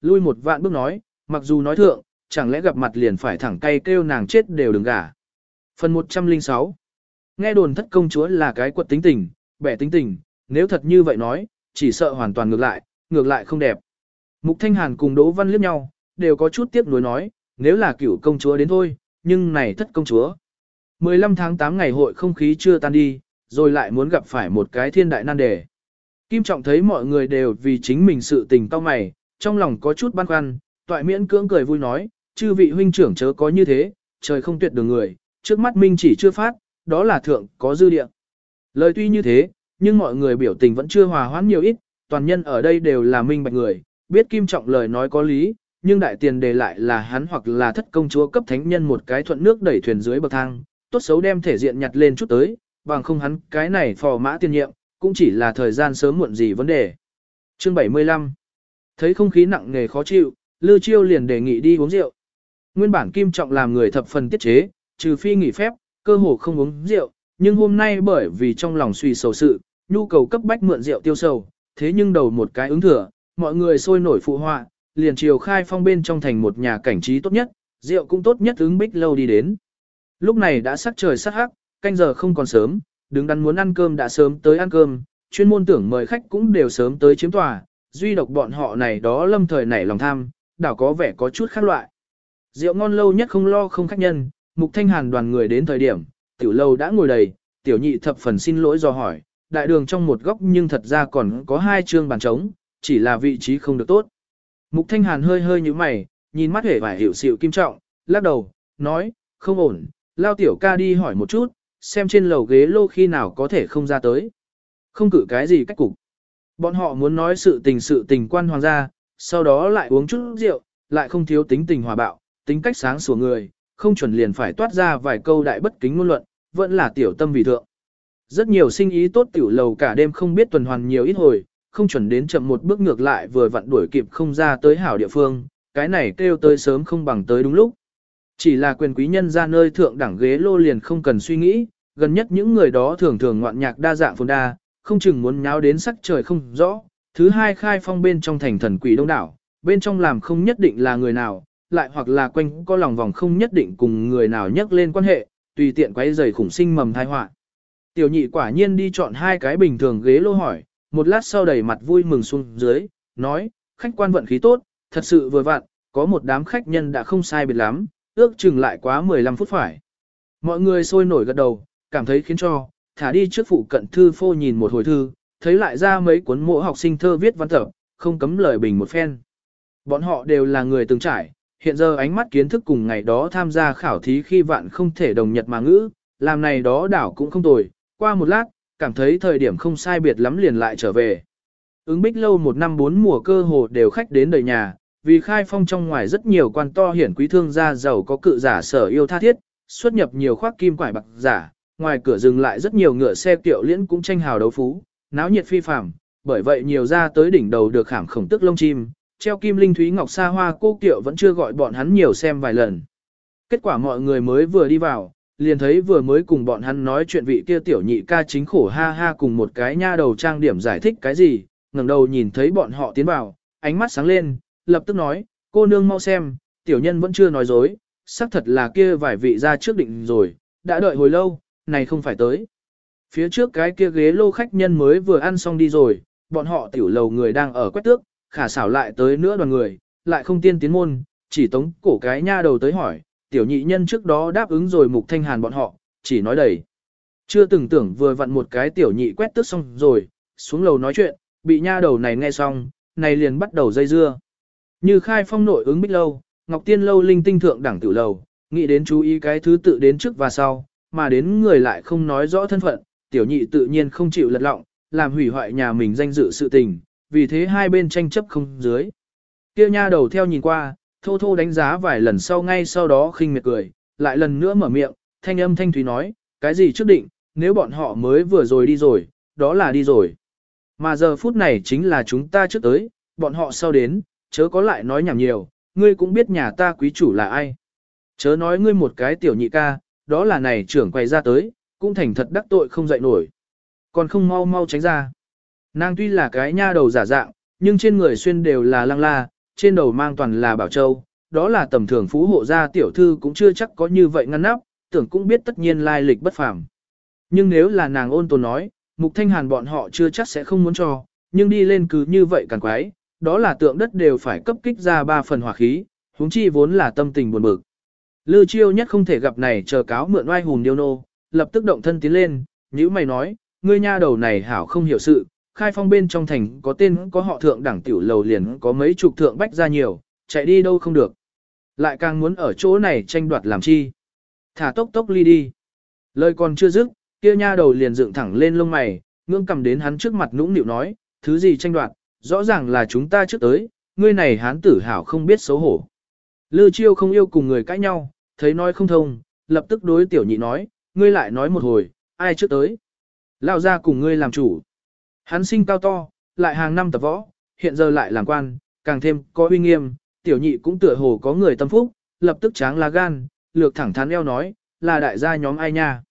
lui một vạn bước nói, mặc dù nói thượng, chẳng lẽ gặp mặt liền phải thẳng cay kêu nàng chết đều đừng gả. Phần 106 Nghe đồn thất công chúa là cái quật tính tình, bẻ tính tình, nếu thật như vậy nói, chỉ sợ hoàn toàn ngược lại, ngược lại không đẹp. Mục Thanh Hàn cùng Đỗ Văn liếc nhau, đều có chút tiếc nuối nói, nếu là cửu công chúa đến thôi, nhưng này thất công chúa. 15 tháng 8 ngày hội không khí chưa tan đi, rồi lại muốn gặp phải một cái thiên đại nan đề. Kim Trọng thấy mọi người đều vì chính mình sự tình cao mày, trong lòng có chút băn khoăn, toại miễn cưỡng cười vui nói, chư vị huynh trưởng chớ có như thế, trời không tuyệt đường người, trước mắt minh chỉ chưa phát, đó là thượng có dư địa. Lời tuy như thế, nhưng mọi người biểu tình vẫn chưa hòa hoãn nhiều ít, toàn nhân ở đây đều là minh bạch người, biết Kim Trọng lời nói có lý, nhưng đại tiền đề lại là hắn hoặc là thất công chúa cấp thánh nhân một cái thuận nước đẩy thuyền dưới bậc thang, tốt xấu đem thể diện nhặt lên chút tới, bằng không hắn cái này phò mã tiên nhiệm, cũng chỉ là thời gian sớm muộn gì vấn đề. Chương 75 Thấy không khí nặng nề khó chịu, Lư Chiêu liền đề nghị đi uống rượu. Nguyên bản Kim Trọng làm người thập phần tiết chế, trừ phi nghỉ phép, cơ hồ không uống rượu, nhưng hôm nay bởi vì trong lòng suy sầu sự, nhu cầu cấp bách mượn rượu tiêu sầu, thế nhưng đầu một cái ứng thừa, mọi người sôi nổi phụ họa, liền chiều khai phong bên trong thành một nhà cảnh trí tốt nhất, rượu cũng tốt nhất ứng bích lâu đi đến. Lúc này đã sắc trời sắc hắc, canh giờ không còn sớm, đứng đắn muốn ăn cơm đã sớm tới ăn cơm, chuyên môn tưởng mời khách cũng đều sớm tới chiếm tòa, duy độc bọn họ này đó lâm thời nảy lòng tham, đảo có vẻ có chút khác loại. Rượu ngon lâu nhất không lo không khách nhân, mục thanh hàn đoàn người đến thời điểm, tiểu lâu đã ngồi đầy, tiểu nhị thập phần xin lỗi do hỏi, đại đường trong một góc nhưng thật ra còn có hai chương bàn trống, chỉ là vị trí không được tốt. Mục thanh hàn hơi hơi như mày, nhìn mắt hề vải hiểu sự kim trọng, lắc đầu, nói, không ổn, lao tiểu ca đi hỏi một chút, xem trên lầu ghế lô khi nào có thể không ra tới. Không cử cái gì cách cục. Bọn họ muốn nói sự tình sự tình quan hoàng gia, sau đó lại uống chút rượu, lại không thiếu tính tình hòa bạo, tính cách sáng sủa người, không chuẩn liền phải toát ra vài câu đại bất kính ngôn luận, vẫn là tiểu tâm vì thượng. Rất nhiều sinh ý tốt tiểu lầu cả đêm không biết tuần hoàn nhiều ít hồi, không chuẩn đến chậm một bước ngược lại vừa vặn đuổi kịp không ra tới hảo địa phương, cái này kêu tới sớm không bằng tới đúng lúc. Chỉ là quyền quý nhân ra nơi thượng đẳng ghế lô liền không cần suy nghĩ, gần nhất những người đó thường thường ngoạn nhạc đa dạng phồn đa, không chừng muốn nháo đến sắc trời không rõ. Thứ hai khai phong bên trong thành thần quỷ đông đảo, bên trong làm không nhất định là người nào, lại hoặc là quanh có lòng vòng không nhất định cùng người nào nhắc lên quan hệ, tùy tiện quấy rầy khủng sinh mầm thai họa. Tiểu nhị quả nhiên đi chọn hai cái bình thường ghế lô hỏi, một lát sau đầy mặt vui mừng xuống dưới, nói, khách quan vận khí tốt, thật sự vừa vặn, có một đám khách nhân đã không sai biệt lắm, ước chừng lại quá 15 phút phải. Mọi người sôi nổi gật đầu, cảm thấy khiến cho, thả đi trước phụ cận thư phô nhìn một hồi thư, thấy lại ra mấy cuốn mộ học sinh thơ viết văn tập, không cấm lời bình một phen. Bọn họ đều là người từng trải, hiện giờ ánh mắt kiến thức cùng ngày đó tham gia khảo thí khi vạn không thể đồng nhật mà ngữ, làm này đó đảo cũng không tồi, qua một lát, cảm thấy thời điểm không sai biệt lắm liền lại trở về. Ứng bích lâu một năm bốn mùa cơ hồ đều khách đến đời nhà, vì khai phong trong ngoài rất nhiều quan to hiển quý thương gia giàu có cự giả sở yêu tha thiết, xuất nhập nhiều khoác kim quải bạc giả, ngoài cửa dừng lại rất nhiều ngựa xe kiệu liễn cũng tranh hào đấu phú, náo nhiệt phi phàm, bởi vậy nhiều ra tới đỉnh đầu được khảm khổng tức lông chim, treo kim linh thúy ngọc xa hoa cô kiệu vẫn chưa gọi bọn hắn nhiều xem vài lần. Kết quả mọi người mới vừa đi vào, liền thấy vừa mới cùng bọn hắn nói chuyện vị kia tiểu nhị ca chính khổ ha ha cùng một cái nha đầu trang điểm giải thích cái gì, ngẩng đầu nhìn thấy bọn họ tiến vào, ánh mắt sáng lên, lập tức nói, cô nương mau xem, tiểu nhân vẫn chưa nói dối, xác thật là kia vài vị ra trước định rồi, đã đợi hồi lâu, này không phải tới. Phía trước cái kia ghế lô khách nhân mới vừa ăn xong đi rồi, bọn họ tiểu lầu người đang ở quét tước, khả xảo lại tới nữa đoàn người, lại không tiên tiến môn, chỉ tống cổ cái nha đầu tới hỏi, tiểu nhị nhân trước đó đáp ứng rồi mục thanh hàn bọn họ, chỉ nói đầy. Chưa từng tưởng vừa vặn một cái tiểu nhị quét tước xong rồi, xuống lầu nói chuyện, bị nha đầu này nghe xong, này liền bắt đầu dây dưa. Như khai phong nội ứng bích lâu, ngọc tiên lâu linh tinh thượng đẳng tiểu lầu, nghĩ đến chú ý cái thứ tự đến trước và sau, mà đến người lại không nói rõ thân phận, tiểu nhị tự nhiên không chịu lật lọng, làm hủy hoại nhà mình danh dự sự tình, vì thế hai bên tranh chấp không dưới. Kia nha đầu theo nhìn qua, thô thô đánh giá vài lần sau ngay sau đó khinh miệt cười, lại lần nữa mở miệng, thanh âm thanh thúy nói, cái gì trước định, nếu bọn họ mới vừa rồi đi rồi, đó là đi rồi. Mà giờ phút này chính là chúng ta trước tới, bọn họ sau đến, chớ có lại nói nhảm nhiều, ngươi cũng biết nhà ta quý chủ là ai. Chớ nói ngươi một cái tiểu nhị ca, đó là này trưởng quay ra tới, cũng thành thật đắc tội không dậy nổi. Còn không mau mau tránh ra. Nàng tuy là cái nha đầu giả dạng, nhưng trên người xuyên đều là lăng la, trên đầu mang toàn là bảo châu, đó là tầm thường phú hộ gia tiểu thư cũng chưa chắc có như vậy ngăn nắp, tưởng cũng biết tất nhiên lai lịch bất phàm. Nhưng nếu là nàng ôn tồn nói, mục thanh hàn bọn họ chưa chắc sẽ không muốn cho, nhưng đi lên cứ như vậy càng quái, đó là tượng đất đều phải cấp kích ra ba phần hỏa khí, huống chi vốn là tâm tình buồn bực. Lư chiêu nhất không thể gặp này chờ cáo mượn oai hùng điêu nô, lập tức động thân tiến lên, nữ mày nói, ngươi nha đầu này hảo không hiểu sự, khai phong bên trong thành có tên có họ thượng đẳng tiểu lầu liền có mấy chục thượng bách ra nhiều, chạy đi đâu không được. Lại càng muốn ở chỗ này tranh đoạt làm chi. Thả tốc tốc ly đi. Lời còn chưa dứt, kia nha đầu liền dựng thẳng lên lông mày, ngưỡng cầm đến hắn trước mặt nũng nịu nói, thứ gì tranh đoạt, rõ ràng là chúng ta trước tới, ngươi này hán tử hảo không biết xấu hổ. Lư chiêu không yêu cùng người cãi nhau, thấy nói không thông, lập tức đối tiểu nhị nói, ngươi lại nói một hồi, ai trước tới. Lao ra cùng ngươi làm chủ. Hắn sinh cao to, lại hàng năm tập võ, hiện giờ lại làm quan, càng thêm có uy nghiêm, tiểu nhị cũng tựa hồ có người tâm phúc, lập tức tráng lá gan, lược thẳng thắn eo nói, là đại gia nhóm ai nha.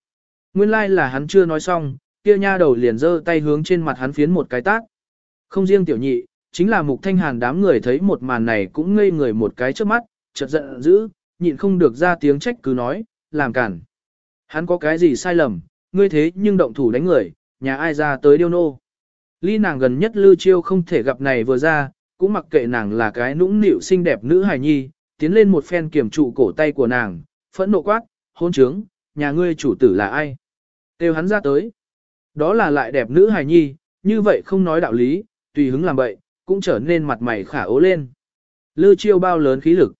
Nguyên lai like là hắn chưa nói xong, kia nha đầu liền giơ tay hướng trên mặt hắn phiến một cái tác. Không riêng tiểu nhị, chính là mục thanh hàn đám người thấy một màn này cũng ngây người một cái trước mắt, chợt giận dữ, nhịn không được ra tiếng trách cứ nói, làm cản. Hắn có cái gì sai lầm, ngươi thế nhưng động thủ đánh người, nhà ai ra tới điêu nô. Ly nàng gần nhất lưu chiêu không thể gặp này vừa ra, cũng mặc kệ nàng là cái nũng nịu xinh đẹp nữ hài nhi, tiến lên một phen kiểm trụ cổ tay của nàng, phẫn nộ quát, hôn trướng, nhà ngươi chủ tử là ai? Têu hắn ra tới. Đó là lại đẹp nữ hài nhi, như vậy không nói đạo lý, tùy hứng làm vậy, cũng trở nên mặt mày khả ố lên. Lư chiêu bao lớn khí lực.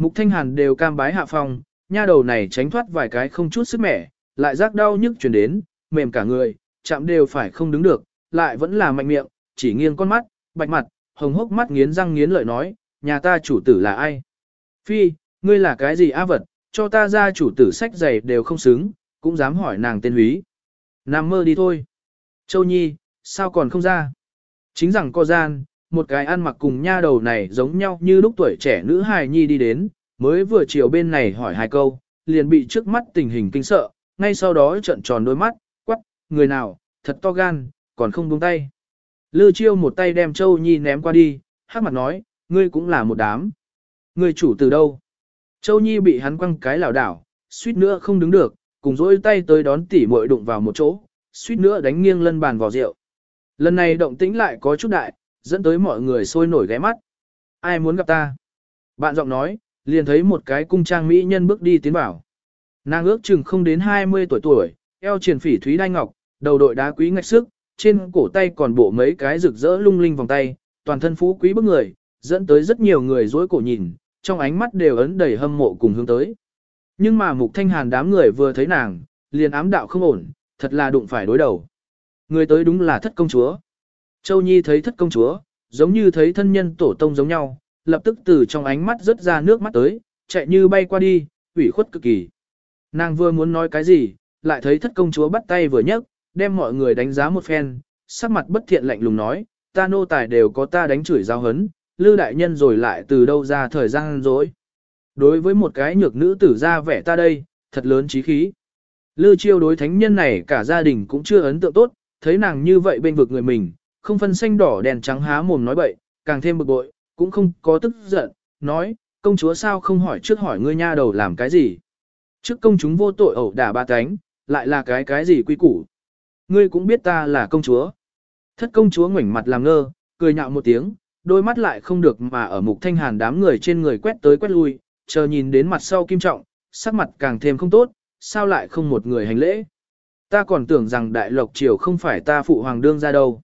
Mục thanh hàn đều cam bái hạ phòng, nha đầu này tránh thoát vài cái không chút sức mẻ, lại rác đau nhức chuyển đến, mềm cả người, chạm đều phải không đứng được, lại vẫn là mạnh miệng, chỉ nghiêng con mắt, bạch mặt, hồng hốc mắt nghiến răng nghiến lợi nói, nhà ta chủ tử là ai? Phi, ngươi là cái gì á vật, cho ta ra chủ tử sách giày đều không xứng, cũng dám hỏi nàng tên húy. Nằm mơ đi thôi. Châu Nhi, sao còn không ra? Chính rằng co gian, một cái ăn mặc cùng nha đầu này giống nhau như lúc tuổi trẻ nữ hài nhi đi đến, mới vừa chiều bên này hỏi hai câu, liền bị trước mắt tình hình kinh sợ, ngay sau đó trợn tròn đôi mắt, quắc, người nào, thật to gan, còn không buông tay. Lư chiêu một tay đem Châu Nhi ném qua đi, hát mặt nói, ngươi cũng là một đám. Ngươi chủ từ đâu? Châu Nhi bị hắn quăng cái lảo đảo, suýt nữa không đứng được, cùng dỗi tay tới đón tỉ muội đụng vào một chỗ, suýt nữa đánh nghiêng lân bàn vào rượu. Lần này động tĩnh lại có chút đại, dẫn tới mọi người sôi nổi ghé mắt. Ai muốn gặp ta? Bạn giọng nói, liền thấy một cái cung trang mỹ nhân bước đi tiến vào. Nàng ước chừng không đến 20 tuổi tuổi, eo triển phỉ thúy đai ngọc, đầu đội đá quý ngạch sức, trên cổ tay còn bộ mấy cái rực rỡ lung linh vòng tay, toàn thân phú quý bức người, dẫn tới rất nhiều người dối cổ nhìn, trong ánh mắt đều ấn đầy hâm mộ cùng hướng tới. Nhưng mà mục thanh hàn đám người vừa thấy nàng, liền ám đạo không ổn, thật là đụng phải đối đầu. Người tới đúng là thất công chúa. Châu Nhi thấy thất công chúa, giống như thấy thân nhân tổ tông giống nhau, lập tức từ trong ánh mắt rớt ra nước mắt tới, chạy như bay qua đi, ủy khuất cực kỳ. Nàng vừa muốn nói cái gì, lại thấy thất công chúa bắt tay vừa nhấc, đem mọi người đánh giá một phen, sắc mặt bất thiện lạnh lùng nói, ta nô tài đều có ta đánh chửi giao hấn, lư đại nhân rồi lại từ đâu ra thời gian dối. Đối với một cái nhược nữ tử ra vẻ ta đây, thật lớn trí khí. Lư chiêu đối thánh nhân này cả gia đình cũng chưa ấn tượng tốt, thấy nàng như vậy bên vực người mình, không phân xanh đỏ đèn trắng há mồm nói bậy, càng thêm bực bội, cũng không có tức giận, nói, công chúa sao không hỏi trước hỏi ngươi nha đầu làm cái gì. Trước công chúng vô tội ẩu đả ba cánh, lại là cái cái gì quy củ. Ngươi cũng biết ta là công chúa. Thất công chúa ngoảnh mặt làm ngơ, cười nhạo một tiếng, đôi mắt lại không được mà ở mục thanh hàn đám người trên người quét tới quét lui, chờ nhìn đến mặt sau kim trọng, sắc mặt càng thêm không tốt, sao lại không một người hành lễ. Ta còn tưởng rằng đại lộc triều không phải ta phụ hoàng đương ra đâu.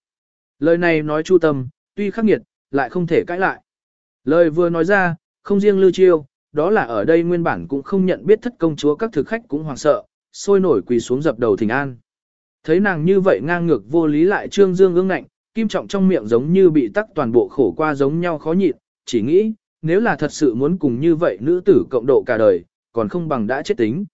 Lời này nói chu tâm, tuy khắc nghiệt, lại không thể cãi lại. Lời vừa nói ra, không riêng lưu chiêu, đó là ở đây nguyên bản cũng không nhận biết thất công chúa các thực khách cũng hoảng sợ, sôi nổi quỳ xuống dập đầu thỉnh an. Thấy nàng như vậy ngang ngược vô lý lại trương dương ương ngạnh, kim trọng trong miệng giống như bị tắc toàn bộ khổ qua giống nhau khó nhịn, chỉ nghĩ, nếu là thật sự muốn cùng như vậy nữ tử cộng độ cả đời, còn không bằng đã chết tính.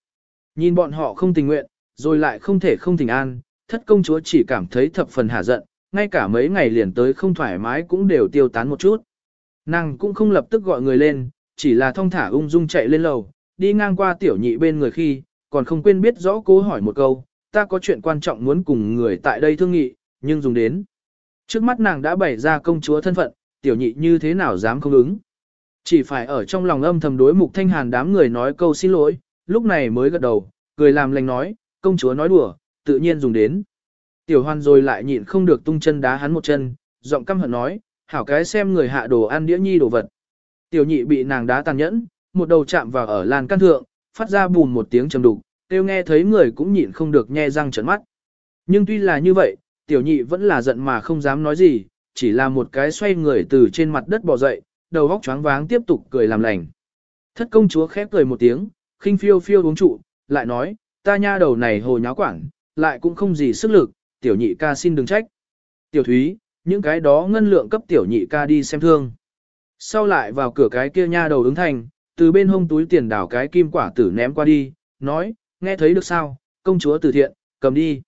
Nhìn bọn họ không tình nguyện, rồi lại không thể không tình an, thất công chúa chỉ cảm thấy thập phần hả giận, ngay cả mấy ngày liền tới không thoải mái cũng đều tiêu tán một chút. Nàng cũng không lập tức gọi người lên, chỉ là thong thả ung dung chạy lên lầu, đi ngang qua tiểu nhị bên người khi, còn không quên biết rõ cố hỏi một câu, ta có chuyện quan trọng muốn cùng người tại đây thương nghị, nhưng dùng đến. Trước mắt nàng đã bày ra công chúa thân phận, tiểu nhị như thế nào dám không ứng. Chỉ phải ở trong lòng âm thầm đối mục thanh hàn đám người nói câu xin lỗi, lúc này mới gật đầu, cười làm lành nói, công chúa nói đùa, tự nhiên dùng đến. Tiểu hoan rồi lại nhịn không được tung chân đá hắn một chân, giọng căm hận nói, hảo cái xem người hạ đồ ăn đĩa nhi đồ vật. Tiểu nhị bị nàng đá tàn nhẫn, một đầu chạm vào ở lan căn thượng, phát ra bùn một tiếng trầm đục, tiêu nghe thấy người cũng nhịn không được nhe răng trợn mắt. Nhưng tuy là như vậy, tiểu nhị vẫn là giận mà không dám nói gì, chỉ là một cái xoay người từ trên mặt đất bò dậy, đầu góc choáng váng tiếp tục cười làm lành. Thất công chúa khép cười một tiếng, khinh phiêu phiêu uống trụ, lại nói, ta nha đầu này hồ nháo quảng, lại cũng không gì sức lực, tiểu nhị ca xin đừng trách. Tiểu thúy, những cái đó ngân lượng cấp tiểu nhị ca đi xem thương. Sau lại vào cửa cái kia nha đầu ứng thành, từ bên hông túi tiền đảo cái kim quả tử ném qua đi, nói, nghe thấy được sao, công chúa từ thiện, cầm đi.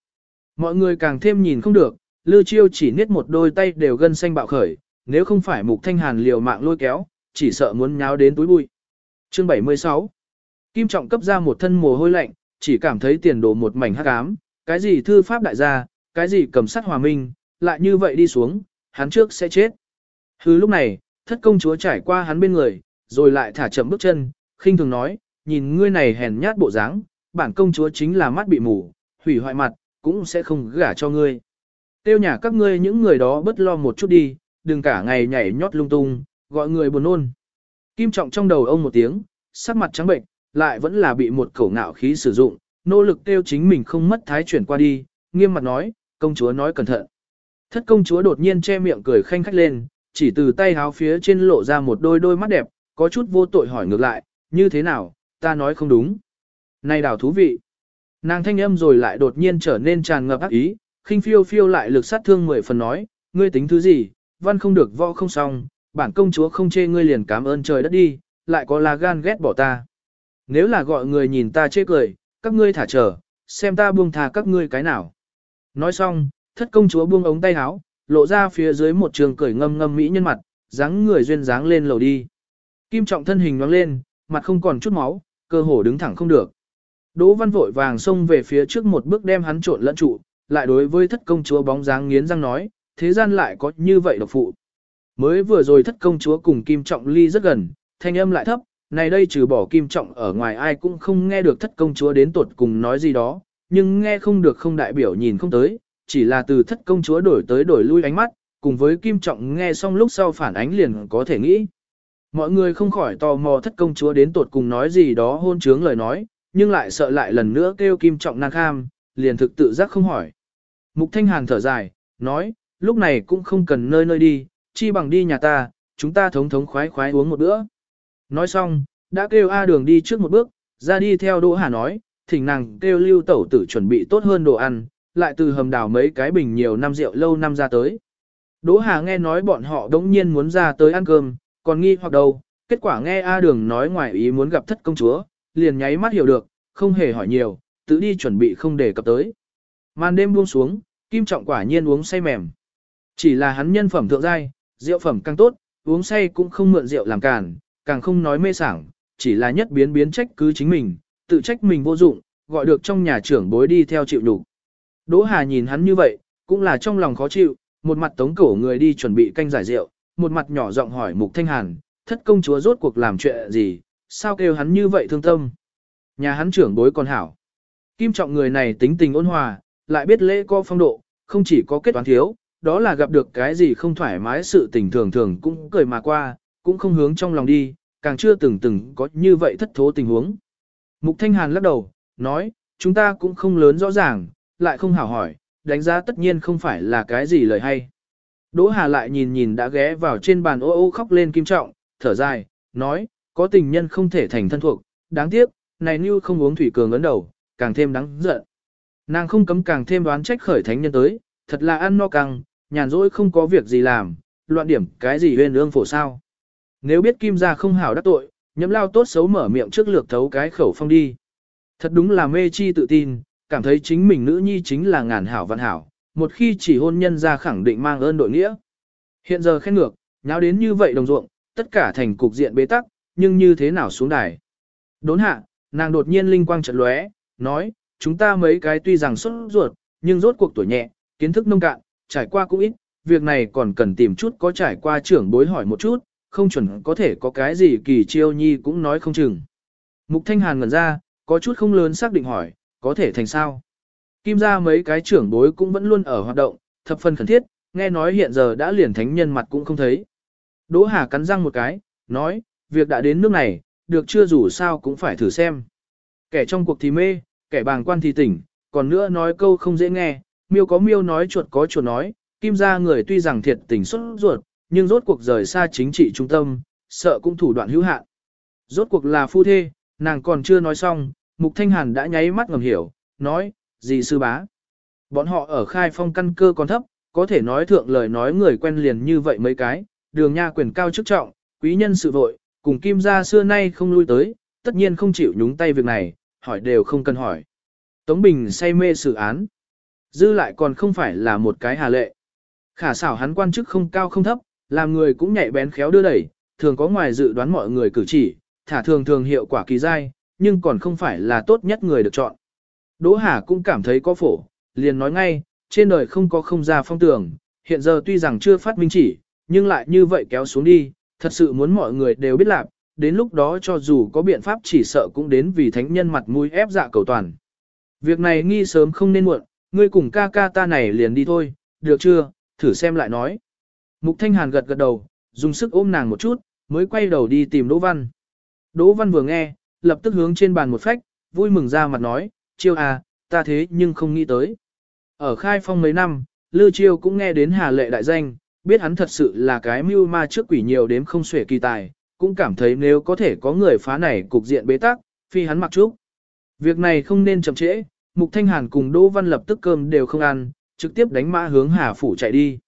Mọi người càng thêm nhìn không được, Lư Chiêu chỉ niết một đôi tay đều gân xanh bạo khởi, nếu không phải Mục Thanh Hàn liều mạng lôi kéo, chỉ sợ muốn nháo đến túi bụi. Chương 76 Kim Trọng cấp ra một thân mồ hôi lạnh, chỉ cảm thấy tiền đồ một mảnh hắc ám, cái gì thư pháp đại gia, cái gì cầm sát hòa minh, lại như vậy đi xuống, hắn trước sẽ chết. Hứ lúc này, thất công chúa trải qua hắn bên người, rồi lại thả chậm bước chân, khinh thường nói, nhìn ngươi này hèn nhát bộ dáng, bản công chúa chính là mắt bị mù, hủy hoại mặt, cũng sẽ không gả cho ngươi. Tiêu nhà các ngươi những người đó bất lo một chút đi, đừng cả ngày nhảy nhót lung tung, gọi người buồn nôn. Kim trọng trong đầu ông một tiếng, sắc mặt trắng bệnh, lại vẫn là bị một khẩu ngạo khí sử dụng, nỗ lực tiêu chính mình không mất thái chuyển qua đi, nghiêm mặt nói, công chúa nói cẩn thận. Thất công chúa đột nhiên che miệng cười khanh khách lên, chỉ từ tay háo phía trên lộ ra một đôi đôi mắt đẹp, có chút vô tội hỏi ngược lại, như thế nào, ta nói không đúng. Này đảo thú vị. Nàng thanh âm rồi lại đột nhiên trở nên tràn ngập ác ý, khinh phiêu phiêu lại lực sát thương mười phần nói, ngươi tính thứ gì, văn không được võ không xong, bản công chúa không chê ngươi liền cảm ơn trời đất đi, lại có là gan ghét bỏ ta. Nếu là gọi người nhìn ta chê cười, các ngươi thả chờ, xem ta buông thà các ngươi cái nào. Nói xong, thất công chúa buông ống tay áo, lộ ra phía dưới một trường cởi ngâm ngâm mỹ nhân mặt, dáng người duyên dáng lên lầu đi. Kim trọng thân hình nhoáng lên, mặt không còn chút máu, cơ hồ đứng thẳng không được. Đỗ văn vội vàng xông về phía trước một bước đem hắn trộn lẫn trụ, lại đối với thất công chúa bóng dáng nghiến răng nói, thế gian lại có như vậy độc phụ. Mới vừa rồi thất công chúa cùng Kim Trọng ly rất gần, thanh âm lại thấp, này đây trừ bỏ Kim Trọng ở ngoài ai cũng không nghe được thất công chúa đến tuột cùng nói gì đó, nhưng nghe không được không đại biểu nhìn không tới, chỉ là từ thất công chúa đổi tới đổi lui ánh mắt, cùng với Kim Trọng nghe xong lúc sau phản ánh liền có thể nghĩ. Mọi người không khỏi tò mò thất công chúa đến tột cùng nói gì đó hôn trướng lời nói, nhưng lại sợ lại lần nữa kêu Kim Trọng nàng kham, liền thực tự giác không hỏi. Mục Thanh Hàn thở dài, nói, lúc này cũng không cần nơi nơi đi, chi bằng đi nhà ta, chúng ta thống thống khoái khoái uống một bữa. Nói xong, đã kêu A đường đi trước một bước, ra đi theo Đỗ Hà nói, thỉnh nàng kêu lưu tẩu tử chuẩn bị tốt hơn đồ ăn, lại từ hầm đào mấy cái bình nhiều năm rượu lâu năm ra tới. Đỗ Hà nghe nói bọn họ đống nhiên muốn ra tới ăn cơm, còn nghi hoặc đâu, kết quả nghe A đường nói ngoài ý muốn gặp thất công chúa, liền nháy mắt hiểu được, không hề hỏi nhiều, tự đi chuẩn bị không để cập tới. Màn đêm buông xuống, Kim Trọng quả nhiên uống say mềm. Chỉ là hắn nhân phẩm thượng giai, rượu phẩm càng tốt, uống say cũng không mượn rượu làm cản, càng không nói mê sảng, chỉ là nhất biến biến trách cứ chính mình, tự trách mình vô dụng, gọi được trong nhà trưởng bối đi theo chịu đủ. Đỗ Hà nhìn hắn như vậy, cũng là trong lòng khó chịu, một mặt tống cổ người đi chuẩn bị canh giải rượu, một mặt nhỏ giọng hỏi Mục Thanh Hàn, thất công chúa rốt cuộc làm chuyện gì, sao kêu hắn như vậy thương tâm. Nhà hắn trưởng bối còn hảo. Kim trọng người này tính tình ôn hòa, lại biết lễ có phong độ, không chỉ có kết toán thiếu, đó là gặp được cái gì không thoải mái sự tình thường thường cũng cười mà qua, cũng không hướng trong lòng đi, càng chưa từng từng có như vậy thất thố tình huống. Mục Thanh Hàn lắc đầu, nói, chúng ta cũng không lớn rõ ràng, lại không hảo hỏi, đánh giá tất nhiên không phải là cái gì lời hay. Đỗ Hà lại nhìn nhìn đã ghé vào trên bàn ô ô khóc lên kim trọng, thở dài, nói, có tình nhân không thể thành thân thuộc, đáng tiếc, này như không uống thủy cường ấn đầu, càng thêm đáng giận. Nàng không cấm càng thêm đoán trách khởi thánh nhân tới, thật là ăn no căng, nhàn rỗi không có việc gì làm, loạn điểm cái gì huyên ương phổ sao. Nếu biết kim gia không hảo đắc tội, nhậm lao tốt xấu mở miệng trước lược thấu cái khẩu phong đi. Thật đúng là mê chi tự tin, cảm thấy chính mình nữ nhi chính là ngàn hảo văn hảo, một khi chỉ hôn nhân ra khẳng định mang ơn đội nghĩa. Hiện giờ khen ngược, nháo đến như vậy đồng ruộng, tất cả thành cục diện bế tắc, nhưng như thế nào xuống đài. Đốn hạ, nàng đột nhiên linh quang chợt lóe, nói, chúng ta mấy cái tuy rằng xuất ruột, nhưng rốt cuộc tuổi nhẹ, kiến thức nông cạn, trải qua cũng ít, việc này còn cần tìm chút có trải qua trưởng bối hỏi một chút, không chuẩn có thể có cái gì kỳ chiêu nhi cũng nói không chừng. Mục Thanh Hàn ngẩn ra, có chút không lớn xác định hỏi, có thể thành sao? Kim Gia mấy cái trưởng bối cũng vẫn luôn ở hoạt động, thập phần khẩn thiết, nghe nói hiện giờ đã liền thánh nhân mặt cũng không thấy. Đỗ Hà cắn răng một cái, nói, việc đã đến nước này, được chưa dù sao cũng phải thử xem. Kẻ trong cuộc thì mê, kẻ bàng quan thì tỉnh, còn nữa nói câu không dễ nghe, miêu có miêu nói chuột có chuột nói, kim Gia người tuy rằng thiệt tình xuất ruột, nhưng rốt cuộc rời xa chính trị trung tâm, sợ cũng thủ đoạn hữu hạn. Rốt cuộc là phu thê, nàng còn chưa nói xong, Mục Thanh Hàn đã nháy mắt ngầm hiểu, nói, gì sư bá. Bọn họ ở khai phong căn cơ còn thấp, có thể nói thượng lời nói người quen liền như vậy mấy cái, đường nha quyền cao chức trọng, quý nhân sự vội, cùng kim gia xưa nay không lui tới, tất nhiên không chịu nhúng tay việc này, hỏi đều không cần hỏi. Tống Bình say mê sự án. Dư lại còn không phải là một cái hà lệ. Khả xảo hắn quan chức không cao không thấp, làm người cũng nhạy bén khéo đưa đẩy, thường có ngoài dự đoán mọi người cử chỉ, thả thường thường hiệu quả kỳ dai, nhưng còn không phải là tốt nhất người được chọn. Đỗ Hà cũng cảm thấy có phổ, liền nói ngay, trên đời không có không ra phong tường, hiện giờ tuy rằng chưa phát minh chỉ, nhưng lại như vậy kéo xuống đi, thật sự muốn mọi người đều biết làm đến lúc đó cho dù có biện pháp chỉ sợ cũng đến vì thánh nhân mặt mũi ép dạ cầu toàn. Việc này nghi sớm không nên muộn, ngươi cùng ca ca ta này liền đi thôi, được chưa, thử xem lại nói. Mục Thanh Hàn gật gật đầu, dùng sức ôm nàng một chút, mới quay đầu đi tìm Đỗ Văn. Đỗ Văn vừa nghe, lập tức hướng trên bàn một phách, vui mừng ra mặt nói, chiêu à, ta thế nhưng không nghĩ tới. Ở khai phong mấy năm, Lư Chiêu cũng nghe đến Hà Lệ đại danh, biết hắn thật sự là cái mưu ma trước quỷ nhiều đến không xuể kỳ tài, cũng cảm thấy nếu có thể có người phá này cục diện bế tắc, phi hắn mặc trúc. Việc này không nên chậm trễ, Mục Thanh Hàn cùng Đỗ Văn lập tức cơm đều không ăn, trực tiếp đánh mã hướng Hà Phủ chạy đi.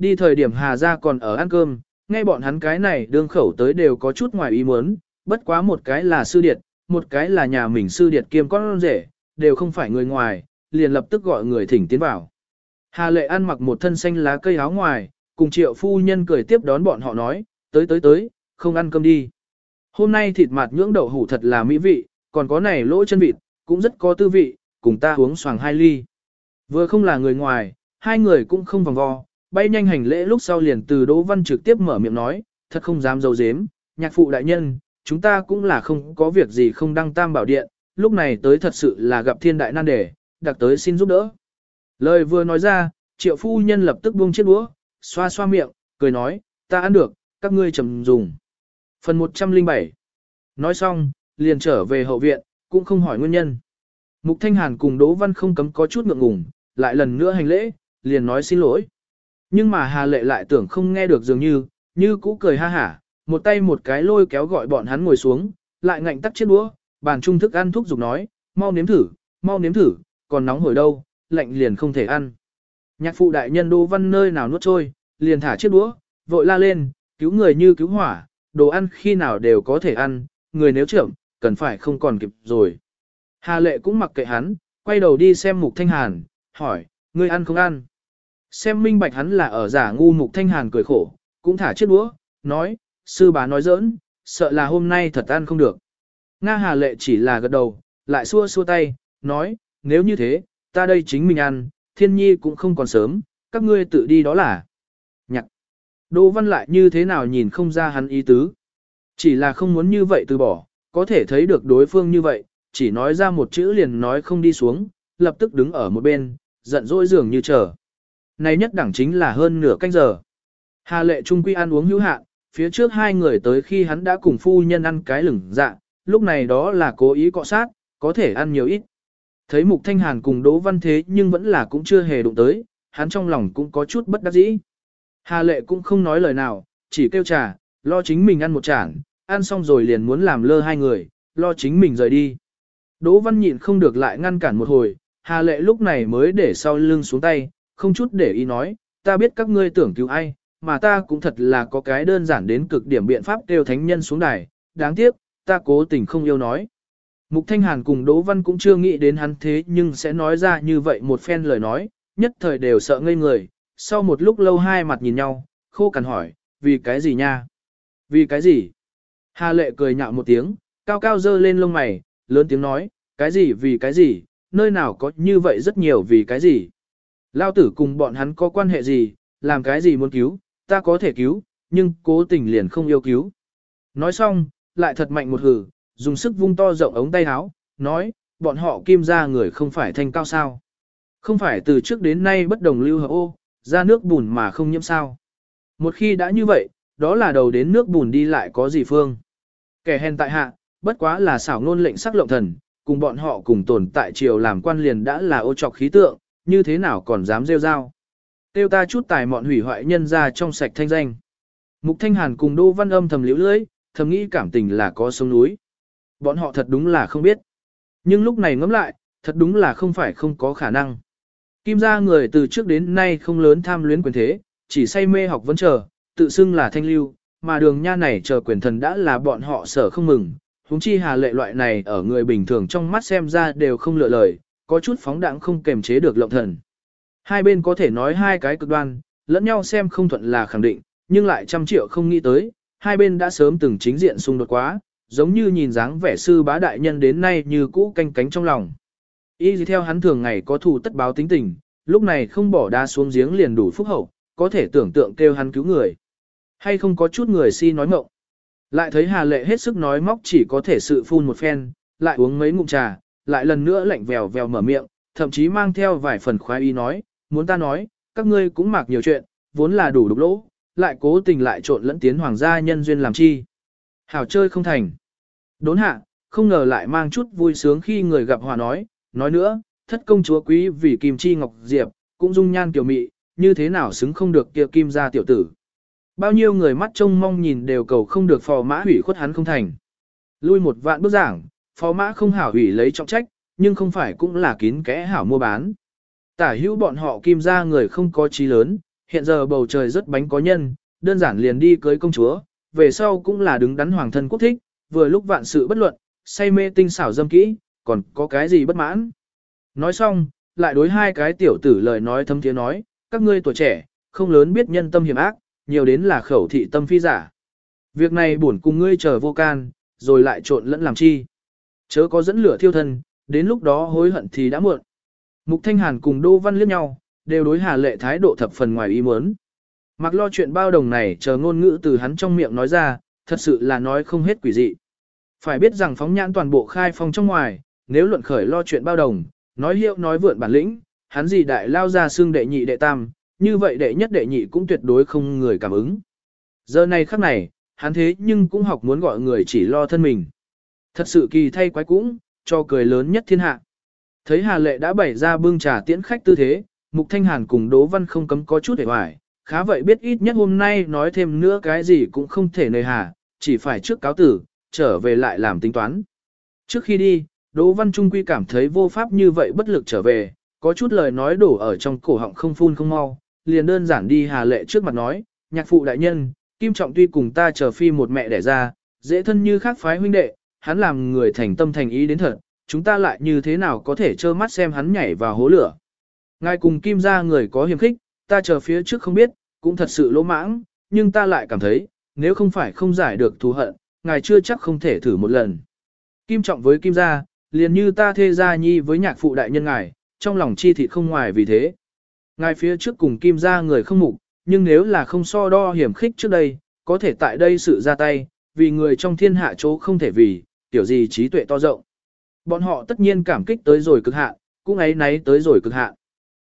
Đi thời điểm Hà gia còn ở ăn cơm, nghe bọn hắn cái này đương khẩu tới đều có chút ngoài ý muốn, bất quá một cái là sư điệt, một cái là nhà mình sư điệt kiêm con rể, đều không phải người ngoài, liền lập tức gọi người thỉnh tiến vào. Hà lệ ăn mặc một thân xanh lá cây áo ngoài, cùng triệu phu nhân cười tiếp đón bọn họ nói, tới tới tới, không ăn cơm đi. Hôm nay thịt mặt nhưỡng đậu hủ thật là mỹ vị, còn có này lỗ chân vịt, cũng rất có tư vị, cùng ta uống xoàng hai ly. Vừa không là người ngoài, hai người cũng không vòng vo, bay nhanh hành lễ lúc sau liền từ Đỗ Văn trực tiếp mở miệng nói, thật không dám dấu dếm, nhạc phụ đại nhân, chúng ta cũng là không có việc gì không đăng tam bảo điện, lúc này tới thật sự là gặp thiên đại nan đề, đặc tới xin giúp đỡ. Lời vừa nói ra, triệu phu nhân lập tức buông chiếc đũa, xoa xoa miệng, cười nói, ta ăn được, các ngươi chầm dùng. Phần 107 Nói xong, liền trở về hậu viện, cũng không hỏi nguyên nhân. Mục Thanh Hàn cùng Đỗ Văn không cấm có chút ngượng ngùng, lại lần nữa hành lễ, liền nói xin lỗi. Nhưng mà Hà Lệ lại tưởng không nghe được dường như, như cũ cười ha hả, một tay một cái lôi kéo gọi bọn hắn ngồi xuống, lại ngạnh tắt chiếc đũa, bàn trung thức ăn thuốc dục nói, mau nếm thử, mau nếm thử, còn nóng hổi đâu, lạnh liền không thể ăn. Nhạc phụ đại nhân Đỗ Văn nơi nào nuốt trôi, liền thả chiếc đũa, vội la lên, cứu người như cứu hỏa, đồ ăn khi nào đều có thể ăn, người nếu trưởng, cần phải không còn kịp rồi. Hà lệ cũng mặc kệ hắn, quay đầu đi xem mục thanh hàn, hỏi, ngươi ăn không ăn? Xem minh bạch hắn là ở giả ngu mục thanh hàn cười khổ, cũng thả chiếc đũa, nói, sư bá nói giỡn, sợ là hôm nay thật ăn không được. Nga hà lệ chỉ là gật đầu, lại xua xua tay, nói, nếu như thế, ta đây chính mình ăn, thiên nhi cũng không còn sớm, các ngươi tự đi đó là. Nhạc. Đỗ văn lại như thế nào nhìn không ra hắn ý tứ. Chỉ là không muốn như vậy từ bỏ, có thể thấy được đối phương như vậy, chỉ nói ra một chữ liền nói không đi xuống, lập tức đứng ở một bên, giận dỗi dường như chờ. Này nhất đẳng chính là hơn nửa canh giờ. Hà lệ trung quy ăn uống hữu hạn, phía trước hai người tới khi hắn đã cùng phu nhân ăn cái lửng dạ, lúc này đó là cố ý cọ sát, có thể ăn nhiều ít. Thấy Mục Thanh Hàn cùng Đỗ Văn thế nhưng vẫn là cũng chưa hề đụng tới, hắn trong lòng cũng có chút bất đắc dĩ. Hà lệ cũng không nói lời nào, chỉ kêu trà, lo chính mình ăn một chản, ăn xong rồi liền muốn làm lơ hai người, lo chính mình rời đi. Đỗ Văn nhịn không được lại ngăn cản một hồi, Hà lệ lúc này mới để sau lưng xuống tay, không chút để ý nói, ta biết các ngươi tưởng cứu ai, mà ta cũng thật là có cái đơn giản đến cực điểm biện pháp kêu thánh nhân xuống đài, đáng tiếc, ta cố tình không yêu nói. Mục Thanh Hàn cùng Đỗ Văn cũng chưa nghĩ đến hắn thế nhưng sẽ nói ra như vậy một phen lời nói, nhất thời đều sợ ngây người, sau một lúc lâu hai mặt nhìn nhau, khô cằn hỏi, vì cái gì nha? Vì cái gì? Hà lệ cười nhạo một tiếng, cao cao dơ lên lông mày, lớn tiếng nói, cái gì vì cái gì, nơi nào có như vậy rất nhiều vì cái gì. Lao tử cùng bọn hắn có quan hệ gì, làm cái gì muốn cứu, ta có thể cứu, nhưng cố tình liền không yêu cứu. Nói xong, lại thật mạnh một hử, dùng sức vung to rộng ống tay áo, nói, bọn họ kim ra người không phải thanh cao sao. Không phải từ trước đến nay bất đồng lưu hợp ô, ra nước bùn mà không nhiễm sao. Một khi đã như vậy, đó là đầu đến nước bùn đi lại có gì phương. Kẻ hèn tại hạ, bất quá là xảo ngôn lệnh sắc lộng thần, cùng bọn họ cùng tồn tại triều làm quan liền đã là ô trọc khí tượng, như thế nào còn dám rêu rao. Tiêu ta chút tài mọn hủy hoại nhân ra trong sạch thanh danh. Mục Thanh Hàn cùng Đô Văn Âm thầm liễu lưỡi, thầm nghĩ cảm tình là có sông núi. Bọn họ thật đúng là không biết. Nhưng lúc này ngẫm lại, thật đúng là không phải không có khả năng. Kim gia người từ trước đến nay không lớn tham luyến quyền thế, chỉ say mê học vấn chờ, tự xưng là thanh lưu, mà đường nha này chờ quyền thần đã là bọn họ sở không mừng. Húng chi hà lệ loại này ở người bình thường trong mắt xem ra đều không lựa lời, có chút phóng đẳng không kềm chế được lộng thần. Hai bên có thể nói hai cái cực đoan, lẫn nhau xem không thuận là khẳng định, nhưng lại trăm triệu không nghĩ tới, hai bên đã sớm từng chính diện xung đột quá, giống như nhìn dáng vẻ sư bá đại nhân đến nay như cũ canh cánh trong lòng. Y gì theo hắn thường ngày có thù tất báo tính tình, lúc này không bỏ đa xuống giếng liền đủ phúc hậu, có thể tưởng tượng kêu hắn cứu người. Hay không có chút người si nói mộng. Lại thấy Hà Lệ hết sức nói móc chỉ có thể sự phun một phen, lại uống mấy ngụm trà, lại lần nữa lạnh vèo vèo mở miệng, thậm chí mang theo vài phần khoái ý nói, muốn ta nói, các ngươi cũng mặc nhiều chuyện, vốn là đủ đục lỗ, lại cố tình lại trộn lẫn tiến hoàng gia nhân duyên làm chi. Hảo chơi không thành. Đốn hạ, không ngờ lại mang chút vui sướng khi người gặp hòa nói, nói nữa, thất công chúa quý vì kim chi ngọc diệp, cũng dung nhan kiểu mị, như thế nào xứng không được kia kim gia tiểu tử. Bao nhiêu người mắt trông mong nhìn đều cầu không được phò mã hủy khuất hắn không thành. Lui một vạn bước giảng, Phó mã không hảo hủy lấy trọng trách, nhưng không phải cũng là kín kẽ hảo mua bán. Tả hữu bọn họ kim gia người không có trí lớn, hiện giờ bầu trời rất bánh có nhân, đơn giản liền đi cưới công chúa, về sau cũng là đứng đắn hoàng thân quốc thích, vừa lúc vạn sự bất luận, say mê tinh xảo dâm kỹ, còn có cái gì bất mãn. Nói xong, lại đối hai cái tiểu tử lời nói thâm tiếng nói, các ngươi tuổi trẻ, không lớn biết nhân tâm hiểm ác, nhiều đến là khẩu thị tâm phi giả. Việc này buồn cùng ngươi chờ vô can, rồi lại trộn lẫn làm chi. Chớ có dẫn lửa thiêu thân, đến lúc đó hối hận thì đã muộn. Mục Thanh Hàn cùng Đô Văn liếc nhau, đều đối Hà Lệ thái độ thập phần ngoài ý muốn. Mặc lo chuyện bao đồng này chờ ngôn ngữ từ hắn trong miệng nói ra, thật sự là nói không hết quỷ dị. Phải biết rằng phóng nhãn toàn bộ khai phong trong ngoài, nếu luận khởi lo chuyện bao đồng, nói hiệu nói vượn bản lĩnh, hắn gì đại lao ra xương đệ nhị đệ tam, như vậy đệ nhất đệ nhị cũng tuyệt đối không người cảm ứng. Giờ này khắc này, hắn thế nhưng cũng học muốn gọi người chỉ lo thân mình. Thật sự kỳ thay quái cũng, cho cười lớn nhất thiên hạ. Thấy Hà Lệ đã bày ra bưng trà tiễn khách tư thế, Mục Thanh Hàn cùng Đỗ Văn không cấm có chút hề hoài, khá vậy biết ít nhất hôm nay nói thêm nữa cái gì cũng không thể nơi hà, chỉ phải trước cáo tử, trở về lại làm tính toán. Trước khi đi, Đỗ Văn Trung Quy cảm thấy vô pháp như vậy bất lực trở về, có chút lời nói đổ ở trong cổ họng không phun không mau, liền đơn giản đi Hà Lệ trước mặt nói, nhạc phụ đại nhân, Kim Trọng tuy cùng ta chờ phi một mẹ đẻ ra, dễ thân như khác phái huynh đệ, hắn làm người thành tâm thành ý đến thật, chúng ta lại như thế nào có thể trơ mắt xem hắn nhảy vào hố lửa. Ngài cùng Kim ra người có hiểm khích, ta chờ phía trước không biết, cũng thật sự lỗ mãng, nhưng ta lại cảm thấy, nếu không phải không giải được thù hận, ngài chưa chắc không thể thử một lần. Kim trọng với Kim gia, liền như ta thê gia nhi với nhạc phụ đại nhân ngài, trong lòng chi thị không ngoài vì thế. Ngài phía trước cùng Kim gia người không mục, nhưng nếu là không so đo hiểm khích trước đây, có thể tại đây sự ra tay, vì người trong thiên hạ chỗ không thể vì, tiểu gì trí tuệ to rộng. Bọn họ tất nhiên cảm kích tới rồi cực hạn, cũng ấy náy tới rồi cực hạn.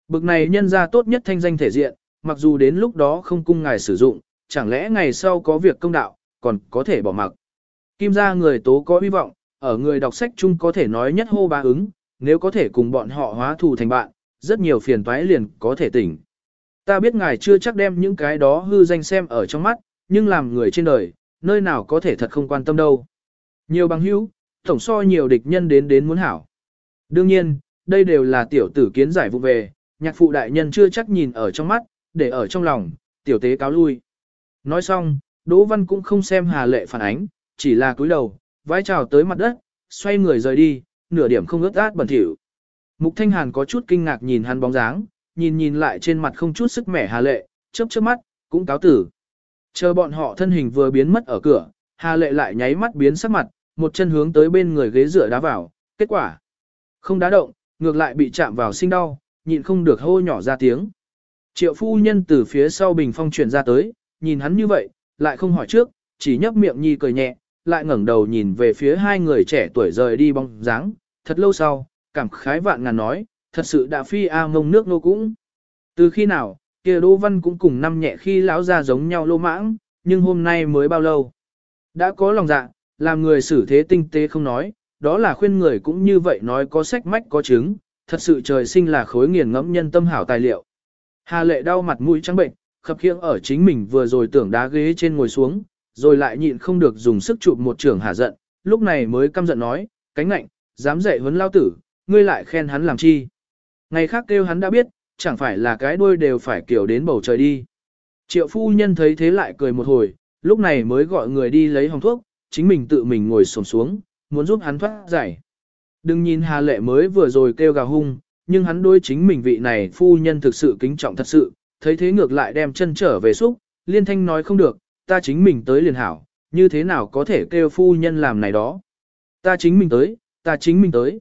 Bực này nhân ra tốt nhất thanh danh thể diện, mặc dù đến lúc đó không cung ngài sử dụng, chẳng lẽ ngày sau có việc công đạo, còn có thể bỏ mặc. Kim gia người tố có hy vọng, ở người đọc sách chung có thể nói nhất hô ba ứng, nếu có thể cùng bọn họ hóa thù thành bạn, rất nhiều phiền toái liền có thể tỉnh. Ta biết ngài chưa chắc đem những cái đó hư danh xem ở trong mắt, nhưng làm người trên đời, nơi nào có thể thật không quan tâm đâu. Nhiều bằng hữu, tổng so nhiều địch nhân đến đến muốn hảo. Đương nhiên, đây đều là tiểu tử kiến giải vụ về, nhạc phụ đại nhân chưa chắc nhìn ở trong mắt, để ở trong lòng, tiểu tế cáo lui. Nói xong, Đỗ Văn cũng không xem Hà Lệ phản ánh, chỉ là cúi đầu, vai trào tới mặt đất, xoay người rời đi, nửa điểm không ướt át bẩn thỉu. Mục Thanh Hàn có chút kinh ngạc nhìn hắn bóng dáng, nhìn nhìn lại trên mặt không chút sức mẻ Hà Lệ, chớp chớp mắt, cũng cáo tử. Chờ bọn họ thân hình vừa biến mất ở cửa, Hà Lệ lại nháy mắt biến sắc mặt, một chân hướng tới bên người ghế dựa đá vào, kết quả không đá động, ngược lại bị chạm vào sinh đau, nhịn không được hô nhỏ ra tiếng. Triệu phu nhân từ phía sau bình phong chuyển ra tới, nhìn hắn như vậy, lại không hỏi trước, chỉ nhấp miệng nhi cười nhẹ, lại ngẩng đầu nhìn về phía hai người trẻ tuổi rời đi bóng dáng, thật lâu sau, cảm khái vạn ngàn nói, thật sự đã phi a ngông nước nô cũng. Từ khi nào, kia Đỗ Văn cũng cùng năm nhẹ khi lão ra giống nhau lô mãng, nhưng hôm nay mới bao lâu. Đã có lòng dạ, làm người xử thế tinh tế không nói, đó là khuyên người cũng như vậy nói có sách mách có chứng, thật sự trời sinh là khối nghiền ngẫm nhân tâm hảo tài liệu. Hà lệ đau mặt mũi trắng bệnh, khập khiễng ở chính mình vừa rồi tưởng đá ghế trên ngồi xuống, rồi lại nhịn không được dùng sức chụp một trường hà giận, lúc này mới căm giận nói, cánh nạnh, dám dạy huấn lao tử, ngươi lại khen hắn làm chi. Ngày khác kêu hắn đã biết, chẳng phải là cái đuôi đều phải kiểu đến bầu trời đi. Triệu phu nhân thấy thế lại cười một hồi, lúc này mới gọi người đi lấy hồng thuốc, chính mình tự mình ngồi xổm xuống, muốn giúp hắn thoát giải. Đừng nhìn Hà Lệ mới vừa rồi kêu gào hung, nhưng hắn đối chính mình vị này phu nhân thực sự kính trọng thật sự, thấy thế ngược lại đem chân trở về xúc, liên thanh nói không được, ta chính mình tới liền hảo, như thế nào có thể kêu phu nhân làm này đó. Ta chính mình tới, ta chính mình tới.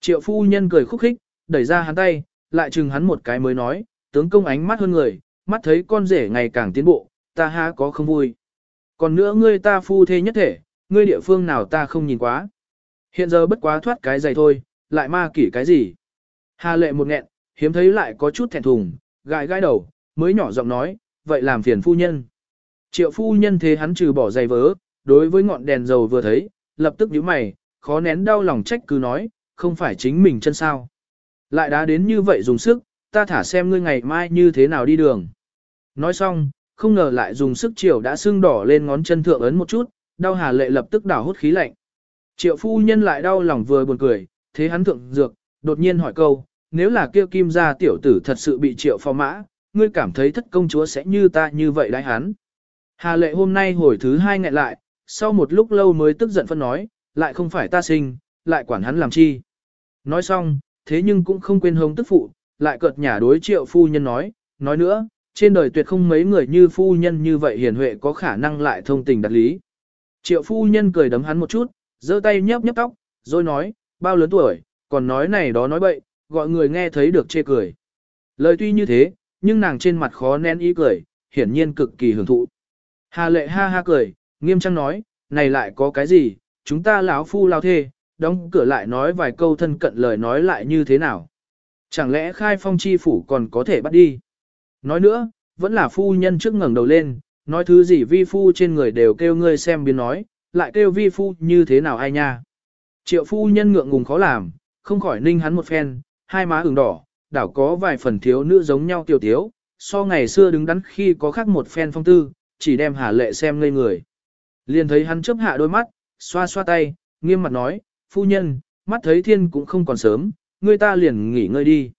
Triệu phu nhân cười khúc khích, đẩy ra hắn tay, lại chừng hắn một cái mới nói, tướng công ánh mắt hơn người, mắt thấy con rể ngày càng tiến bộ, ta há có không vui. Còn nữa ngươi ta phu thê nhất thể, ngươi địa phương nào ta không nhìn quá. Hiện giờ bất quá thoát cái giày thôi, lại ma kỷ cái gì. Hà lệ một nghẹn, hiếm thấy lại có chút thẹn thùng, gãi gãi đầu, mới nhỏ giọng nói, vậy làm phiền phu nhân. Triệu phu nhân thế hắn trừ bỏ giày vớ, đối với ngọn đèn dầu vừa thấy, lập tức nhíu mày, khó nén đau lòng trách cứ nói, không phải chính mình chân sao. Lại đã đến như vậy dùng sức, ta thả xem ngươi ngày mai như thế nào đi đường. Nói xong, không ngờ lại dùng sức chiều đã sưng đỏ lên ngón chân thượng ấn một chút, đau hà lệ lập tức đảo hút khí lạnh. Triệu phu nhân lại đau lòng vừa buồn cười, thế hắn thượng dược, đột nhiên hỏi câu, nếu là kia kim gia tiểu tử thật sự bị triệu phò mã, ngươi cảm thấy thất công chúa sẽ như ta như vậy đại hắn. Hà lệ hôm nay hồi thứ hai ngại lại, sau một lúc lâu mới tức giận phân nói, lại không phải ta sinh, lại quản hắn làm chi. Nói xong, thế nhưng cũng không quên hống tức phụ, lại cợt nhả đối triệu phu nhân nói, nói nữa, trên đời tuyệt không mấy người như phu nhân như vậy hiền huệ có khả năng lại thông tình đặt lý. Triệu phu nhân cười đấm hắn một chút, giơ tay nhấp nhấp tóc, rồi nói, bao lớn tuổi, còn nói này đó nói bậy, gọi người nghe thấy được chê cười. Lời tuy như thế, nhưng nàng trên mặt khó nén ý cười, hiển nhiên cực kỳ hưởng thụ. Hà lệ ha ha cười, nghiêm trang nói, này lại có cái gì, chúng ta lão phu lao thê, đóng cửa lại nói vài câu thân cận lời nói lại như thế nào. Chẳng lẽ khai phong chi phủ còn có thể bắt đi? Nói nữa, vẫn là phu nhân trước ngẩng đầu lên, nói thứ gì vi phu trên người đều kêu ngươi xem biến nói, lại kêu vi phu như thế nào ai nha. Triệu phu nhân ngượng ngùng khó làm, không khỏi ninh hắn một phen, hai má ửng đỏ, đảo có vài phần thiếu nữ giống nhau tiểu thiếu, so ngày xưa đứng đắn khi có khác một phen phong tư, chỉ đem hà lệ xem ngây người. Liền thấy hắn chớp hạ đôi mắt, xoa xoa tay, nghiêm mặt nói, phu nhân, mắt thấy thiên cũng không còn sớm, người ta liền nghỉ ngơi đi.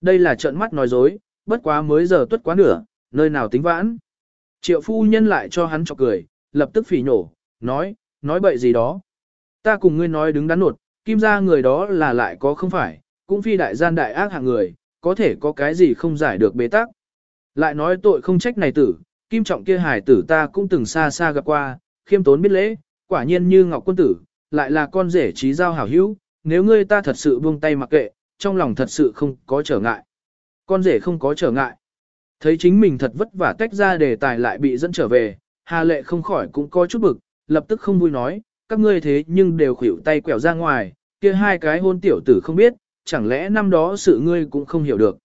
Đây là trận mắt nói dối, bất quá mới giờ tuất quá nửa, nơi nào tính vãn. Triệu phu nhân lại cho hắn cho cười, lập tức phỉ nhổ, nói, nói bậy gì đó. Ta cùng ngươi nói đứng đắn nột, kim ra người đó là lại có không phải, cũng phi đại gian đại ác hạng người, có thể có cái gì không giải được bế tắc. Lại nói tội không trách này tử, kim trọng kia hải tử ta cũng từng xa xa gặp qua, khiêm tốn biết lễ, quả nhiên như ngọc quân tử, lại là con rể trí giao hảo hữu, nếu ngươi ta thật sự buông tay mặc kệ, trong lòng thật sự không có trở ngại. Con rể không có trở ngại. Thấy chính mình thật vất vả tách ra đề tài lại bị dẫn trở về, Hà Lệ không khỏi cũng có chút bực, lập tức không vui nói, các ngươi thế nhưng đều khỉu tay quẹo ra ngoài, kia hai cái hôn tiểu tử không biết, chẳng lẽ năm đó sự ngươi cũng không hiểu được.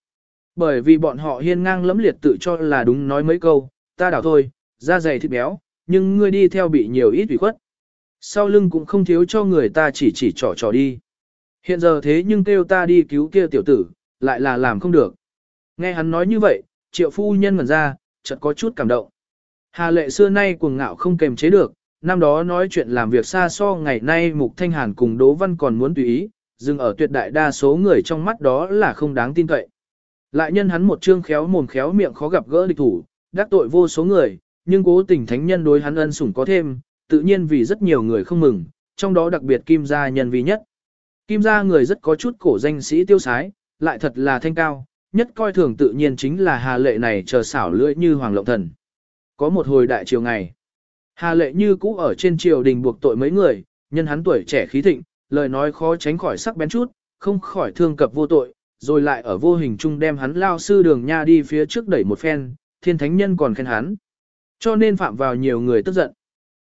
Bởi vì bọn họ hiên ngang lẫm liệt tự cho là đúng nói mấy câu, ta đảo thôi, da dày thịt béo, nhưng ngươi đi theo bị nhiều ít ủy khuất. Sau lưng cũng không thiếu cho người ta chỉ chỉ trò trò đi. Hiện giờ thế nhưng kêu ta đi cứu kia tiểu tử, lại là làm không được. Nghe hắn nói như vậy, triệu phu nhân ngẩn ra, chợt có chút cảm động. Hà lệ xưa nay cuồng ngạo không kềm chế được, năm đó nói chuyện làm việc xa so ngày nay Mục Thanh Hàn cùng Đỗ Văn còn muốn tùy ý, dừng ở tuyệt đại đa số người trong mắt đó là không đáng tin cậy. Lại nhân hắn một trương khéo mồm khéo miệng khó gặp gỡ địch thủ, đắc tội vô số người, nhưng cố tình thánh nhân đối hắn ân sủng có thêm, tự nhiên vì rất nhiều người không mừng, trong đó đặc biệt Kim gia nhân vi nhất. Kim gia người rất có chút cổ danh sĩ tiêu sái, lại thật là thanh cao, nhất coi thường tự nhiên chính là Hà Lệ này chờ xảo lưỡi như hoàng lộng thần. Có một hồi đại triều ngày, Hà Lệ như cũ ở trên triều đình buộc tội mấy người, nhân hắn tuổi trẻ khí thịnh, lời nói khó tránh khỏi sắc bén chút, không khỏi thương cập vô tội, rồi lại ở vô hình chung đem hắn lao sư đường nha đi phía trước đẩy một phen, thiên thánh nhân còn khen hắn. Cho nên phạm vào nhiều người tức giận.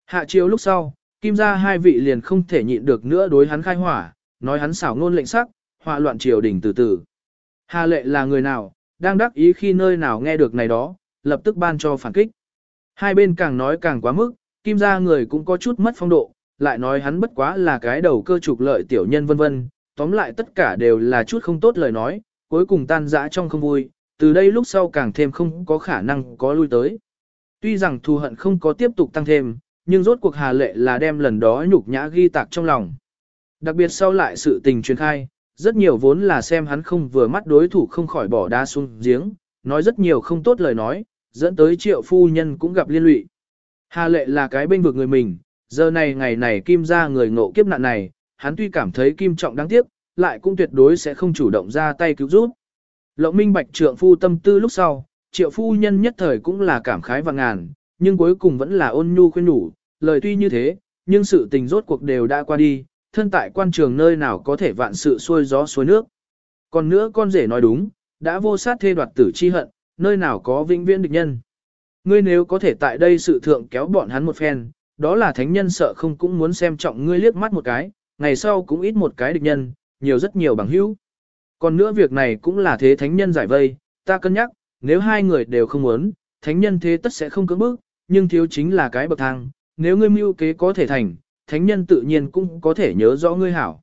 Hạ triều lúc sau, kim gia hai vị liền không thể nhịn được nữa đối hắn khai hỏa, nói hắn xảo ngôn lệnh sắc, họa loạn triều đình từ từ. Hà lệ là người nào, đang đắc ý khi nơi nào nghe được này đó, lập tức ban cho phản kích. Hai bên càng nói càng quá mức, kim gia người cũng có chút mất phong độ, lại nói hắn bất quá là cái đầu cơ trục lợi tiểu nhân vân vân, tóm lại tất cả đều là chút không tốt lời nói, cuối cùng tan rã trong không vui, từ đây lúc sau càng thêm không có khả năng có lui tới. Tuy rằng thù hận không có tiếp tục tăng thêm, nhưng rốt cuộc hà lệ là đem lần đó nhục nhã ghi tạc trong lòng. Đặc biệt sau lại sự tình truyền khai, rất nhiều vốn là xem hắn không vừa mắt đối thủ không khỏi bỏ đá xuống giếng, nói rất nhiều không tốt lời nói, dẫn tới triệu phu nhân cũng gặp liên lụy. Hà lệ là cái bên vực người mình, giờ này ngày này kim ra người ngộ kiếp nạn này, hắn tuy cảm thấy kim trọng đáng tiếc, lại cũng tuyệt đối sẽ không chủ động ra tay cứu giúp. Lộng minh bạch trượng phu tâm tư lúc sau, triệu phu nhân nhất thời cũng là cảm khái và ngàn, nhưng cuối cùng vẫn là ôn nhu khuyên nhủ, lời tuy như thế, nhưng sự tình rốt cuộc đều đã qua đi, thân tại quan trường nơi nào có thể vạn sự xuôi gió xuôi nước. Còn nữa con rể nói đúng, đã vô sát thê đoạt tử chi hận, nơi nào có vĩnh viễn địch nhân. Ngươi nếu có thể tại đây sự thượng kéo bọn hắn một phen, đó là thánh nhân sợ không cũng muốn xem trọng ngươi liếc mắt một cái, ngày sau cũng ít một cái địch nhân, nhiều rất nhiều bằng hữu. Còn nữa việc này cũng là thế thánh nhân giải vây, ta cân nhắc, nếu hai người đều không muốn, thánh nhân thế tất sẽ không cưỡng bức, nhưng thiếu chính là cái bậc thang, nếu ngươi mưu kế có thể thành, thánh nhân tự nhiên cũng có thể nhớ rõ ngươi hảo.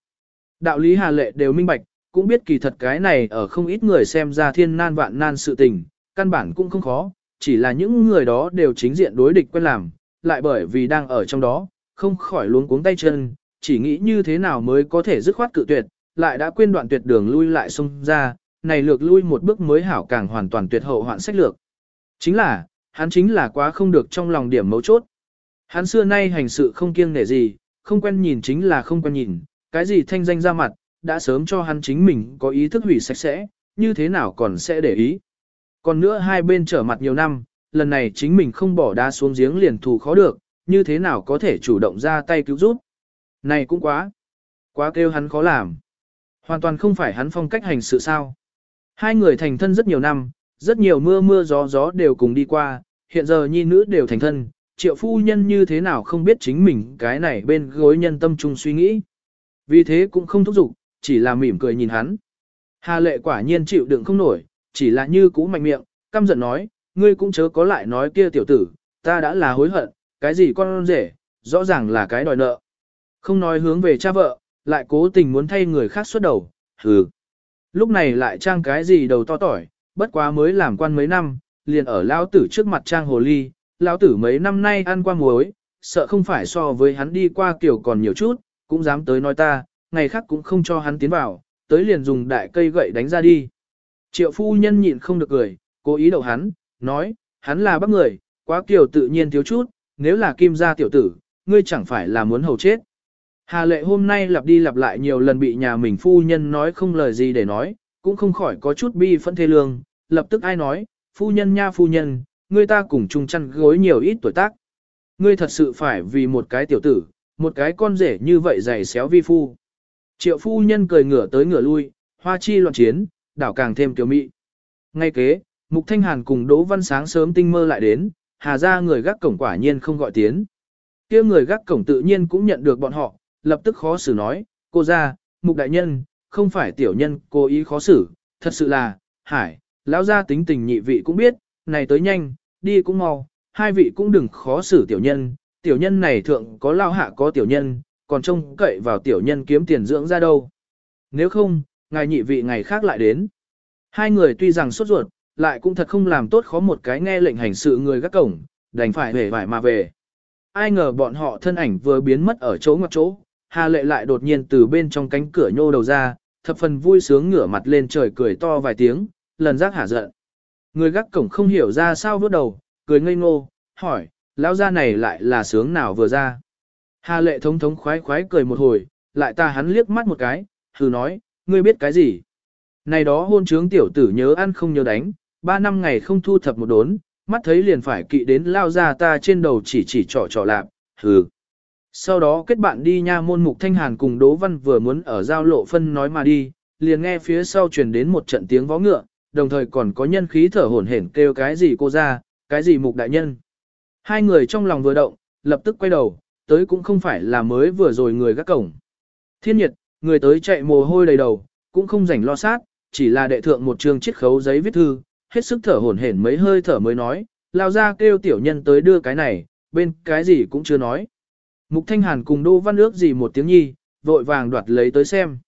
Đạo lý hà lệ đều minh bạch, cũng biết kỳ thật cái này ở không ít người xem ra thiên nan vạn nan sự tình, căn bản cũng không khó, chỉ là những người đó đều chính diện đối địch quen làm, lại bởi vì đang ở trong đó, không khỏi luống cuống tay chân, chỉ nghĩ như thế nào mới có thể dứt khoát cự tuyệt, lại đã quên đoạn tuyệt đường lui lại xông ra, này lược lui một bước mới hảo càng hoàn toàn tuyệt hậu hoạn sách lược. Chính là, hắn chính là quá không được trong lòng điểm mấu chốt. Hắn xưa nay hành sự không kiêng nể gì, không quen nhìn chính là không quen nhìn, cái gì thanh danh ra mặt, đã sớm cho hắn chính mình có ý thức hủy sạch sẽ, như thế nào còn sẽ để ý. Còn nữa hai bên trở mặt nhiều năm, lần này chính mình không bỏ đá xuống giếng liền thù khó được, như thế nào có thể chủ động ra tay cứu giúp. Này cũng quá, quá kêu hắn khó làm. Hoàn toàn không phải hắn phong cách hành sự sao. Hai người thành thân rất nhiều năm, rất nhiều mưa mưa gió gió đều cùng đi qua, hiện giờ nhi nữ đều thành thân, triệu phu nhân như thế nào không biết chính mình cái này bên gối nhân tâm trung suy nghĩ. Vì thế cũng không thúc giục, chỉ là mỉm cười nhìn hắn. Hà lệ quả nhiên chịu đựng không nổi, chỉ là như cũ mạnh miệng, căm giận nói, ngươi cũng chớ có lại nói kia tiểu tử, ta đã là hối hận, cái gì con rể, rõ ràng là cái đòi nợ. Không nói hướng về cha vợ, lại cố tình muốn thay người khác xuất đầu, hừ. Lúc này lại trang cái gì đầu to tỏi, bất quá mới làm quan mấy năm, liền ở lao tử trước mặt trang hồ ly, lão tử mấy năm nay ăn qua muối, sợ không phải so với hắn đi qua kiểu còn nhiều chút, cũng dám tới nói ta, ngày khác cũng không cho hắn tiến vào, tới liền dùng đại cây gậy đánh ra đi. Triệu phu nhân nhịn không được cười, cố ý đậu hắn, nói, hắn là bác người, quá kiểu tự nhiên thiếu chút, nếu là kim gia tiểu tử, ngươi chẳng phải là muốn hầu chết. Hà lệ hôm nay lặp đi lặp lại nhiều lần bị nhà mình phu nhân nói không lời gì để nói, cũng không khỏi có chút bi phẫn thê lương, lập tức ai nói, phu nhân nha phu nhân, ngươi ta cùng chung chăn gối nhiều ít tuổi tác. Ngươi thật sự phải vì một cái tiểu tử, một cái con rể như vậy dày xéo vi phu. Triệu phu nhân cười ngửa tới ngửa lui, hoa chi loạn chiến, đảo càng thêm tiểu mị. Ngay kế, Mục Thanh Hàn cùng Đỗ Văn sáng sớm tinh mơ lại đến, hà ra người gác cổng quả nhiên không gọi tiến. kia người gác cổng tự nhiên cũng nhận được bọn họ, lập tức khó xử nói, cô ra, Mục Đại Nhân, không phải tiểu nhân cố ý khó xử, thật sự là, hải, lão gia tính tình nhị vị cũng biết, này tới nhanh, đi cũng mau, hai vị cũng đừng khó xử tiểu nhân, tiểu nhân này thượng có lao hạ có tiểu nhân, còn trông cậy vào tiểu nhân kiếm tiền dưỡng ra đâu. Nếu không, ngài nhị vị ngày khác lại đến. Hai người tuy rằng sốt ruột, lại cũng thật không làm tốt khó một cái nghe lệnh hành sự người gác cổng, đành phải về vải mà về. Ai ngờ bọn họ thân ảnh vừa biến mất ở chỗ ngoặc chỗ, Hà Lệ lại đột nhiên từ bên trong cánh cửa nhô đầu ra, thập phần vui sướng ngửa mặt lên trời cười to vài tiếng, lần giác hả giận. Người gác cổng không hiểu ra sao vớt đầu, cười ngây ngô, hỏi, lão gia này lại là sướng nào vừa ra. Hà lệ thống thống khoái khoái cười một hồi, lại ta hắn liếc mắt một cái, thử nói, ngươi biết cái gì. Này đó hôn trướng tiểu tử nhớ ăn không nhớ đánh, ba năm ngày không thu thập một đốn, mắt thấy liền phải kỵ đến lao ra ta trên đầu chỉ chỉ trỏ trỏ lạp, hừ. Sau đó kết bạn đi nha môn mục thanh hàn cùng Đỗ Văn vừa muốn ở giao lộ phân nói mà đi, liền nghe phía sau truyền đến một trận tiếng vó ngựa, đồng thời còn có nhân khí thở hổn hển kêu cái gì cô ra, cái gì mục đại nhân. Hai người trong lòng vừa động, lập tức quay đầu, tới cũng không phải là mới vừa rồi người gác cổng. Thiên nhiệt, người tới chạy mồ hôi đầy đầu, cũng không rảnh lo sát, chỉ là đệ thượng một trường chiết khấu giấy viết thư, hết sức thở hổn hển mấy hơi thở mới nói, lao ra kêu tiểu nhân tới đưa cái này, bên cái gì cũng chưa nói. Mục Thanh Hàn cùng Đô Văn ước gì một tiếng nhi, vội vàng đoạt lấy tới xem.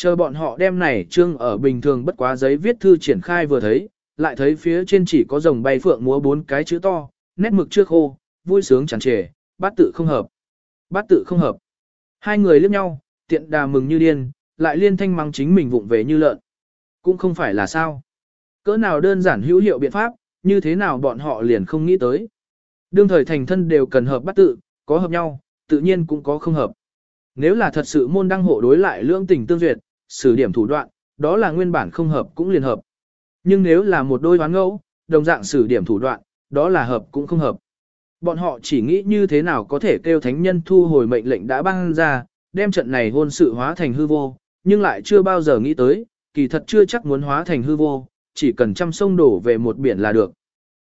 Chờ bọn họ đem này trương ở bình thường bất quá giấy viết thư triển khai vừa thấy, lại thấy phía trên chỉ có rồng bay phượng múa bốn cái chữ to, nét mực chưa khô, vui sướng chẳng trề, bát tự không hợp. Bát tự không hợp. Hai người liếc nhau, tiện đà mừng như điên, lại liên thanh mắng chính mình vụng về như lợn. Cũng không phải là sao. Cỡ nào đơn giản hữu hiệu biện pháp, như thế nào bọn họ liền không nghĩ tới. Đương thời thành thân đều cần hợp bát tự, có hợp nhau, tự nhiên cũng có không hợp. Nếu là thật sự môn đăng hộ đối lại lương tình tương duyệt, xử điểm thủ đoạn, đó là nguyên bản không hợp cũng liền hợp. Nhưng nếu là một đôi hoán ngẫu, đồng dạng xử điểm thủ đoạn, đó là hợp cũng không hợp. Bọn họ chỉ nghĩ như thế nào có thể kêu thánh nhân thu hồi mệnh lệnh đã ban ra, đem trận này hôn sự hóa thành hư vô, nhưng lại chưa bao giờ nghĩ tới, kỳ thật chưa chắc muốn hóa thành hư vô, chỉ cần trăm sông đổ về một biển là được.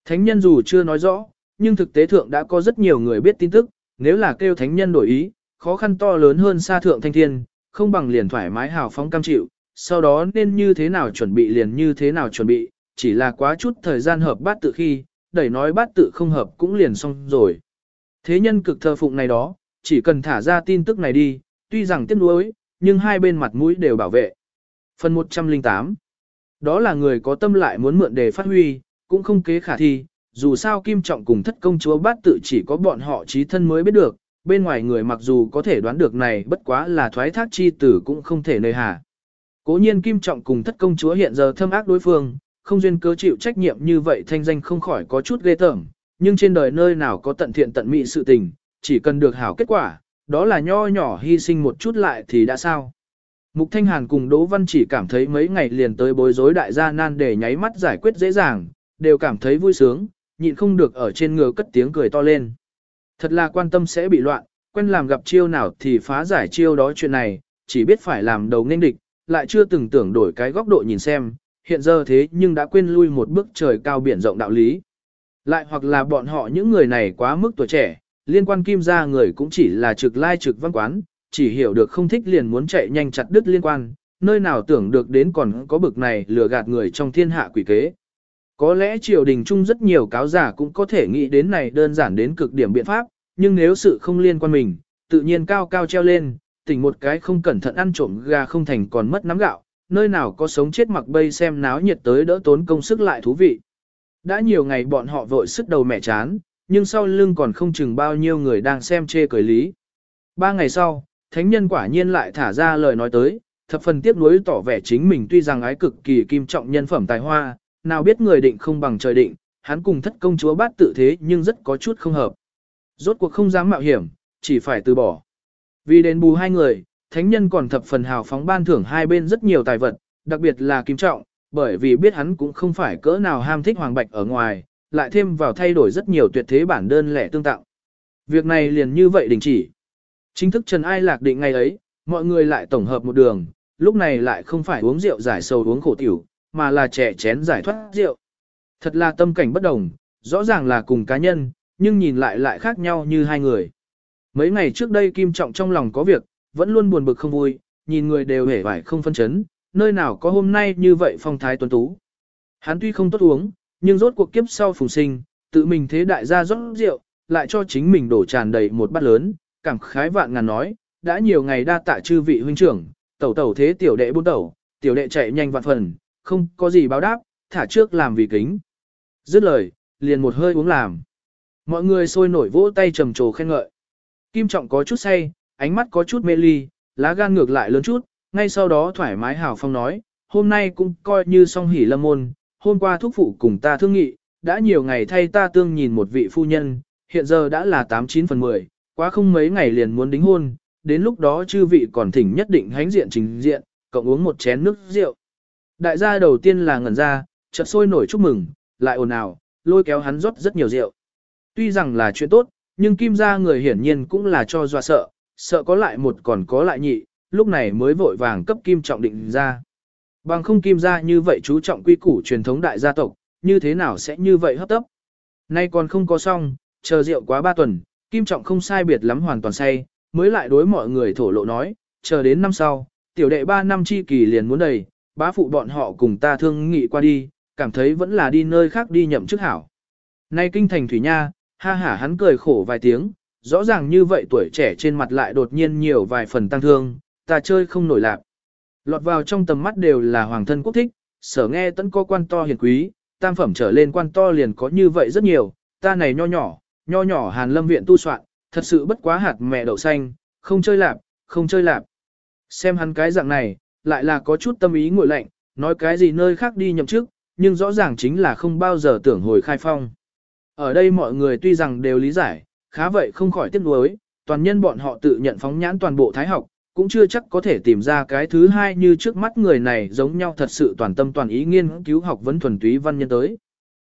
Thánh nhân dù chưa nói rõ, nhưng thực tế thượng đã có rất nhiều người biết tin tức, nếu là kêu thánh nhân đổi ý, khó khăn to lớn hơn xa thượng thanh thiên, không bằng liền thoải mái hào phóng cam chịu, sau đó nên như thế nào chuẩn bị liền như thế nào chuẩn bị, chỉ là quá chút thời gian hợp bát tự khi, đẩy nói bát tự không hợp cũng liền xong rồi. Thế nhân cực thờ phụng này đó, chỉ cần thả ra tin tức này đi, tuy rằng tiếc nuối, nhưng hai bên mặt mũi đều bảo vệ. Phần 108 Đó là người có tâm lại muốn mượn đề phát huy, cũng không kế khả thi, dù sao Kim Trọng cùng thất công chúa bát tự chỉ có bọn họ trí thân mới biết được, bên ngoài người mặc dù có thể đoán được này bất quá là thoái thác chi tử cũng không thể nơi hà. Cố nhiên Kim Trọng cùng thất công chúa hiện giờ thâm ác đối phương, không duyên cớ chịu trách nhiệm như vậy thanh danh không khỏi có chút ghê tởm, nhưng trên đời nơi nào có tận thiện tận mỹ sự tình, chỉ cần được hảo kết quả, đó là nho nhỏ hy sinh một chút lại thì đã sao. Mục Thanh Hàn cùng Đỗ Văn chỉ cảm thấy mấy ngày liền tới bối rối đại gia nan để nháy mắt giải quyết dễ dàng, đều cảm thấy vui sướng, nhịn không được ở trên ngựa cất tiếng cười to lên. Thật là quan tâm sẽ bị loạn, quen làm gặp chiêu nào thì phá giải chiêu đó chuyện này, chỉ biết phải làm đầu nên địch, lại chưa từng tưởng đổi cái góc độ nhìn xem, hiện giờ thế nhưng đã quên lui một bước trời cao biển rộng đạo lý. Lại hoặc là bọn họ những người này quá mức tuổi trẻ, liên quan kim gia người cũng chỉ là trực lai trực văn quán, chỉ hiểu được không thích liền muốn chạy nhanh chặt đứt liên quan, nơi nào tưởng được đến còn có bực này lừa gạt người trong thiên hạ quỷ kế. Có lẽ triều đình chung rất nhiều cáo giả cũng có thể nghĩ đến này đơn giản đến cực điểm biện pháp, nhưng nếu sự không liên quan mình, tự nhiên cao cao treo lên, tỉnh một cái không cẩn thận ăn trộm gà không thành còn mất nắm gạo, nơi nào có sống chết mặc bay xem náo nhiệt tới đỡ tốn công sức lại thú vị. Đã nhiều ngày bọn họ vội sức đầu mẹ chán, nhưng sau lưng còn không chừng bao nhiêu người đang xem chê cười lý. Ba ngày sau, thánh nhân quả nhiên lại thả ra lời nói tới, thập phần tiếc nuối tỏ vẻ chính mình tuy rằng ái cực kỳ kim trọng nhân phẩm tài hoa, nào biết người định không bằng trời định, hắn cùng thất công chúa bát tự thế nhưng rất có chút không hợp. Rốt cuộc không dám mạo hiểm, chỉ phải từ bỏ. Vì đền bù hai người, thánh nhân còn thập phần hào phóng ban thưởng hai bên rất nhiều tài vật, đặc biệt là kim trọng, bởi vì biết hắn cũng không phải cỡ nào ham thích hoàng bạch ở ngoài, lại thêm vào thay đổi rất nhiều tuyệt thế bản đơn lẻ tương tạo. Việc này liền như vậy đình chỉ. Chính thức Trần Ai lạc định ngày ấy, mọi người lại tổng hợp một đường, lúc này lại không phải uống rượu giải sầu uống khổ tiểu, mà là trẻ chén giải thoát rượu. Thật là tâm cảnh bất đồng, rõ ràng là cùng cá nhân, nhưng nhìn lại lại khác nhau như hai người. Mấy ngày trước đây Kim Trọng trong lòng có việc, vẫn luôn buồn bực không vui, nhìn người đều hề vải không phân chấn, nơi nào có hôm nay như vậy phong thái tuấn tú. Hắn tuy không tốt uống, nhưng rốt cuộc kiếp sau phùng sinh, tự mình thế đại gia rót rượu, lại cho chính mình đổ tràn đầy một bát lớn, cảm khái vạn ngàn nói, đã nhiều ngày đa tạ chư vị huynh trưởng, tẩu tẩu thế tiểu đệ buôn tẩu, tiểu đệ chạy nhanh vạn phần, không có gì báo đáp, thả trước làm vì kính. Dứt lời, liền một hơi uống làm. Mọi người sôi nổi vỗ tay trầm trồ khen ngợi. Kim Trọng có chút say, ánh mắt có chút mê ly, lá gan ngược lại lớn chút, ngay sau đó thoải mái hào phong nói, hôm nay cũng coi như song hỉ lâm môn, hôm qua thúc phụ cùng ta thương nghị, đã nhiều ngày thay ta tương nhìn một vị phu nhân, hiện giờ đã là 89 phần 10, quá không mấy ngày liền muốn đính hôn, đến lúc đó chư vị còn thỉnh nhất định hánh diện trình diện, cộng uống một chén nước rượu. Đại gia đầu tiên là ngẩn ra, chợt sôi nổi chúc mừng, lại ồn ào, lôi kéo hắn rót rất nhiều rượu. Tuy rằng là chuyện tốt, nhưng kim gia người hiển nhiên cũng là cho dọa sợ, sợ có lại một còn có lại nhị, lúc này mới vội vàng cấp kim trọng định ra. Bằng không kim gia như vậy chú trọng quy củ truyền thống đại gia tộc, như thế nào sẽ như vậy hấp tấp. Nay còn không có xong, chờ rượu quá ba tuần, kim trọng không sai biệt lắm hoàn toàn say, mới lại đối mọi người thổ lộ nói, chờ đến năm sau, tiểu đệ ba năm chi kỳ liền muốn đầy, bá phụ bọn họ cùng ta thương nghị qua đi, cảm thấy vẫn là đi nơi khác đi nhậm chức hảo. Nay kinh thành thủy nha, ha hả hắn cười khổ vài tiếng, rõ ràng như vậy tuổi trẻ trên mặt lại đột nhiên nhiều vài phần tăng thương, ta chơi không nổi lạc. Lọt vào trong tầm mắt đều là hoàng thân quốc thích, sở nghe tấn có quan to hiền quý, tam phẩm trở lên quan to liền có như vậy rất nhiều, ta này nho nhỏ, nho nhỏ hàn lâm viện tu soạn, thật sự bất quá hạt mẹ đậu xanh, không chơi lạp, không chơi lạp. Xem hắn cái dạng này, lại là có chút tâm ý ngội lạnh, nói cái gì nơi khác đi nhậm chức, nhưng rõ ràng chính là không bao giờ tưởng hồi khai phong. Ở đây mọi người tuy rằng đều lý giải, khá vậy không khỏi tiếc nuối, toàn nhân bọn họ tự nhận phóng nhãn toàn bộ thái học, cũng chưa chắc có thể tìm ra cái thứ hai như trước mắt người này giống nhau thật sự toàn tâm toàn ý nghiên cứu học vấn thuần túy văn nhân tới.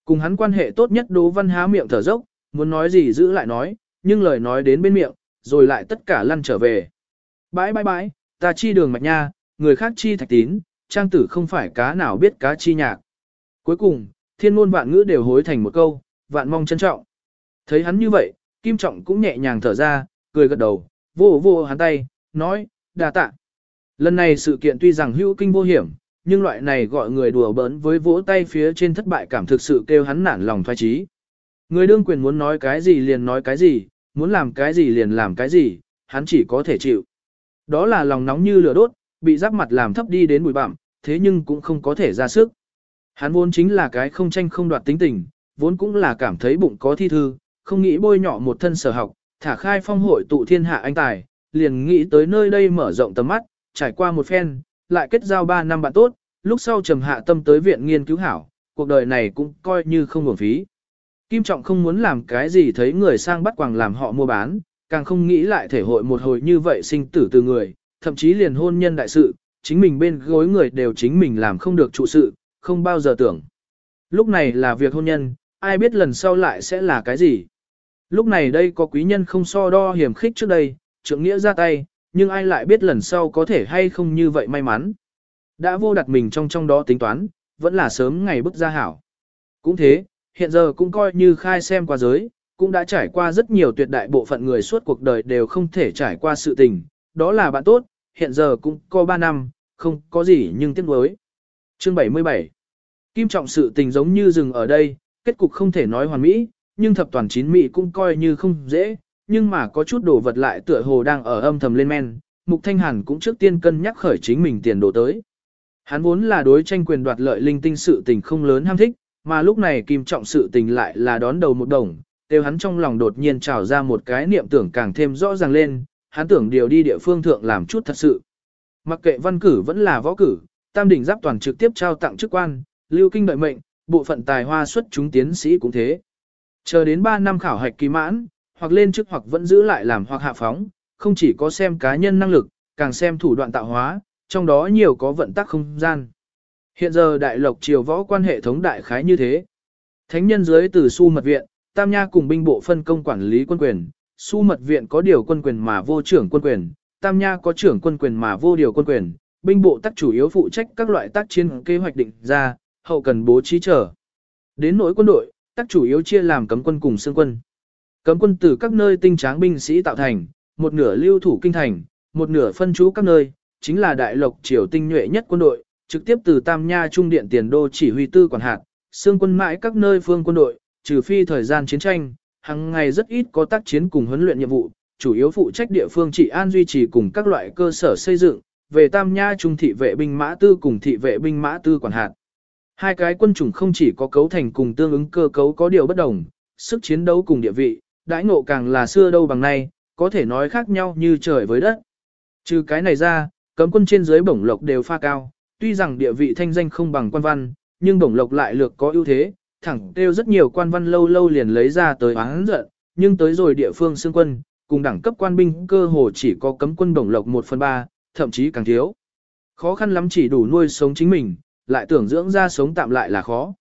Cùng hắn quan hệ tốt nhất Đỗ Văn há miệng thở dốc, muốn nói gì giữ lại nói, nhưng lời nói đến bên miệng, rồi lại tất cả lăn trở về. Bãi bãi bãi, ta chi đường mạch nha, người khác chi thạch tín, trang tử không phải cá nào biết cá chi nhạc. Cuối cùng, thiên ngôn vạn ngữ đều hối thành một câu, vạn mong trân trọng. Thấy hắn như vậy, Kim Trọng cũng nhẹ nhàng thở ra, cười gật đầu, vô vô hắn tay, nói, đa tạ. Lần này sự kiện tuy rằng hữu kinh vô hiểm, nhưng loại này gọi người đùa bỡn với vỗ tay phía trên thất bại cảm thực sự kêu hắn nản lòng thoái trí. Người đương quyền muốn nói cái gì liền nói cái gì, muốn làm cái gì liền làm cái gì, hắn chỉ có thể chịu. Đó là lòng nóng như lửa đốt, bị giáp mặt làm thấp đi đến bụi bặm, thế nhưng cũng không có thể ra sức. Hắn vốn chính là cái không tranh không đoạt tính tình, vốn cũng là cảm thấy bụng có thi thư, không nghĩ bôi nhọ một thân sở học, thả khai phong hội tụ thiên hạ anh tài, liền nghĩ tới nơi đây mở rộng tầm mắt, trải qua một phen, lại kết giao 3 năm bạn tốt, lúc sau trầm hạ tâm tới viện nghiên cứu hảo, cuộc đời này cũng coi như không uổng phí. Kim Trọng không muốn làm cái gì thấy người sang bắt quàng làm họ mua bán, càng không nghĩ lại thể hội một hồi như vậy sinh tử từ người, thậm chí liền hôn nhân đại sự, chính mình bên gối người đều chính mình làm không được trụ sự, không bao giờ tưởng. Lúc này là việc hôn nhân, ai biết lần sau lại sẽ là cái gì. Lúc này đây có quý nhân không so đo hiểm khích trước đây, trưởng nghĩa ra tay, nhưng ai lại biết lần sau có thể hay không như vậy may mắn. Đã vô đặt mình trong trong đó tính toán, vẫn là sớm ngày bước ra hảo. Cũng thế, hiện giờ cũng coi như khai xem qua giới, cũng đã trải qua rất nhiều tuyệt đại bộ phận người suốt cuộc đời đều không thể trải qua sự tình, đó là bạn tốt, hiện giờ cũng có 3 năm, không có gì nhưng tiếc nuối. Chương 77 Kim trọng sự tình giống như dừng ở đây, kết cục không thể nói hoàn mỹ, nhưng thập toàn chín mỹ cũng coi như không dễ, nhưng mà có chút đồ vật lại tựa hồ đang ở âm thầm lên men, Mục Thanh Hàn cũng trước tiên cân nhắc khởi chính mình tiền đồ tới. Hắn vốn là đối tranh quyền đoạt lợi linh tinh sự tình không lớn ham thích, mà lúc này kim trọng sự tình lại là đón đầu một đồng, đều hắn trong lòng đột nhiên trào ra một cái niệm tưởng càng thêm rõ ràng lên, hắn tưởng điều đi địa phương thượng làm chút thật sự. Mặc kệ văn cử vẫn là võ cử, tam đỉnh giáp toàn trực tiếp trao tặng chức quan, lưu kinh đợi mệnh, bộ phận tài hoa xuất chúng tiến sĩ cũng thế. Chờ đến 3 năm khảo hạch kỳ mãn, hoặc lên chức hoặc vẫn giữ lại làm hoặc hạ phóng, không chỉ có xem cá nhân năng lực, càng xem thủ đoạn tạo hóa, trong đó nhiều có vận tắc không gian. Hiện giờ đại lộc triều võ quan hệ thống đại khái như thế. Thánh nhân dưới từ su mật viện, tam nha cùng binh bộ phân công quản lý quân quyền, su mật viện có điều quân quyền mà vô trưởng quân quyền, tam nha có trưởng quân quyền mà vô điều quân quyền, binh bộ tác chủ yếu phụ trách các loại tác chiến kế hoạch định ra, hậu cần bố trí trở. Đến nỗi quân đội, tác chủ yếu chia làm cấm quân cùng xương quân. Cấm quân từ các nơi tinh tráng binh sĩ tạo thành, một nửa lưu thủ kinh thành, một nửa phân trú các nơi, chính là đại lộc triều tinh nhuệ nhất quân đội, trực tiếp từ Tam Nha Trung Điện Tiền Đô chỉ huy tư quản hạt, xương quân mãi các nơi phương quân đội, trừ phi thời gian chiến tranh, hàng ngày rất ít có tác chiến cùng huấn luyện nhiệm vụ, chủ yếu phụ trách địa phương trị an duy trì cùng các loại cơ sở xây dựng, về Tam Nha Trung thị vệ binh mã tư cùng thị vệ binh mã tư quản hạt. Hai cái quân chủng không chỉ có cấu thành cùng tương ứng cơ cấu có điều bất đồng, sức chiến đấu cùng địa vị, đãi ngộ càng là xưa đâu bằng nay, có thể nói khác nhau như trời với đất. Trừ cái này ra, cấm quân trên dưới bổng lộc đều pha cao, tuy rằng địa vị thanh danh không bằng quan văn, nhưng bổng lộc lại lược có ưu thế, thẳng đều rất nhiều quan văn lâu lâu liền lấy ra tới oán giận, nhưng tới rồi địa phương xương quân, cùng đẳng cấp quan binh cơ hồ chỉ có cấm quân bổng lộc 1 phần 3, thậm chí càng thiếu. Khó khăn lắm chỉ đủ nuôi sống chính mình, lại tưởng dưỡng ra sống tạm lại là khó.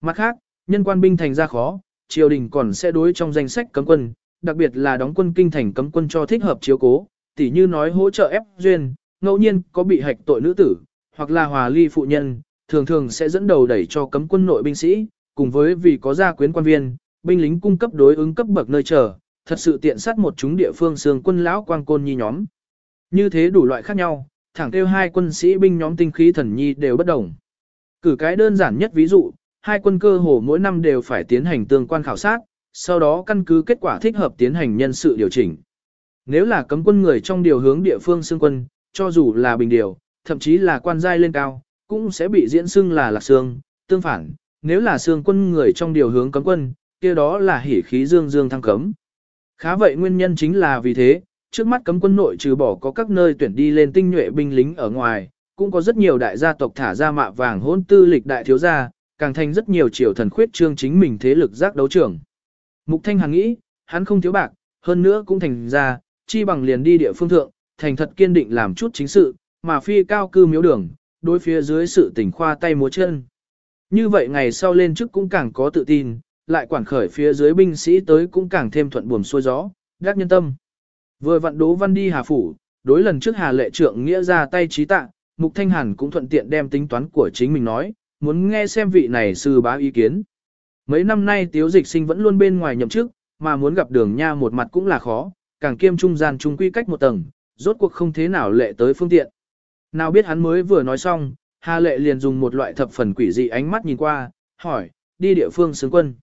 Mặt khác, nhân quan binh thành ra khó, triều đình còn sẽ đối trong danh sách cấm quân, đặc biệt là đóng quân kinh thành cấm quân cho thích hợp chiếu cố, tỉ như nói hỗ trợ ép duyên, ngẫu nhiên có bị hạch tội nữ tử, hoặc là hòa ly phụ nhân, thường thường sẽ dẫn đầu đẩy cho cấm quân nội binh sĩ, cùng với vì có gia quyến quan viên, binh lính cung cấp đối ứng cấp bậc nơi chờ, thật sự tiện sát một chúng địa phương xương quân lão quang côn nhi nhóm. Như thế đủ loại khác nhau, thẳng kêu hai quân sĩ binh nhóm tinh khí thần nhi đều bất đồng. Cử cái đơn giản nhất ví dụ, hai quân cơ hồ mỗi năm đều phải tiến hành tương quan khảo sát, sau đó căn cứ kết quả thích hợp tiến hành nhân sự điều chỉnh. Nếu là cấm quân người trong điều hướng địa phương xương quân, cho dù là bình điều, thậm chí là quan giai lên cao, cũng sẽ bị diễn xưng là lạc xương, tương phản, nếu là xương quân người trong điều hướng cấm quân, kia đó là hỉ khí dương dương thăng cấm. Khá vậy nguyên nhân chính là vì thế, trước mắt cấm quân nội trừ bỏ có các nơi tuyển đi lên tinh nhuệ binh lính ở ngoài, cũng có rất nhiều đại gia tộc thả ra mạ vàng hôn tư lịch đại thiếu gia, càng thành rất nhiều triều thần khuyết trương chính mình thế lực giác đấu trưởng. Mục Thanh hằng nghĩ, hắn không thiếu bạc, hơn nữa cũng thành ra, chi bằng liền đi địa phương thượng, thành thật kiên định làm chút chính sự, mà phi cao cư miếu đường, đối phía dưới sự tỉnh khoa tay múa chân. Như vậy ngày sau lên chức cũng càng có tự tin, lại quản khởi phía dưới binh sĩ tới cũng càng thêm thuận buồm xuôi gió, đắc nhân tâm. Vừa vặn Đỗ văn đi hà phủ, đối lần trước hà lệ trưởng nghĩa ra tay trí tạ, Mục Thanh Hàn cũng thuận tiện đem tính toán của chính mình nói, muốn nghe xem vị này sư bá ý kiến. Mấy năm nay tiếu dịch sinh vẫn luôn bên ngoài nhậm chức, mà muốn gặp đường nha một mặt cũng là khó, càng kiêm trung gian trung quy cách một tầng, rốt cuộc không thế nào lệ tới phương tiện. Nào biết hắn mới vừa nói xong, Hà Lệ liền dùng một loại thập phần quỷ dị ánh mắt nhìn qua, hỏi, đi địa phương xứng quân.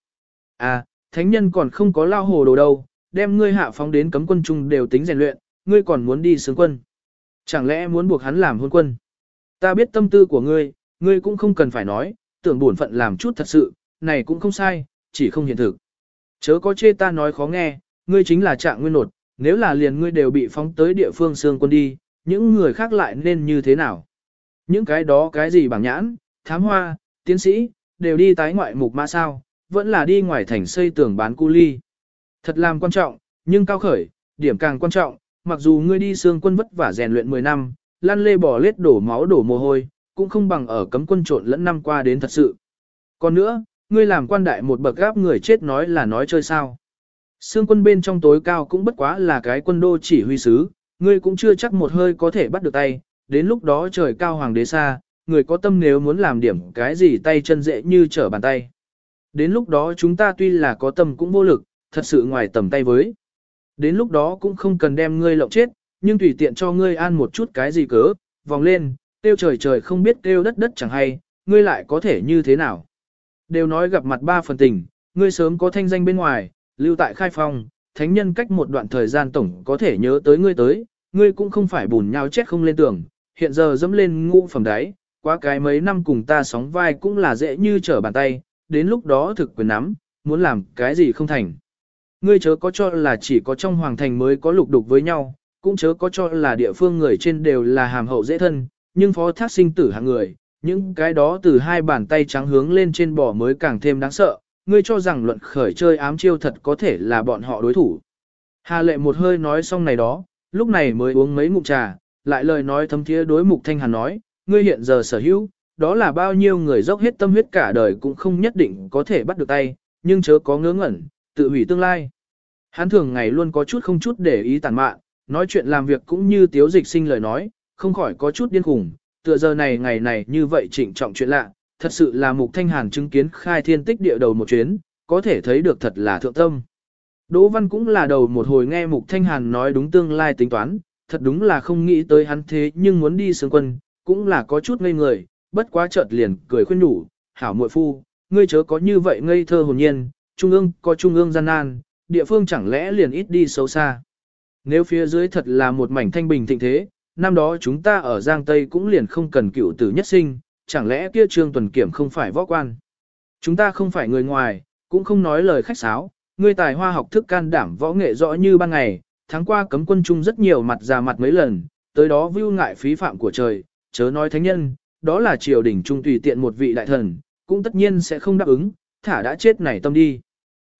À, thánh nhân còn không có lao hồ đồ đâu, đem ngươi hạ phóng đến cấm quân trung đều tính rèn luyện, ngươi còn muốn đi xứng quân. Chẳng lẽ muốn buộc hắn làm hôn quân? Ta biết tâm tư của ngươi, ngươi cũng không cần phải nói, tưởng bổn phận làm chút thật sự, này cũng không sai, chỉ không hiện thực. Chớ có chê ta nói khó nghe, ngươi chính là trạng nguyên nột, nếu là liền ngươi đều bị phóng tới địa phương xương quân đi, những người khác lại nên như thế nào? Những cái đó cái gì bảng nhãn, thám hoa, tiến sĩ, đều đi tái ngoại mục mã sao, vẫn là đi ngoài thành xây tường bán cu ly. Thật làm quan trọng, nhưng cao khởi, điểm càng quan trọng, mặc dù ngươi đi xương quân vất vả rèn luyện 10 năm, lăn lê bỏ lết đổ máu đổ mồ hôi, cũng không bằng ở cấm quân trộn lẫn năm qua đến thật sự. Còn nữa, ngươi làm quan đại một bậc gáp người chết nói là nói chơi sao. Xương quân bên trong tối cao cũng bất quá là cái quân đô chỉ huy sứ, ngươi cũng chưa chắc một hơi có thể bắt được tay, đến lúc đó trời cao hoàng đế xa, người có tâm nếu muốn làm điểm cái gì tay chân dễ như trở bàn tay. Đến lúc đó chúng ta tuy là có tâm cũng vô lực, thật sự ngoài tầm tay với. Đến lúc đó cũng không cần đem ngươi lộng chết, nhưng tùy tiện cho ngươi an một chút cái gì cớ, vòng lên, tiêu trời trời không biết tiêu đất đất chẳng hay, ngươi lại có thể như thế nào. Đều nói gặp mặt ba phần tình, ngươi sớm có thanh danh bên ngoài, lưu tại khai phong, thánh nhân cách một đoạn thời gian tổng có thể nhớ tới ngươi tới, ngươi cũng không phải bùn nhau chết không lên tưởng hiện giờ dẫm lên ngũ phẩm đáy, quá cái mấy năm cùng ta sóng vai cũng là dễ như trở bàn tay, đến lúc đó thực quyền nắm, muốn làm cái gì không thành. Ngươi chớ có cho là chỉ có trong hoàng thành mới có lục đục với nhau, cũng chớ có cho là địa phương người trên đều là hàm hậu dễ thân, nhưng phó thác sinh tử hạng người, những cái đó từ hai bàn tay trắng hướng lên trên bò mới càng thêm đáng sợ, ngươi cho rằng luận khởi chơi ám chiêu thật có thể là bọn họ đối thủ. Hà lệ một hơi nói xong này đó, lúc này mới uống mấy ngụm trà, lại lời nói thấm thiế đối mục thanh hàn nói, ngươi hiện giờ sở hữu, đó là bao nhiêu người dốc hết tâm huyết cả đời cũng không nhất định có thể bắt được tay, nhưng chớ có ngớ ngẩn, tự hủy tương lai. Hắn thường ngày luôn có chút không chút để ý tàn mạn, nói chuyện làm việc cũng như tiếu dịch sinh lời nói, không khỏi có chút điên khủng, tựa giờ này ngày này như vậy trịnh trọng chuyện lạ, thật sự là mục thanh hàn chứng kiến khai thiên tích địa đầu một chuyến, có thể thấy được thật là thượng tâm. Đỗ Văn cũng là đầu một hồi nghe mục thanh hàn nói đúng tương lai tính toán, thật đúng là không nghĩ tới hắn thế nhưng muốn đi sướng quân, cũng là có chút ngây người, bất quá chợt liền cười khuyên nhủ, hảo muội phu, ngươi chớ có như vậy ngây thơ hồn nhiên, trung ương có trung ương gian nan, địa phương chẳng lẽ liền ít đi xấu xa. Nếu phía dưới thật là một mảnh thanh bình thịnh thế, năm đó chúng ta ở Giang Tây cũng liền không cần cựu tử nhất sinh, chẳng lẽ kia trương tuần kiểm không phải võ quan. Chúng ta không phải người ngoài, cũng không nói lời khách sáo, ngươi tài hoa học thức can đảm võ nghệ rõ như ban ngày, tháng qua cấm quân chung rất nhiều mặt già mặt mấy lần, tới đó vưu ngại phí phạm của trời, chớ nói thánh nhân, đó là triều đình trung tùy tiện một vị đại thần, cũng tất nhiên sẽ không đáp ứng, thả đã chết này tâm đi.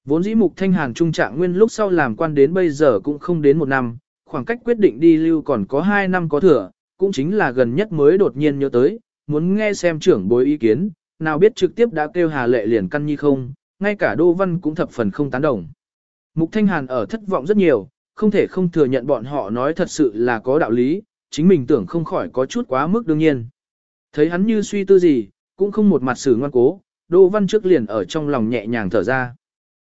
Vốn dĩ mục thanh hàn trung trạng nguyên lúc sau làm quan đến bây giờ cũng không đến một năm, khoảng cách quyết định đi lưu còn có hai năm có thừa, cũng chính là gần nhất mới đột nhiên nhớ tới, muốn nghe xem trưởng bối ý kiến, nào biết trực tiếp đã kêu hà lệ liền căn nhi không, ngay cả Đô Văn cũng thập phần không tán đồng. Mục Thanh Hàn ở thất vọng rất nhiều, không thể không thừa nhận bọn họ nói thật sự là có đạo lý, chính mình tưởng không khỏi có chút quá mức đương nhiên. Thấy hắn như suy tư gì, cũng không một mặt xử ngoan cố, Đỗ Văn trước liền ở trong lòng nhẹ nhàng thở ra.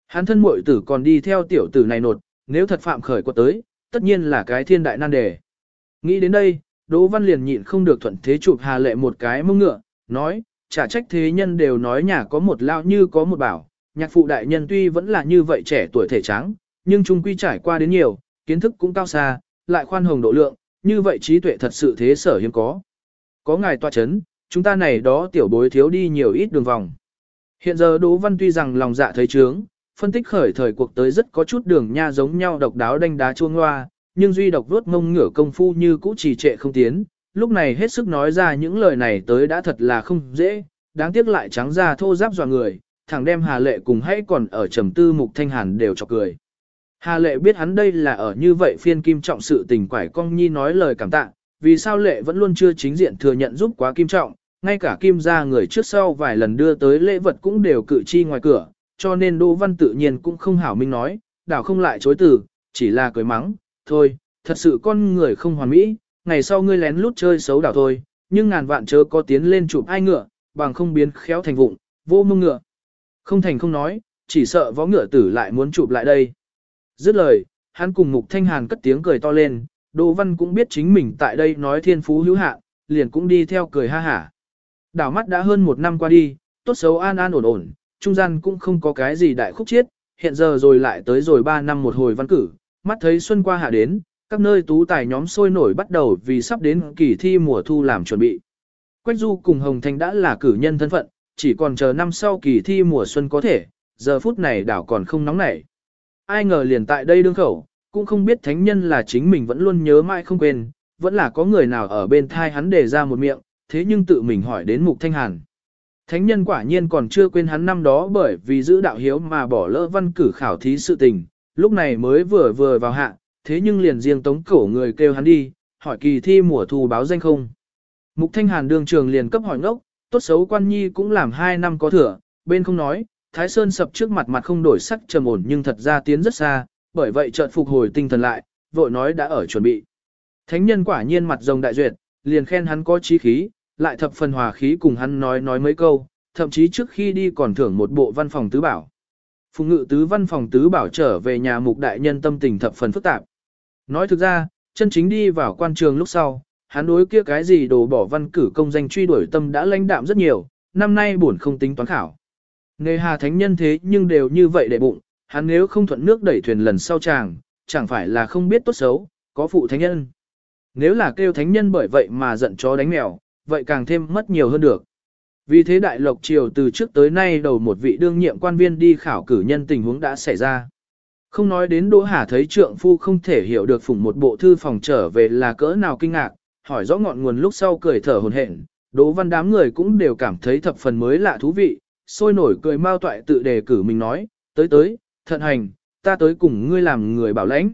Hắn thân muội tử còn đi theo tiểu tử này nột, nếu thật phạm khởi quật tới, tất nhiên là cái thiên đại nan đề. Nghĩ đến đây, Đỗ Văn liền nhịn không được thuận thế chụp Hà Lệ một cái mông ngựa, nói, Chả trách thế nhân đều nói nhà có một lao như có một bảo, nhạc phụ đại nhân tuy vẫn là như vậy trẻ tuổi thể trắng, nhưng trung quy trải qua đến nhiều, kiến thức cũng cao xa, lại khoan hồng độ lượng, như vậy trí tuệ thật sự thế sở hiếm có. Có ngài tọa chấn, chúng ta này đó tiểu bối thiếu đi nhiều ít đường vòng. Hiện giờ Đỗ Văn tuy rằng lòng dạ thấy trướng, phân tích khởi thời cuộc tới rất có chút đường nha giống nhau độc đáo đanh đá chuông loa nhưng duy độc vuốt mông ngửa công phu như cũ trì trệ không tiến, lúc này hết sức nói ra những lời này tới đã thật là không dễ, đáng tiếc lại trắng ra thô giáp dọa người, thẳng đem Hà Lệ cùng hãy còn ở trầm tư mục thanh hàn đều cho cười. Hà Lệ biết hắn đây là ở như vậy phiên kim trọng sự tình quải cong nhi nói lời cảm tạ, vì sao Lệ vẫn luôn chưa chính diện thừa nhận giúp quá kim trọng, ngay cả kim gia người trước sau vài lần đưa tới lễ vật cũng đều cự chi ngoài cửa, cho nên Đỗ Văn tự nhiên cũng không hảo minh nói, đảo không lại chối từ, chỉ là cười mắng, thôi, thật sự con người không hoàn mỹ, ngày sau ngươi lén lút chơi xấu đảo thôi, nhưng ngàn vạn chớ có tiến lên chụp ai ngựa, bằng không biến khéo thành vụng, vô mông ngựa. Không thành không nói, chỉ sợ võ ngựa tử lại muốn chụp lại đây. Dứt lời, hắn cùng Mục Thanh Hàn cất tiếng cười to lên, Đỗ Văn cũng biết chính mình tại đây nói thiên phú hữu hạ, liền cũng đi theo cười ha hả. Đảo mắt đã hơn một năm qua đi, tốt xấu an an ổn ổn, trung gian cũng không có cái gì đại khúc chiết, hiện giờ rồi lại tới rồi 3 năm một hồi văn cử, mắt thấy xuân qua hạ đến, các nơi tú tài nhóm sôi nổi bắt đầu vì sắp đến kỳ thi mùa thu làm chuẩn bị. Quách Du cùng Hồng Thanh đã là cử nhân thân phận, chỉ còn chờ năm sau kỳ thi mùa xuân có thể, giờ phút này đảo còn không nóng nảy. Ai ngờ liền tại đây đương khẩu, cũng không biết thánh nhân là chính mình vẫn luôn nhớ mãi không quên, vẫn là có người nào ở bên thai hắn để ra một miệng, thế nhưng tự mình hỏi đến Mục Thanh Hàn. Thánh nhân quả nhiên còn chưa quên hắn năm đó bởi vì giữ đạo hiếu mà bỏ lỡ văn cử khảo thí sự tình, lúc này mới vừa vừa vào hạ, thế nhưng liền riêng tống cổ người kêu hắn đi, hỏi kỳ thi mùa thu báo danh không. Mục Thanh Hàn đường trường liền cấp hỏi ngốc, tốt xấu quan nhi cũng làm hai năm có thừa, bên không nói, Thái Sơn sập trước mặt mặt không đổi sắc trầm ổn nhưng thật ra tiến rất xa, bởi vậy chợt phục hồi tinh thần lại, vội nói đã ở chuẩn bị. Thánh nhân quả nhiên mặt rồng đại duyệt, liền khen hắn có trí khí, lại thập phần hòa khí cùng hắn nói nói mấy câu, thậm chí trước khi đi còn thưởng một bộ văn phòng tứ bảo. Phùng ngự tứ văn phòng tứ bảo trở về nhà mục đại nhân tâm tình thập phần phức tạp. Nói thực ra, chân chính đi vào quan trường lúc sau, hắn đối kia cái gì đồ bỏ văn cử công danh truy đuổi tâm đã lãnh đạm rất nhiều, năm nay buồn không tính toán khảo. Nề hà thánh nhân thế nhưng đều như vậy để bụng, hắn nếu không thuận nước đẩy thuyền lần sau chàng, chẳng phải là không biết tốt xấu, có phụ thánh nhân. Nếu là kêu thánh nhân bởi vậy mà giận chó đánh mèo, vậy càng thêm mất nhiều hơn được. Vì thế Đại Lộc Triều từ trước tới nay đầu một vị đương nhiệm quan viên đi khảo cử nhân tình huống đã xảy ra. Không nói đến Đỗ Hà thấy trượng phu không thể hiểu được phủng một bộ thư phòng trở về là cỡ nào kinh ngạc, hỏi rõ ngọn nguồn lúc sau cười thở hồn hển. Đỗ văn đám người cũng đều cảm thấy thập phần mới lạ thú vị, sôi nổi cười mau toại tự đề cử mình nói, tới tới, thận hành, ta tới cùng ngươi làm người bảo lãnh.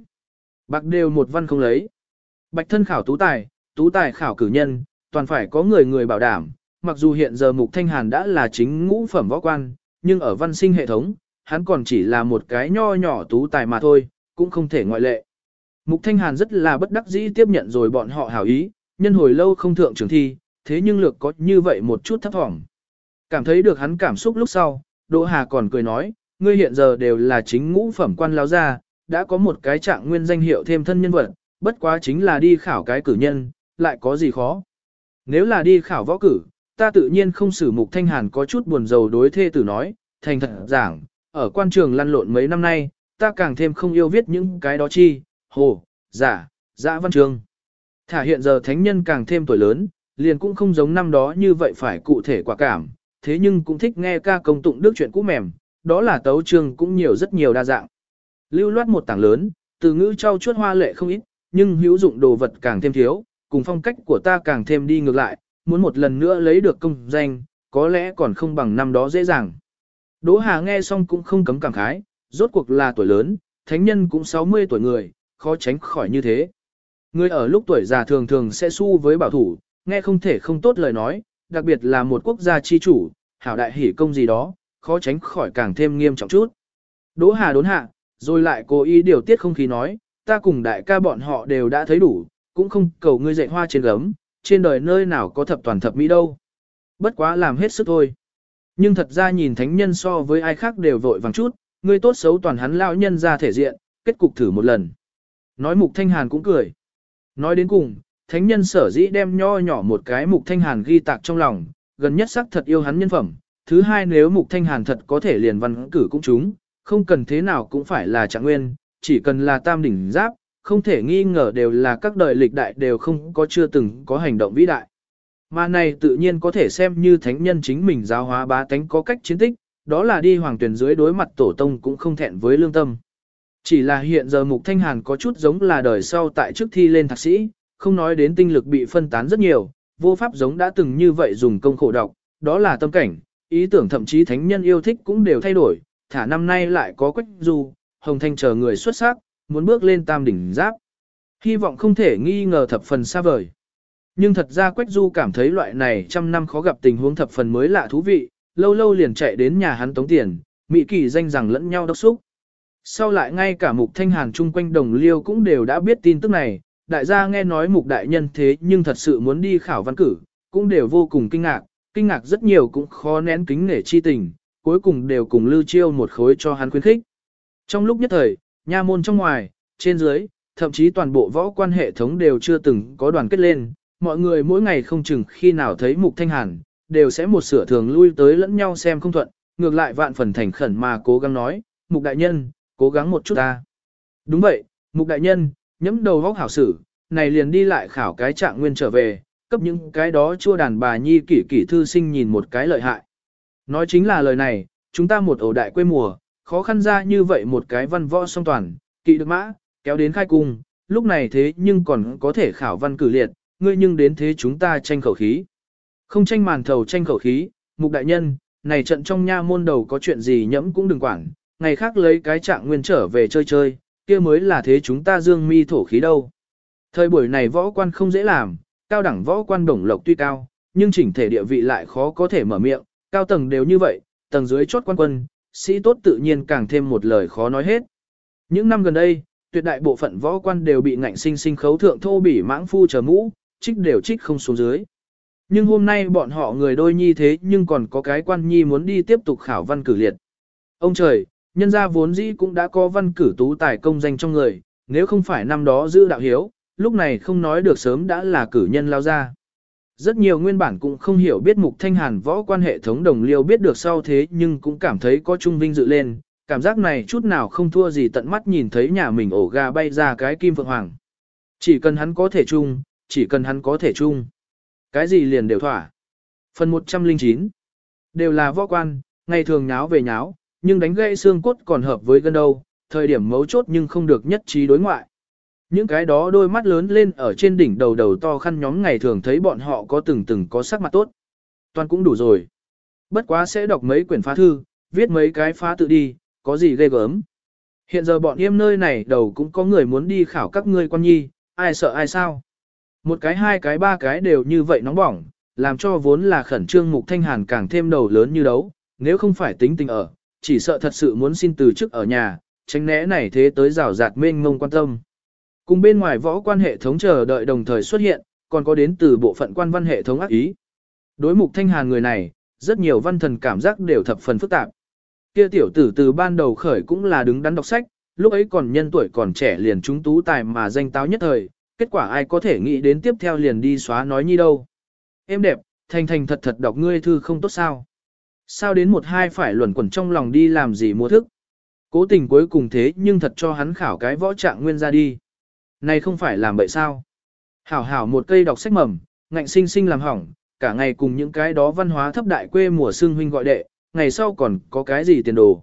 Bạc đều một văn không lấy. Bạch thân khảo tú tài, tú tài khảo cử nhân, toàn phải có người người bảo đảm, mặc dù hiện giờ Mục Thanh Hàn đã là chính ngũ phẩm võ quan, nhưng ở văn sinh hệ thống, hắn còn chỉ là một cái nho nhỏ tú tài mà thôi, cũng không thể ngoại lệ. Mục Thanh Hàn rất là bất đắc dĩ tiếp nhận rồi bọn họ hảo ý, nhân hồi lâu không thượng trường thi, thế nhưng lược có như vậy một chút thấp thỏm. Cảm thấy được hắn cảm xúc lúc sau, Đỗ Hà còn cười nói, ngươi hiện giờ đều là chính ngũ phẩm quan lao gia, đã có một cái trạng nguyên danh hiệu thêm thân nhân vật, bất quá chính là đi khảo cái cử nhân, lại có gì khó. Nếu là đi khảo võ cử, ta tự nhiên không xử mục thanh hàn có chút buồn rầu đối thê tử nói, thành thật giảng, ở quan trường lăn lộn mấy năm nay, ta càng thêm không yêu viết những cái đó chi, hồ, giả, giả văn trường. Thả hiện giờ thánh nhân càng thêm tuổi lớn, liền cũng không giống năm đó như vậy phải cụ thể quả cảm, thế nhưng cũng thích nghe ca công tụng đức chuyện cũ mềm, đó là tấu trường cũng nhiều rất nhiều đa dạng. Lưu loát một tảng lớn, từ ngữ trau chuốt hoa lệ không ít, nhưng hữu dụng đồ vật càng thêm thiếu, cùng phong cách của ta càng thêm đi ngược lại, muốn một lần nữa lấy được công danh, có lẽ còn không bằng năm đó dễ dàng. Đỗ Hà nghe xong cũng không cấm cảm khái, rốt cuộc là tuổi lớn, thánh nhân cũng 60 tuổi người, khó tránh khỏi như thế. Người ở lúc tuổi già thường thường sẽ su với bảo thủ, nghe không thể không tốt lời nói, đặc biệt là một quốc gia chi chủ, hảo đại hỉ công gì đó, khó tránh khỏi càng thêm nghiêm trọng chút. Đỗ Hà đốn hạ, rồi lại cố ý điều tiết không khí nói, ta cùng đại ca bọn họ đều đã thấy đủ, cũng không cầu ngươi dạy hoa trên gấm, trên đời nơi nào có thập toàn thập mỹ đâu. Bất quá làm hết sức thôi. Nhưng thật ra nhìn thánh nhân so với ai khác đều vội vàng chút, ngươi tốt xấu toàn hắn lão nhân ra thể diện, kết cục thử một lần. Nói mục thanh hàn cũng cười. Nói đến cùng, thánh nhân sở dĩ đem nho nhỏ một cái mục thanh hàn ghi tạc trong lòng, gần nhất sắc thật yêu hắn nhân phẩm. Thứ hai nếu mục thanh hàn thật có thể liền văn cử cũng chúng, không cần thế nào cũng phải là trạng nguyên, chỉ cần là tam đỉnh giáp, không thể nghi ngờ đều là các đời lịch đại đều không có chưa từng có hành động vĩ đại. Mà này tự nhiên có thể xem như thánh nhân chính mình giáo hóa bá tánh có cách chiến tích, đó là đi hoàng tuyển dưới đối mặt tổ tông cũng không thẹn với lương tâm. Chỉ là hiện giờ Mục Thanh Hàn có chút giống là đời sau tại trước thi lên thạc sĩ, không nói đến tinh lực bị phân tán rất nhiều, vô pháp giống đã từng như vậy dùng công khổ đọc, đó là tâm cảnh, ý tưởng thậm chí thánh nhân yêu thích cũng đều thay đổi, thả năm nay lại có quách du, hồng thanh chờ người xuất sắc, muốn bước lên tam đỉnh giáp. Hy vọng không thể nghi ngờ thập phần xa vời. Nhưng thật ra Quách Du cảm thấy loại này trăm năm khó gặp tình huống thập phần mới lạ thú vị, lâu lâu liền chạy đến nhà hắn tống tiền, Mỹ kỳ danh rằng lẫn nhau đốc xúc. Sau lại ngay cả mục thanh hàn chung quanh đồng liêu cũng đều đã biết tin tức này, đại gia nghe nói mục đại nhân thế nhưng thật sự muốn đi khảo văn cử, cũng đều vô cùng kinh ngạc, kinh ngạc rất nhiều cũng khó nén kính nể chi tình, cuối cùng đều cùng lưu chiêu một khối cho hắn khuyến khích. Trong lúc nhất thời, nha môn trong ngoài, trên dưới, thậm chí toàn bộ võ quan hệ thống đều chưa từng có đoàn kết lên, mọi người mỗi ngày không chừng khi nào thấy mục thanh hàn, đều sẽ một sửa thường lui tới lẫn nhau xem không thuận, ngược lại vạn phần thành khẩn mà cố gắng nói, mục đại nhân, cố gắng một chút ta. Đúng vậy, mục đại nhân, nhẫm đầu vóc hảo sử, này liền đi lại khảo cái trạng nguyên trở về, cấp những cái đó chua đàn bà nhi kỷ kỷ thư sinh nhìn một cái lợi hại. Nói chính là lời này, chúng ta một ổ đại quê mùa, khó khăn ra như vậy một cái văn võ song toàn, kỵ được mã, kéo đến khai cung, lúc này thế nhưng còn có thể khảo văn cử liệt, ngươi nhưng đến thế chúng ta tranh khẩu khí. Không tranh màn thầu tranh khẩu khí, mục đại nhân, này trận trong nha môn đầu có chuyện gì nhẫm cũng đừng quản, ngày khác lấy cái trạng nguyên trở về chơi chơi, kia mới là thế chúng ta dương mi thổ khí đâu. Thời buổi này võ quan không dễ làm, cao đẳng võ quan đồng lộc tuy cao, nhưng chỉnh thể địa vị lại khó có thể mở miệng, cao tầng đều như vậy, tầng dưới chốt quan quân, sĩ tốt tự nhiên càng thêm một lời khó nói hết. Những năm gần đây, tuyệt đại bộ phận võ quan đều bị ngạnh sinh sinh khấu thượng thô bỉ mãng phu chờ mũ, trích đều trích không xuống dưới. Nhưng hôm nay bọn họ người đôi nhi thế nhưng còn có cái quan nhi muốn đi tiếp tục khảo văn cử liệt. Ông trời, nhân gia vốn dĩ cũng đã có văn cử tú tài công danh trong người, nếu không phải năm đó giữ đạo hiếu, lúc này không nói được sớm đã là cử nhân lao ra. Rất nhiều nguyên bản cũng không hiểu biết mục thanh hàn võ quan hệ thống đồng liêu biết được sau thế nhưng cũng cảm thấy có trung vinh dự lên, cảm giác này chút nào không thua gì tận mắt nhìn thấy nhà mình ổ gà bay ra cái kim phượng hoàng. Chỉ cần hắn có thể chung, chỉ cần hắn có thể chung. Cái gì liền đều thỏa. Phần 109 Đều là võ quan, ngày thường nháo về nháo, nhưng đánh gãy xương cốt còn hợp với gân đâu, thời điểm mấu chốt nhưng không được nhất trí đối ngoại. Những cái đó đôi mắt lớn lên ở trên đỉnh đầu đầu to khăn nhóm ngày thường thấy bọn họ có từng từng có sắc mặt tốt. Toàn cũng đủ rồi. Bất quá sẽ đọc mấy quyển phá thư, viết mấy cái phá tự đi, có gì ghê gớm. Hiện giờ bọn em nơi này đầu cũng có người muốn đi khảo các ngươi quan nhi, ai sợ ai sao. Một cái hai cái ba cái đều như vậy nóng bỏng, làm cho vốn là khẩn trương mục thanh hàn càng thêm đầu lớn như đấu, nếu không phải tính tình ở, chỉ sợ thật sự muốn xin từ chức ở nhà, tránh né này thế tới rào rạt mênh mông quan tâm. Cùng bên ngoài võ quan hệ thống chờ đợi đồng thời xuất hiện, còn có đến từ bộ phận quan văn hệ thống ác ý. Đối mục thanh hàn người này, rất nhiều văn thần cảm giác đều thập phần phức tạp. Kia tiểu tử từ ban đầu khởi cũng là đứng đắn đọc sách, lúc ấy còn nhân tuổi còn trẻ liền chúng tú tài mà danh táo nhất thời, kết quả ai có thể nghĩ đến tiếp theo liền đi xóa nói như đâu. Em đẹp, thành thành thật thật đọc ngươi thư không tốt sao. Sao đến một hai phải luẩn quẩn trong lòng đi làm gì mua thức. Cố tình cuối cùng thế nhưng thật cho hắn khảo cái võ trạng nguyên ra đi. Này không phải làm bậy sao. Hảo hảo một cây đọc sách mầm, ngạnh sinh sinh làm hỏng, cả ngày cùng những cái đó văn hóa thấp đại quê mùa xương huynh gọi đệ, ngày sau còn có cái gì tiền đồ.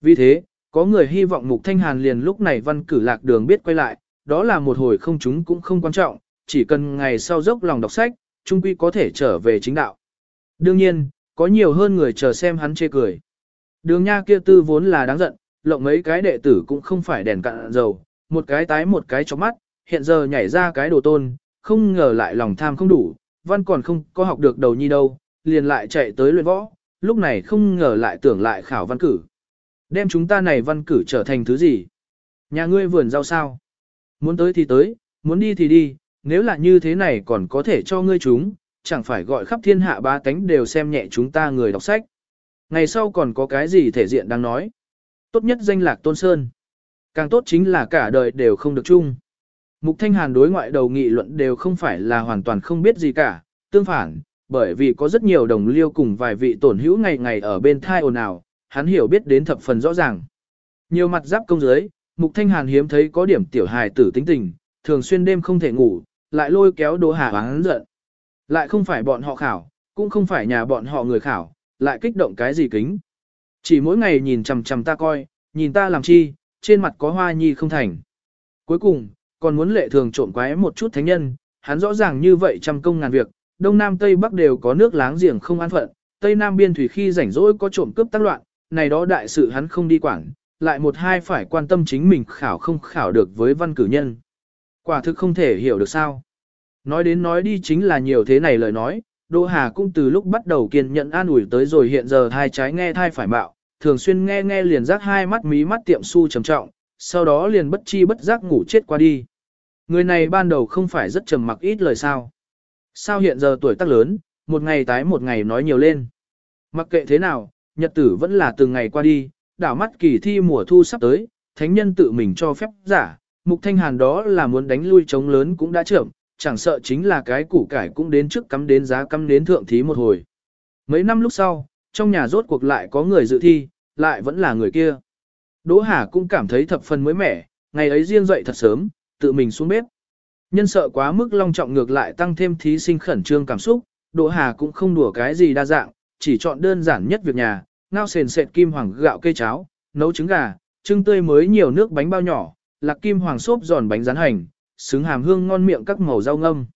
Vì thế, có người hy vọng Mục Thanh Hàn liền lúc này văn cử lạc đường biết quay lại, đó là một hồi không chúng cũng không quan trọng, chỉ cần ngày sau dốc lòng đọc sách, trung quy có thể trở về chính đạo. Đương nhiên, có nhiều hơn người chờ xem hắn chê cười. Đường nha kia tư vốn là đáng giận, lộng mấy cái đệ tử cũng không phải đèn cạn dầu, một cái tái một cái chóng mắt, hiện giờ nhảy ra cái đồ tôn, không ngờ lại lòng tham không đủ, văn còn không có học được đầu nhi đâu, liền lại chạy tới luyện võ, lúc này không ngờ lại tưởng lại khảo văn cử. Đem chúng ta này văn cử trở thành thứ gì? Nhà ngươi vườn rau sao? Muốn tới thì tới, muốn đi thì đi, nếu là như thế này còn có thể cho ngươi chúng, chẳng phải gọi khắp thiên hạ ba tánh đều xem nhẹ chúng ta người đọc sách. Ngày sau còn có cái gì thể diện đang nói. Tốt nhất danh lạc tôn sơn. Càng tốt chính là cả đời đều không được chung. Mục Thanh Hàn đối ngoại đầu nghị luận đều không phải là hoàn toàn không biết gì cả, tương phản, bởi vì có rất nhiều đồng liêu cùng vài vị tổn hữu ngày ngày ở bên thai ồn ào, hắn hiểu biết đến thập phần rõ ràng. Nhiều mặt giáp công giới, Mục Thanh Hàn hiếm thấy có điểm tiểu hài tử tính tình, thường xuyên đêm không thể ngủ, lại lôi kéo Đỗ Hà hắn giận. Lại không phải bọn họ khảo, cũng không phải nhà bọn họ người khảo, lại kích động cái gì kính. Chỉ mỗi ngày nhìn chằm chằm ta coi, nhìn ta làm chi, trên mặt có hoa nhi không thành. Cuối cùng, còn muốn lệ thường trộm quái một chút thánh nhân, hắn rõ ràng như vậy trăm công ngàn việc, đông nam tây bắc đều có nước láng giềng không an phận, tây nam biên thủy khi rảnh rỗi có trộm cướp tác loạn, này đó đại sự hắn không đi quản, lại một hai phải quan tâm chính mình khảo không khảo được với văn cử nhân. Quả thực không thể hiểu được sao. Nói đến nói đi chính là nhiều thế này lời nói, Đỗ Hà cũng từ lúc bắt đầu kiên nhẫn an ủi tới rồi hiện giờ thai trái nghe thai phải mạo, thường xuyên nghe nghe liền rác hai mắt mí mắt tiệm su trầm trọng, sau đó liền bất chi bất giác ngủ chết qua đi. Người này ban đầu không phải rất trầm mặc ít lời sao. Sao hiện giờ tuổi tác lớn, một ngày tái một ngày nói nhiều lên. Mặc kệ thế nào, nhật tử vẫn là từng ngày qua đi, đảo mắt kỳ thi mùa thu sắp tới, thánh nhân tự mình cho phép giả, mục thanh hàn đó là muốn đánh lui chống lớn cũng đã trưởng, chẳng sợ chính là cái củ cải cũng đến trước cắm đến giá cắm đến thượng thí một hồi. Mấy năm lúc sau, trong nhà rốt cuộc lại có người dự thi, lại vẫn là người kia. Đỗ Hà cũng cảm thấy thập phần mới mẻ, ngày ấy riêng dậy thật sớm, tự mình xuống bếp. Nhân sợ quá mức long trọng ngược lại tăng thêm thí sinh khẩn trương cảm xúc, Đỗ Hà cũng không đùa cái gì đa dạng, chỉ chọn đơn giản nhất việc nhà, ngao sền sệt kim hoàng gạo cây cháo, nấu trứng gà, trưng tươi mới nhiều nước bánh bao nhỏ, lạc kim hoàng xốp giòn bánh rán hành, xứng hàm hương ngon miệng các màu rau ngâm.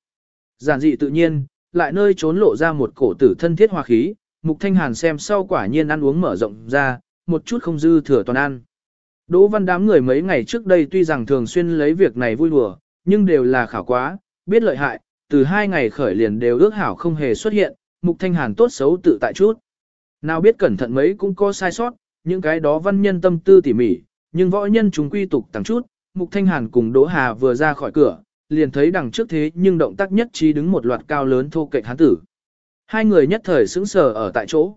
Giản dị tự nhiên, lại nơi trốn lộ ra một cổ tử thân thiết hòa khí, Mục Thanh Hàn xem sau quả nhiên ăn uống mở rộng ra, một chút không dư thừa toàn ăn. Đỗ văn đám người mấy ngày trước đây tuy rằng thường xuyên lấy việc này vui đùa, nhưng đều là khảo quá, biết lợi hại, từ hai ngày khởi liền đều ước hảo không hề xuất hiện, Mục Thanh Hàn tốt xấu tự tại chút. Nào biết cẩn thận mấy cũng có sai sót, những cái đó văn nhân tâm tư tỉ mỉ, nhưng võ nhân chúng quy tục tăng chút, Mục Thanh Hàn cùng Đỗ Hà vừa ra khỏi cửa, liền thấy đằng trước thế nhưng động tác nhất trí đứng một loạt cao lớn thô kệch hán tử. Hai người nhất thời sững sờ ở tại chỗ.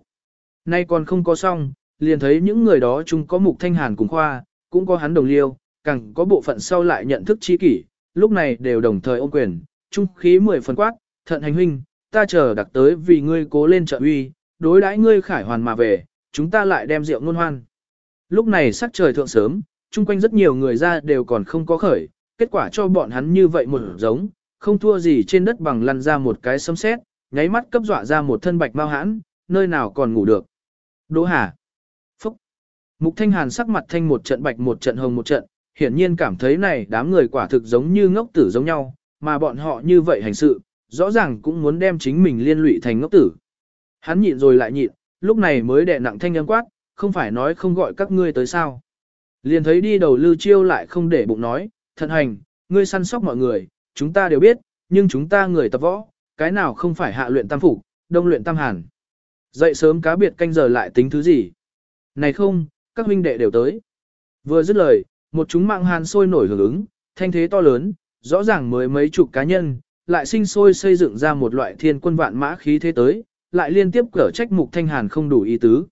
Nay còn không có xong, liền thấy những người đó chung có Mục Thanh Hàn cùng khoa, cũng có hắn đồng liêu, càng có bộ phận sau lại nhận thức chi kỷ, lúc này đều đồng thời ôm quyền, trung khí mười phần quát, thận hành huynh, ta chờ đặc tới vì ngươi cố lên trợ uy, đối đãi ngươi khải hoàn mà về, chúng ta lại đem rượu ngôn hoan. Lúc này sắc trời thượng sớm, chung quanh rất nhiều người ra đều còn không có khởi, kết quả cho bọn hắn như vậy một giống, không thua gì trên đất bằng lăn ra một cái sấm sét, nháy mắt cấp dọa ra một thân bạch mau hãn, nơi nào còn ngủ được. Đỗ Hà. Phúc. Mục Thanh Hàn sắc mặt thanh một trận bạch một trận hồng một trận, hiển nhiên cảm thấy này đám người quả thực giống như ngốc tử giống nhau, mà bọn họ như vậy hành sự, rõ ràng cũng muốn đem chính mình liên lụy thành ngốc tử. Hắn nhịn rồi lại nhịn, lúc này mới đè nặng thanh âm quát, không phải nói không gọi các ngươi tới sao. Liền thấy đi đầu lưu chiêu lại không để bụng nói, thận hành, ngươi săn sóc mọi người, chúng ta đều biết, nhưng chúng ta người tập võ, cái nào không phải hạ luyện tam phủ, đông luyện tam hàn. Dậy sớm cá biệt canh giờ lại tính thứ gì? Này không, các huynh đệ đều tới. Vừa dứt lời, một chúng mạng hàn sôi nổi hưởng ứng, thanh thế to lớn, rõ ràng mới mấy chục cá nhân, lại sinh sôi xây dựng ra một loại thiên quân vạn mã khí thế tới, lại liên tiếp cở trách mục thanh hàn không đủ ý tứ.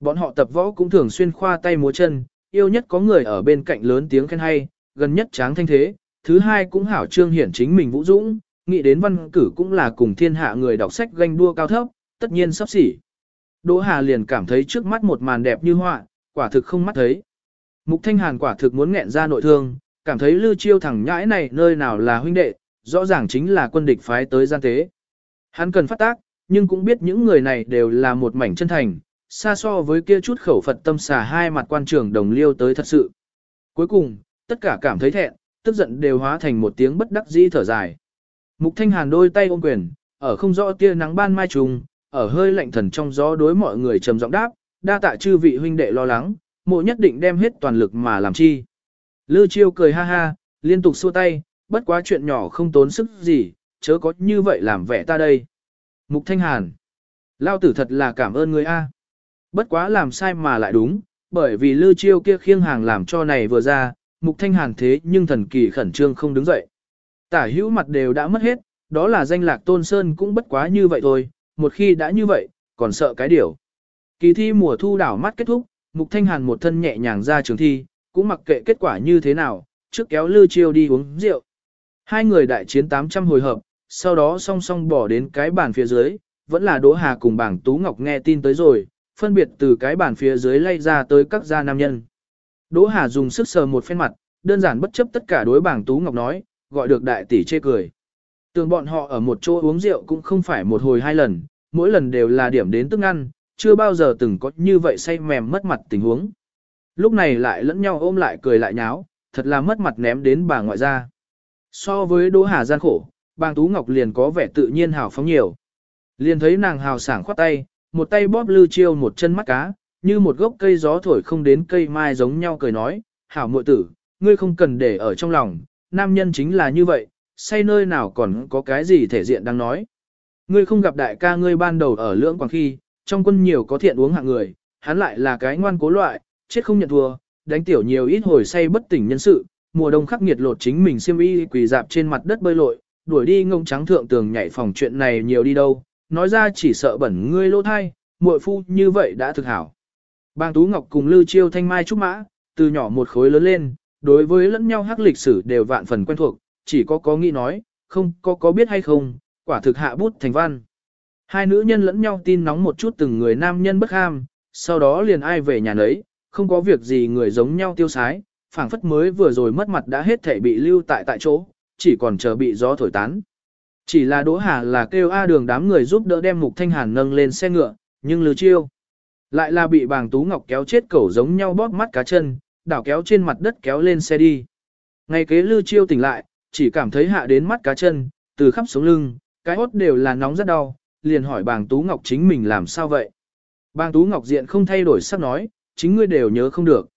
Bọn họ tập võ cũng thường xuyên khoa tay múa chân, yêu nhất có người ở bên cạnh lớn tiếng khen hay, gần nhất tráng thanh thế, thứ hai cũng hảo trương hiển chính mình vũ dũng, nghĩ đến văn cử cũng là cùng thiên hạ người đọc sách ganh đua cao thấp, tất nhiên sắp xỉ. Đỗ Hà liền cảm thấy trước mắt một màn đẹp như họa, quả thực không mắt thấy. Mục Thanh Hàn quả thực muốn nghẹn ra nội thương, cảm thấy Lưu Chiêu thẳng nhãi này nơi nào là huynh đệ, rõ ràng chính là quân địch phái tới gian tế. Hắn cần phát tác, nhưng cũng biết những người này đều là một mảnh chân thành, xa so với kia chút khẩu Phật tâm xà hai mặt quan trường đồng liêu tới thật sự. Cuối cùng, tất cả cảm thấy thẹn, tức giận đều hóa thành một tiếng bất đắc dĩ thở dài. Mục Thanh Hàn đôi tay ôm quyền, ở không rõ tia nắng ban mai trùng, ở hơi lạnh thần trong gió đối mọi người trầm giọng đáp, đa tạ chư vị huynh đệ lo lắng, mộ nhất định đem hết toàn lực mà làm chi. Lư Chiêu cười ha ha, liên tục xua tay, bất quá chuyện nhỏ không tốn sức gì, chớ có như vậy làm vẻ ta đây. Mục Thanh Hàn, lao tử thật là cảm ơn người A. Bất quá làm sai mà lại đúng, bởi vì Lư Chiêu kia khiêng hàng làm cho này vừa ra, Mục Thanh Hàn thế nhưng thần kỳ khẩn trương không đứng dậy. Tả hữu mặt đều đã mất hết, đó là danh lạc tôn sơn cũng bất quá như vậy thôi, một khi đã như vậy, còn sợ cái điều. Kỳ thi mùa thu đảo mắt kết thúc, Mục Thanh Hàn một thân nhẹ nhàng ra trường thi, cũng mặc kệ kết quả như thế nào, trước kéo Lư Chiêu đi uống rượu. Hai người đại chiến 800 hồi hợp, sau đó song song bỏ đến cái bàn phía dưới, vẫn là Đỗ Hà cùng bảng Tú Ngọc nghe tin tới rồi, phân biệt từ cái bàn phía dưới lay ra tới các gia nam nhân. Đỗ Hà dùng sức sờ một phen mặt, đơn giản bất chấp tất cả đối bảng Tú Ngọc nói, gọi được đại tỷ chê cười. Tưởng bọn họ ở một chỗ uống rượu cũng không phải một hồi hai lần, mỗi lần đều là điểm đến tức ăn, chưa bao giờ từng có như vậy say mềm mất mặt tình huống. Lúc này lại lẫn nhau ôm lại cười lại nháo, thật là mất mặt ném đến bà ngoại ra. So với Đỗ Hà gian khổ, bàng Tú Ngọc liền có vẻ tự nhiên hào phóng nhiều. Liền thấy nàng hào sảng khoát tay, một tay bóp lư chiêu một chân mắt cá, như một gốc cây gió thổi không đến cây mai giống nhau cười nói, hảo muội tử, ngươi không cần để ở trong lòng, nam nhân chính là như vậy, say nơi nào còn có cái gì thể diện đang nói. Ngươi không gặp đại ca ngươi ban đầu ở lưỡng quảng khi, trong quân nhiều có thiện uống hạng người, hắn lại là cái ngoan cố loại, chết không nhận thua, đánh tiểu nhiều ít hồi say bất tỉnh nhân sự, mùa đông khắc nghiệt lột chính mình xiêm y quỳ dạp trên mặt đất bơi lội, đuổi đi ngông trắng thượng tường nhảy phòng chuyện này nhiều đi đâu, nói ra chỉ sợ bẩn ngươi lỗ thai, muội phu như vậy đã thực hảo. Bang Tú Ngọc cùng Lưu Chiêu Thanh Mai Trúc Mã, từ nhỏ một khối lớn lên, đối với lẫn nhau hắc lịch sử đều vạn phần quen thuộc, chỉ có có nghĩ nói, không có có biết hay không, quả thực hạ bút thành văn. Hai nữ nhân lẫn nhau tin nóng một chút từng người nam nhân bất ham, sau đó liền ai về nhà nấy, không có việc gì người giống nhau tiêu sái, phảng phất mới vừa rồi mất mặt đã hết thể bị lưu tại tại chỗ, chỉ còn chờ bị gió thổi tán. Chỉ là Đỗ Hà là kêu A đường đám người giúp đỡ đem Mục Thanh Hàn nâng lên xe ngựa, nhưng lừa chiêu. Lại là bị bàng Tú Ngọc kéo chết cẩu giống nhau bóp mắt cá chân, đảo kéo trên mặt đất kéo lên xe đi. Ngay kế lư chiêu tỉnh lại, chỉ cảm thấy hạ đến mắt cá chân, từ khắp sống lưng, cái hốt đều là nóng rất đau, liền hỏi bàng Tú Ngọc chính mình làm sao vậy. Bàng Tú Ngọc diện không thay đổi sắc nói, chính ngươi đều nhớ không được.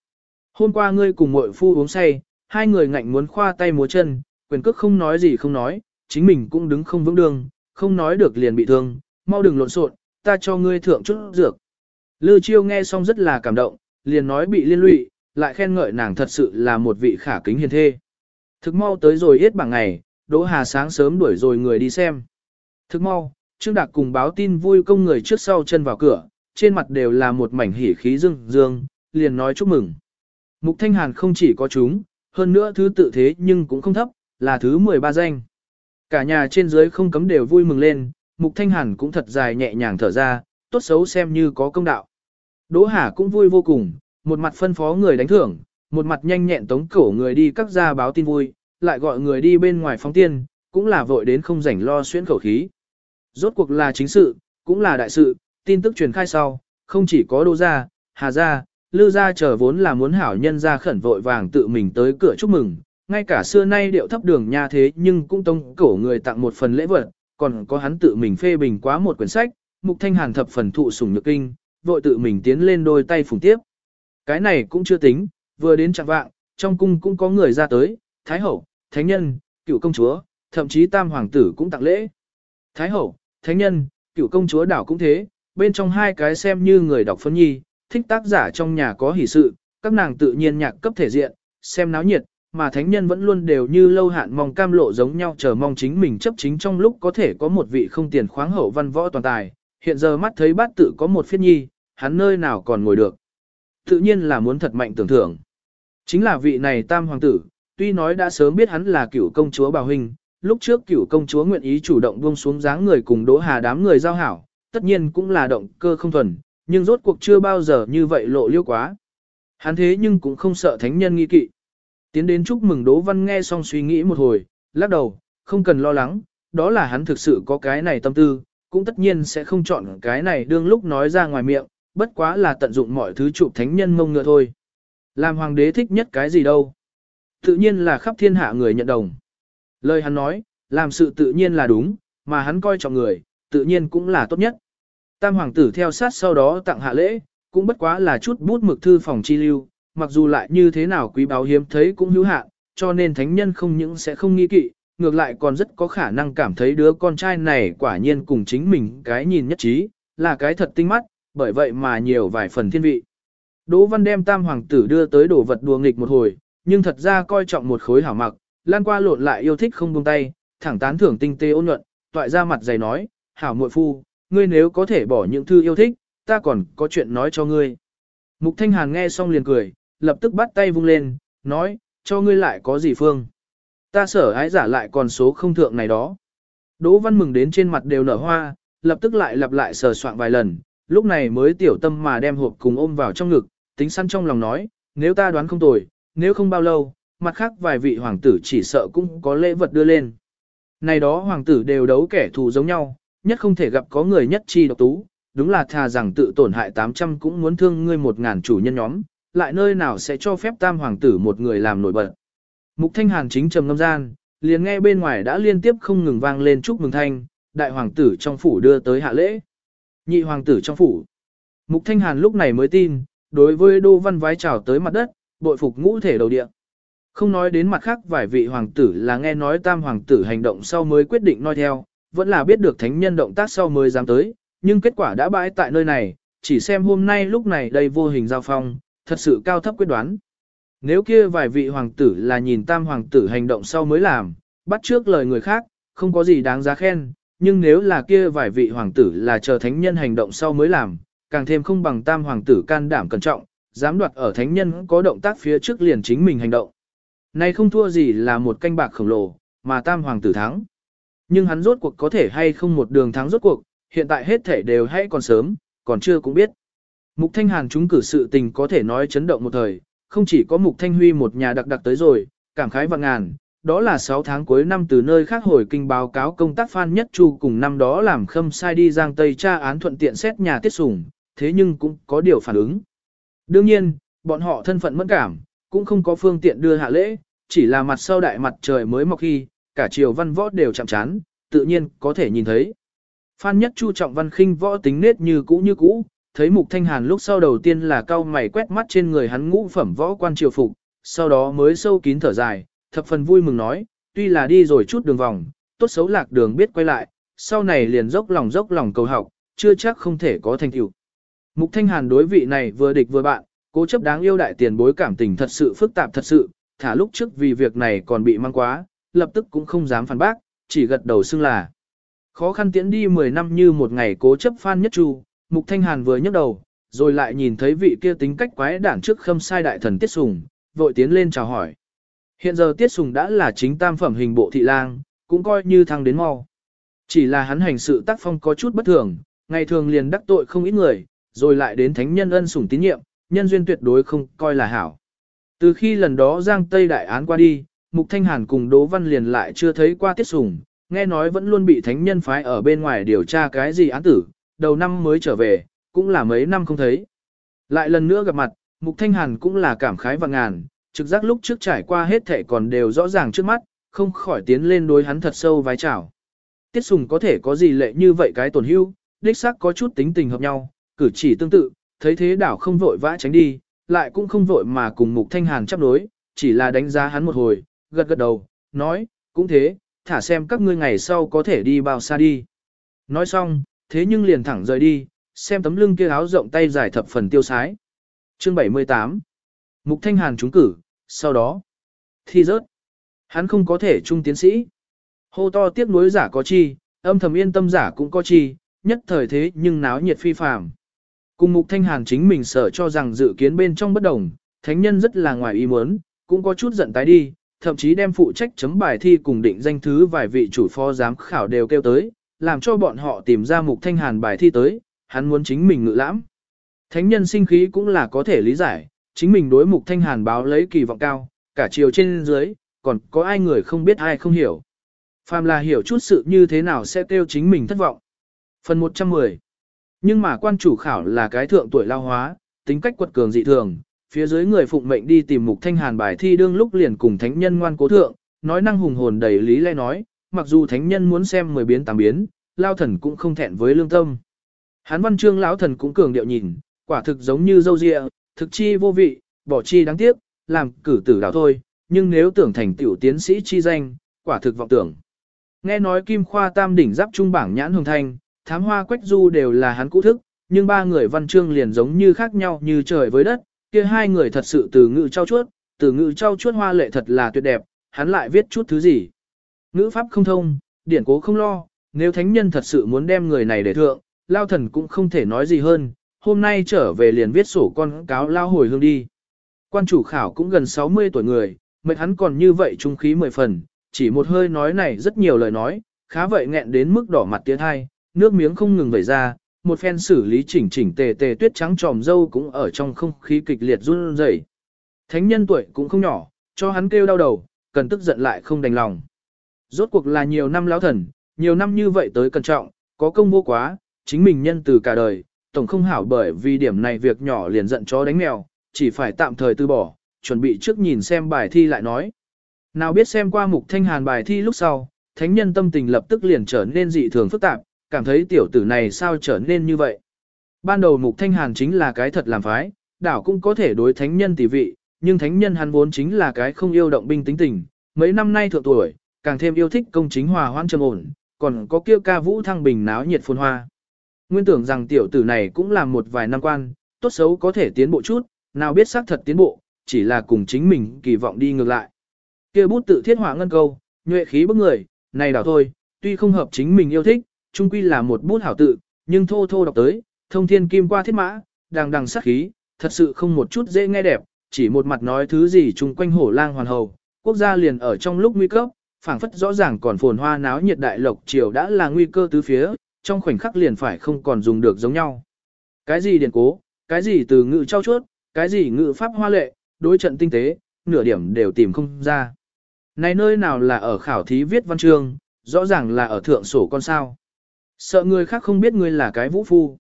Hôm qua ngươi cùng muội phu uống say, hai người ngạnh muốn khoa tay múa chân, quyền cước không nói gì không nói, chính mình cũng đứng không vững đường, không nói được liền bị thương, mau đừng lộn xộn, ta cho ngươi thượng chút dược. Lư Chiêu nghe xong rất là cảm động, liền nói bị liên lụy, lại khen ngợi nàng thật sự là một vị khả kính hiền thê. Thực mau tới rồi yết bảng ngày, Đỗ Hà sáng sớm đuổi rồi người đi xem. Thực mau, Trương Đạc cùng báo tin vui công người trước sau chân vào cửa, trên mặt đều là một mảnh hỉ khí dương dương, liền nói chúc mừng. Mục Thanh Hàn không chỉ có chúng, hơn nữa thứ tự thế nhưng cũng không thấp, là thứ 13 danh. Cả nhà trên dưới không cấm đều vui mừng lên, Mục Thanh Hàn cũng thật dài nhẹ nhàng thở ra, tốt xấu xem như có công đạo. Đỗ Hà cũng vui vô cùng, một mặt phân phó người đánh thưởng, một mặt nhanh nhẹn tống cổ người đi các gia báo tin vui, lại gọi người đi bên ngoài phóng tiên, cũng là vội đến không rảnh lo xuyên khẩu khí. Rốt cuộc là chính sự, cũng là đại sự, tin tức truyền khai sau, không chỉ có Đỗ gia, Hà gia, Lư gia chờ vốn là muốn hảo nhân gia khẩn vội vàng tự mình tới cửa chúc mừng, ngay cả xưa nay điệu thấp đường nha thế nhưng cũng tông cổ người tặng một phần lễ vật, còn có hắn tự mình phê bình quá một quyển sách, Mục Thanh Hàn thập phần thụ sủng nhược kinh, vội tự mình tiến lên đôi tay phùng tiếp. Cái này cũng chưa tính, vừa đến trạng vạng, trong cung cũng có người ra tới, Thái Hậu, Thánh Nhân, cựu công chúa, thậm chí Tam Hoàng tử cũng tặng lễ. Thái Hậu, Thánh Nhân, cựu công chúa đảo cũng thế, bên trong hai cái xem như người đọc phân nhi, thích tác giả trong nhà có hỷ sự, các nàng tự nhiên nhạc cấp thể diện, xem náo nhiệt, mà thánh nhân vẫn luôn đều như lâu hạn mong cam lộ giống nhau chờ mong chính mình chấp chính trong lúc có thể có một vị không tiền khoáng hậu văn võ toàn tài, hiện giờ mắt thấy bát tự có một phiết nhi, hắn nơi nào còn ngồi được. Tự nhiên là muốn thật mạnh tưởng thưởng. Chính là vị này tam hoàng tử, tuy nói đã sớm biết hắn là cựu công chúa bào huynh, lúc trước cựu công chúa nguyện ý chủ động buông xuống dáng người cùng đỗ hà đám người giao hảo, tất nhiên cũng là động cơ không thuần, nhưng rốt cuộc chưa bao giờ như vậy lộ liêu quá. Hắn thế nhưng cũng không sợ thánh nhân nghi kỵ. Tiến đến chúc mừng Đỗ Văn nghe xong suy nghĩ một hồi, lắc đầu, không cần lo lắng, đó là hắn thực sự có cái này tâm tư, cũng tất nhiên sẽ không chọn cái này đương lúc nói ra ngoài miệng, bất quá là tận dụng mọi thứ chụp thánh nhân mông ngựa thôi. Làm hoàng đế thích nhất cái gì đâu? Tự nhiên là khắp thiên hạ người nhận đồng. Lời hắn nói, làm sự tự nhiên là đúng, mà hắn coi trọng người, tự nhiên cũng là tốt nhất. Tam hoàng tử theo sát sau đó tặng hạ lễ, cũng bất quá là chút bút mực thư phòng chi lưu, mặc dù lại như thế nào quý báo hiếm thấy cũng hữu hạn, cho nên thánh nhân không những sẽ không nghi kỵ, ngược lại còn rất có khả năng cảm thấy đứa con trai này quả nhiên cùng chính mình cái nhìn nhất trí, là cái thật tinh mắt, bởi vậy mà nhiều vài phần thiên vị. Đỗ Văn đem tam hoàng tử đưa tới đổ vật đùa nghịch một hồi, nhưng thật ra coi trọng một khối hảo mặc, lan qua lộn lại yêu thích không buông tay, thẳng tán thưởng tinh tế ôn nhuận, toại ra mặt dày nói, hảo muội phu, ngươi nếu có thể bỏ những thư yêu thích, ta còn có chuyện nói cho ngươi. Mục Thanh Hàn nghe xong liền cười, lập tức bắt tay vung lên, nói, cho ngươi lại có gì phương. Ta sở ái giả lại còn số không thượng này đó. Đỗ Văn mừng đến trên mặt đều nở hoa, lập tức lại lặp lại sờ soạn vài lần, lúc này mới tiểu tâm mà đem hộp cùng ôm vào trong ngực, tính săn trong lòng nói, nếu ta đoán không tồi, nếu không bao lâu, mặt khác vài vị hoàng tử chỉ sợ cũng có lễ vật đưa lên. Này đó hoàng tử đều đấu kẻ thù giống nhau, nhất không thể gặp có người nhất chi độc tú, đúng là thà rằng tự tổn hại 800 cũng muốn thương ngươi một ngàn chủ nhân nhóm, lại nơi nào sẽ cho phép tam hoàng tử một người làm nổi bật. Mục Thanh Hàn chính trầm ngâm gian, liền nghe bên ngoài đã liên tiếp không ngừng vang lên chúc mừng thanh, đại hoàng tử trong phủ đưa tới hạ lễ. Nhị hoàng tử trong phủ. Mục Thanh Hàn lúc này mới tin, đối với Đô Văn vái chào tới mặt đất, bội phục ngũ thể đầu địa. Không nói đến mặt khác vài vị hoàng tử là nghe nói tam hoàng tử hành động sau mới quyết định nói theo, vẫn là biết được thánh nhân động tác sau mới dám tới, nhưng kết quả đã bãi tại nơi này, chỉ xem hôm nay lúc này đây vô hình giao phong, thật sự cao thấp quyết đoán. Nếu kia vài vị hoàng tử là nhìn tam hoàng tử hành động sau mới làm, bắt trước lời người khác, không có gì đáng giá khen, nhưng nếu là kia vài vị hoàng tử là chờ thánh nhân hành động sau mới làm, càng thêm không bằng tam hoàng tử can đảm cẩn trọng, dám đoạt ở thánh nhân có động tác phía trước liền chính mình hành động. Này không thua gì là một canh bạc khổng lồ, mà tam hoàng tử thắng. Nhưng hắn rốt cuộc có thể hay không một đường thắng rốt cuộc, hiện tại hết thể đều hay còn sớm, còn chưa cũng biết. Mục Thanh Hàn chúng cử sự tình có thể nói chấn động một thời, không chỉ có Mục Thanh Huy một nhà đặc đặc tới rồi, cảm khái vạn ngàn, đó là 6 tháng cuối năm từ nơi khác hồi kinh báo cáo công tác Phan Nhất Chu cùng năm đó làm khâm sai đi Giang Tây tra án thuận tiện xét nhà tiết sủng, thế nhưng cũng có điều phản ứng. Đương nhiên, bọn họ thân phận mẫn cảm, cũng không có phương tiện đưa hạ lễ, chỉ là mặt sau đại mặt trời mới mọc khi, cả triều văn võ đều chạm chán, tự nhiên có thể nhìn thấy. Phan Nhất Chu trọng văn khinh võ tính nết như cũ như cũ, thấy Mục Thanh Hàn lúc sau đầu tiên là cao mày quét mắt trên người hắn ngũ phẩm võ quan triều phục, sau đó mới sâu kín thở dài, thập phần vui mừng nói, tuy là đi rồi chút đường vòng, tốt xấu lạc đường biết quay lại, sau này liền dốc lòng dốc lòng cầu học, chưa chắc không thể có thành tựu. Mục Thanh Hàn đối vị này vừa địch vừa bạn, cố chấp đáng yêu đại tiền bối cảm tình thật sự phức tạp thật sự, thả lúc trước vì việc này còn bị mang quá, lập tức cũng không dám phản bác, chỉ gật đầu xưng là. Khó khăn tiễn đi 10 năm như một ngày cố chấp Phan Nhất Chu, Mục Thanh Hàn vừa nhấc đầu, rồi lại nhìn thấy vị kia tính cách quái đản trước khâm sai đại thần Tiết Sùng, vội tiến lên chào hỏi. Hiện giờ Tiết Sùng đã là chính tam phẩm hình bộ thị lang, cũng coi như thăng đến mau. Chỉ là hắn hành sự tác phong có chút bất thường, ngày thường liền đắc tội không ít người, rồi lại đến thánh nhân ân sủng tín nhiệm, nhân duyên tuyệt đối không coi là hảo. Từ khi lần đó Giang Tây đại án qua đi, Mục Thanh Hàn cùng Đỗ Văn liền lại chưa thấy qua Tiết Sùng, nghe nói vẫn luôn bị thánh nhân phái ở bên ngoài điều tra cái gì án tử, đầu năm mới trở về, cũng là mấy năm không thấy. Lại lần nữa gặp mặt, Mục Thanh Hàn cũng là cảm khái và ngàn, trực giác lúc trước trải qua hết thể còn đều rõ ràng trước mắt, không khỏi tiến lên đối hắn thật sâu vái chào. Tiết Sùng có thể có gì lệ như vậy cái tổn hưu, đích xác có chút tính tình hợp nhau, cử chỉ tương tự, thấy thế đảo không vội vã tránh đi, lại cũng không vội mà cùng Mục Thanh Hàn chấp đối, chỉ là đánh giá hắn một hồi, gật gật đầu, nói, cũng thế, thả xem các ngươi ngày sau có thể đi bao xa đi. Nói xong, thế nhưng liền thẳng rời đi, xem tấm lưng kia áo rộng tay dài thập phần tiêu sái. Chương 78 Mục Thanh Hàn trúng cử, sau đó thi rớt. Hắn không có thể trung tiến sĩ. Hô to tiếc nuối giả có chi, âm thầm yên tâm giả cũng có chi, nhất thời thế nhưng náo nhiệt phi phàm. Cùng Mục Thanh Hàn chính mình sợ cho rằng dự kiến bên trong bất đồng, thánh nhân rất là ngoài ý muốn, cũng có chút giận tái đi, thậm chí đem phụ trách chấm bài thi cùng định danh thứ vài vị chủ phó giám khảo đều kêu tới, làm cho bọn họ tìm ra Mục Thanh Hàn bài thi tới, hắn muốn chính mình ngự lãm. Thánh nhân sinh khí cũng là có thể lý giải, chính mình đối Mục Thanh Hàn báo lấy kỳ vọng cao, cả chiều trên dưới, còn có ai người không biết ai không hiểu. Phàm là hiểu chút sự như thế nào sẽ kêu chính mình thất vọng. Phần 110 Nhưng mà quan chủ khảo là cái thượng tuổi lao hóa, tính cách quật cường dị thường, phía dưới người phụng mệnh đi tìm Mục Thanh Hàn bài thi đương lúc liền cùng thánh nhân ngoan cố thượng, nói năng hùng hồn đầy lý lẽ nói, mặc dù thánh nhân muốn xem mười biến tám biến, lao thần cũng không thẹn với lương tâm. Hán văn chương lão thần cũng cường điệu nhìn, quả thực giống như dâu dịa, thực chi vô vị, bỏ chi đáng tiếc, làm cử tử đảo thôi, nhưng nếu tưởng thành tiểu tiến sĩ chi danh, quả thực vọng tưởng. Nghe nói kim khoa tam đỉnh giáp trung bảng nhãn hồng thanh, thám hoa quách du đều là hắn cũ thức, nhưng ba người văn chương liền giống như khác nhau như trời với đất, kia hai người thật sự từ ngữ trao chuốt, từ ngữ trao chuốt hoa lệ thật là tuyệt đẹp, hắn lại viết chút thứ gì. Ngữ pháp không thông, điển cố không lo, nếu thánh nhân thật sự muốn đem người này để thượng, lao thần cũng không thể nói gì hơn, hôm nay trở về liền viết sổ con cáo lao hồi hương đi. Quan chủ khảo cũng gần 60 tuổi người, mệt hắn còn như vậy trung khí mười phần, chỉ một hơi nói này rất nhiều lời nói, khá vậy nghẹn đến mức đỏ mặt tiếng hai, nước miếng không ngừng vẩy ra, một phen xử lý chỉnh chỉnh tề tề tuyết trắng tròm dâu cũng ở trong không khí kịch liệt run rẩy. Thánh nhân tuổi cũng không nhỏ, cho hắn kêu đau đầu, cần tức giận lại không đành lòng. Rốt cuộc là nhiều năm lão thần, nhiều năm như vậy tới cẩn trọng, có công vô quá, chính mình nhân từ cả đời, tổng không hảo bởi vì điểm này việc nhỏ liền giận chó đánh mèo, chỉ phải tạm thời từ bỏ, chuẩn bị trước nhìn xem bài thi lại nói. Nào biết xem qua mục thanh hàn bài thi lúc sau, thánh nhân tâm tình lập tức liền trở nên dị thường phức tạp, cảm thấy tiểu tử này sao trở nên như vậy. Ban đầu mục thanh hàn chính là cái thật làm phái, đảo cũng có thể đối thánh nhân tỷ vị, nhưng thánh nhân hắn vốn chính là cái không yêu động binh tính tình, mấy năm nay thượng tuổi, càng thêm yêu thích công chính hòa hoãn trầm ổn, còn có kia ca vũ thăng bình náo nhiệt phồn hoa. Nguyên tưởng rằng tiểu tử này cũng làm một vài năm quan, tốt xấu có thể tiến bộ chút, nào biết xác thật tiến bộ, chỉ là cùng chính mình kỳ vọng đi ngược lại. Kia bút tự thiết hỏa ngân câu, nhuệ khí bức người, này đảo thôi, tuy không hợp chính mình yêu thích, chung quy là một bút hảo tự, nhưng thô thô đọc tới, thông thiên kim qua thiết mã, đàng đàng sát khí, thật sự không một chút dễ nghe đẹp, chỉ một mặt nói thứ gì chung quanh hổ lang hoàn hầu, quốc gia liền ở trong lúc nguy cấp, phảng phất rõ ràng còn phồn hoa náo nhiệt đại lộc triều đã là nguy cơ tứ phía, trong khoảnh khắc liền phải không còn dùng được giống nhau. Cái gì điển cố, cái gì từ ngữ trao chuốt, cái gì ngữ pháp hoa lệ, đối trận tinh tế, nửa điểm đều tìm không ra. Này nơi nào là ở khảo thí viết văn chương, rõ ràng là ở thượng sổ con sao. Sợ người khác không biết ngươi là cái vũ phu.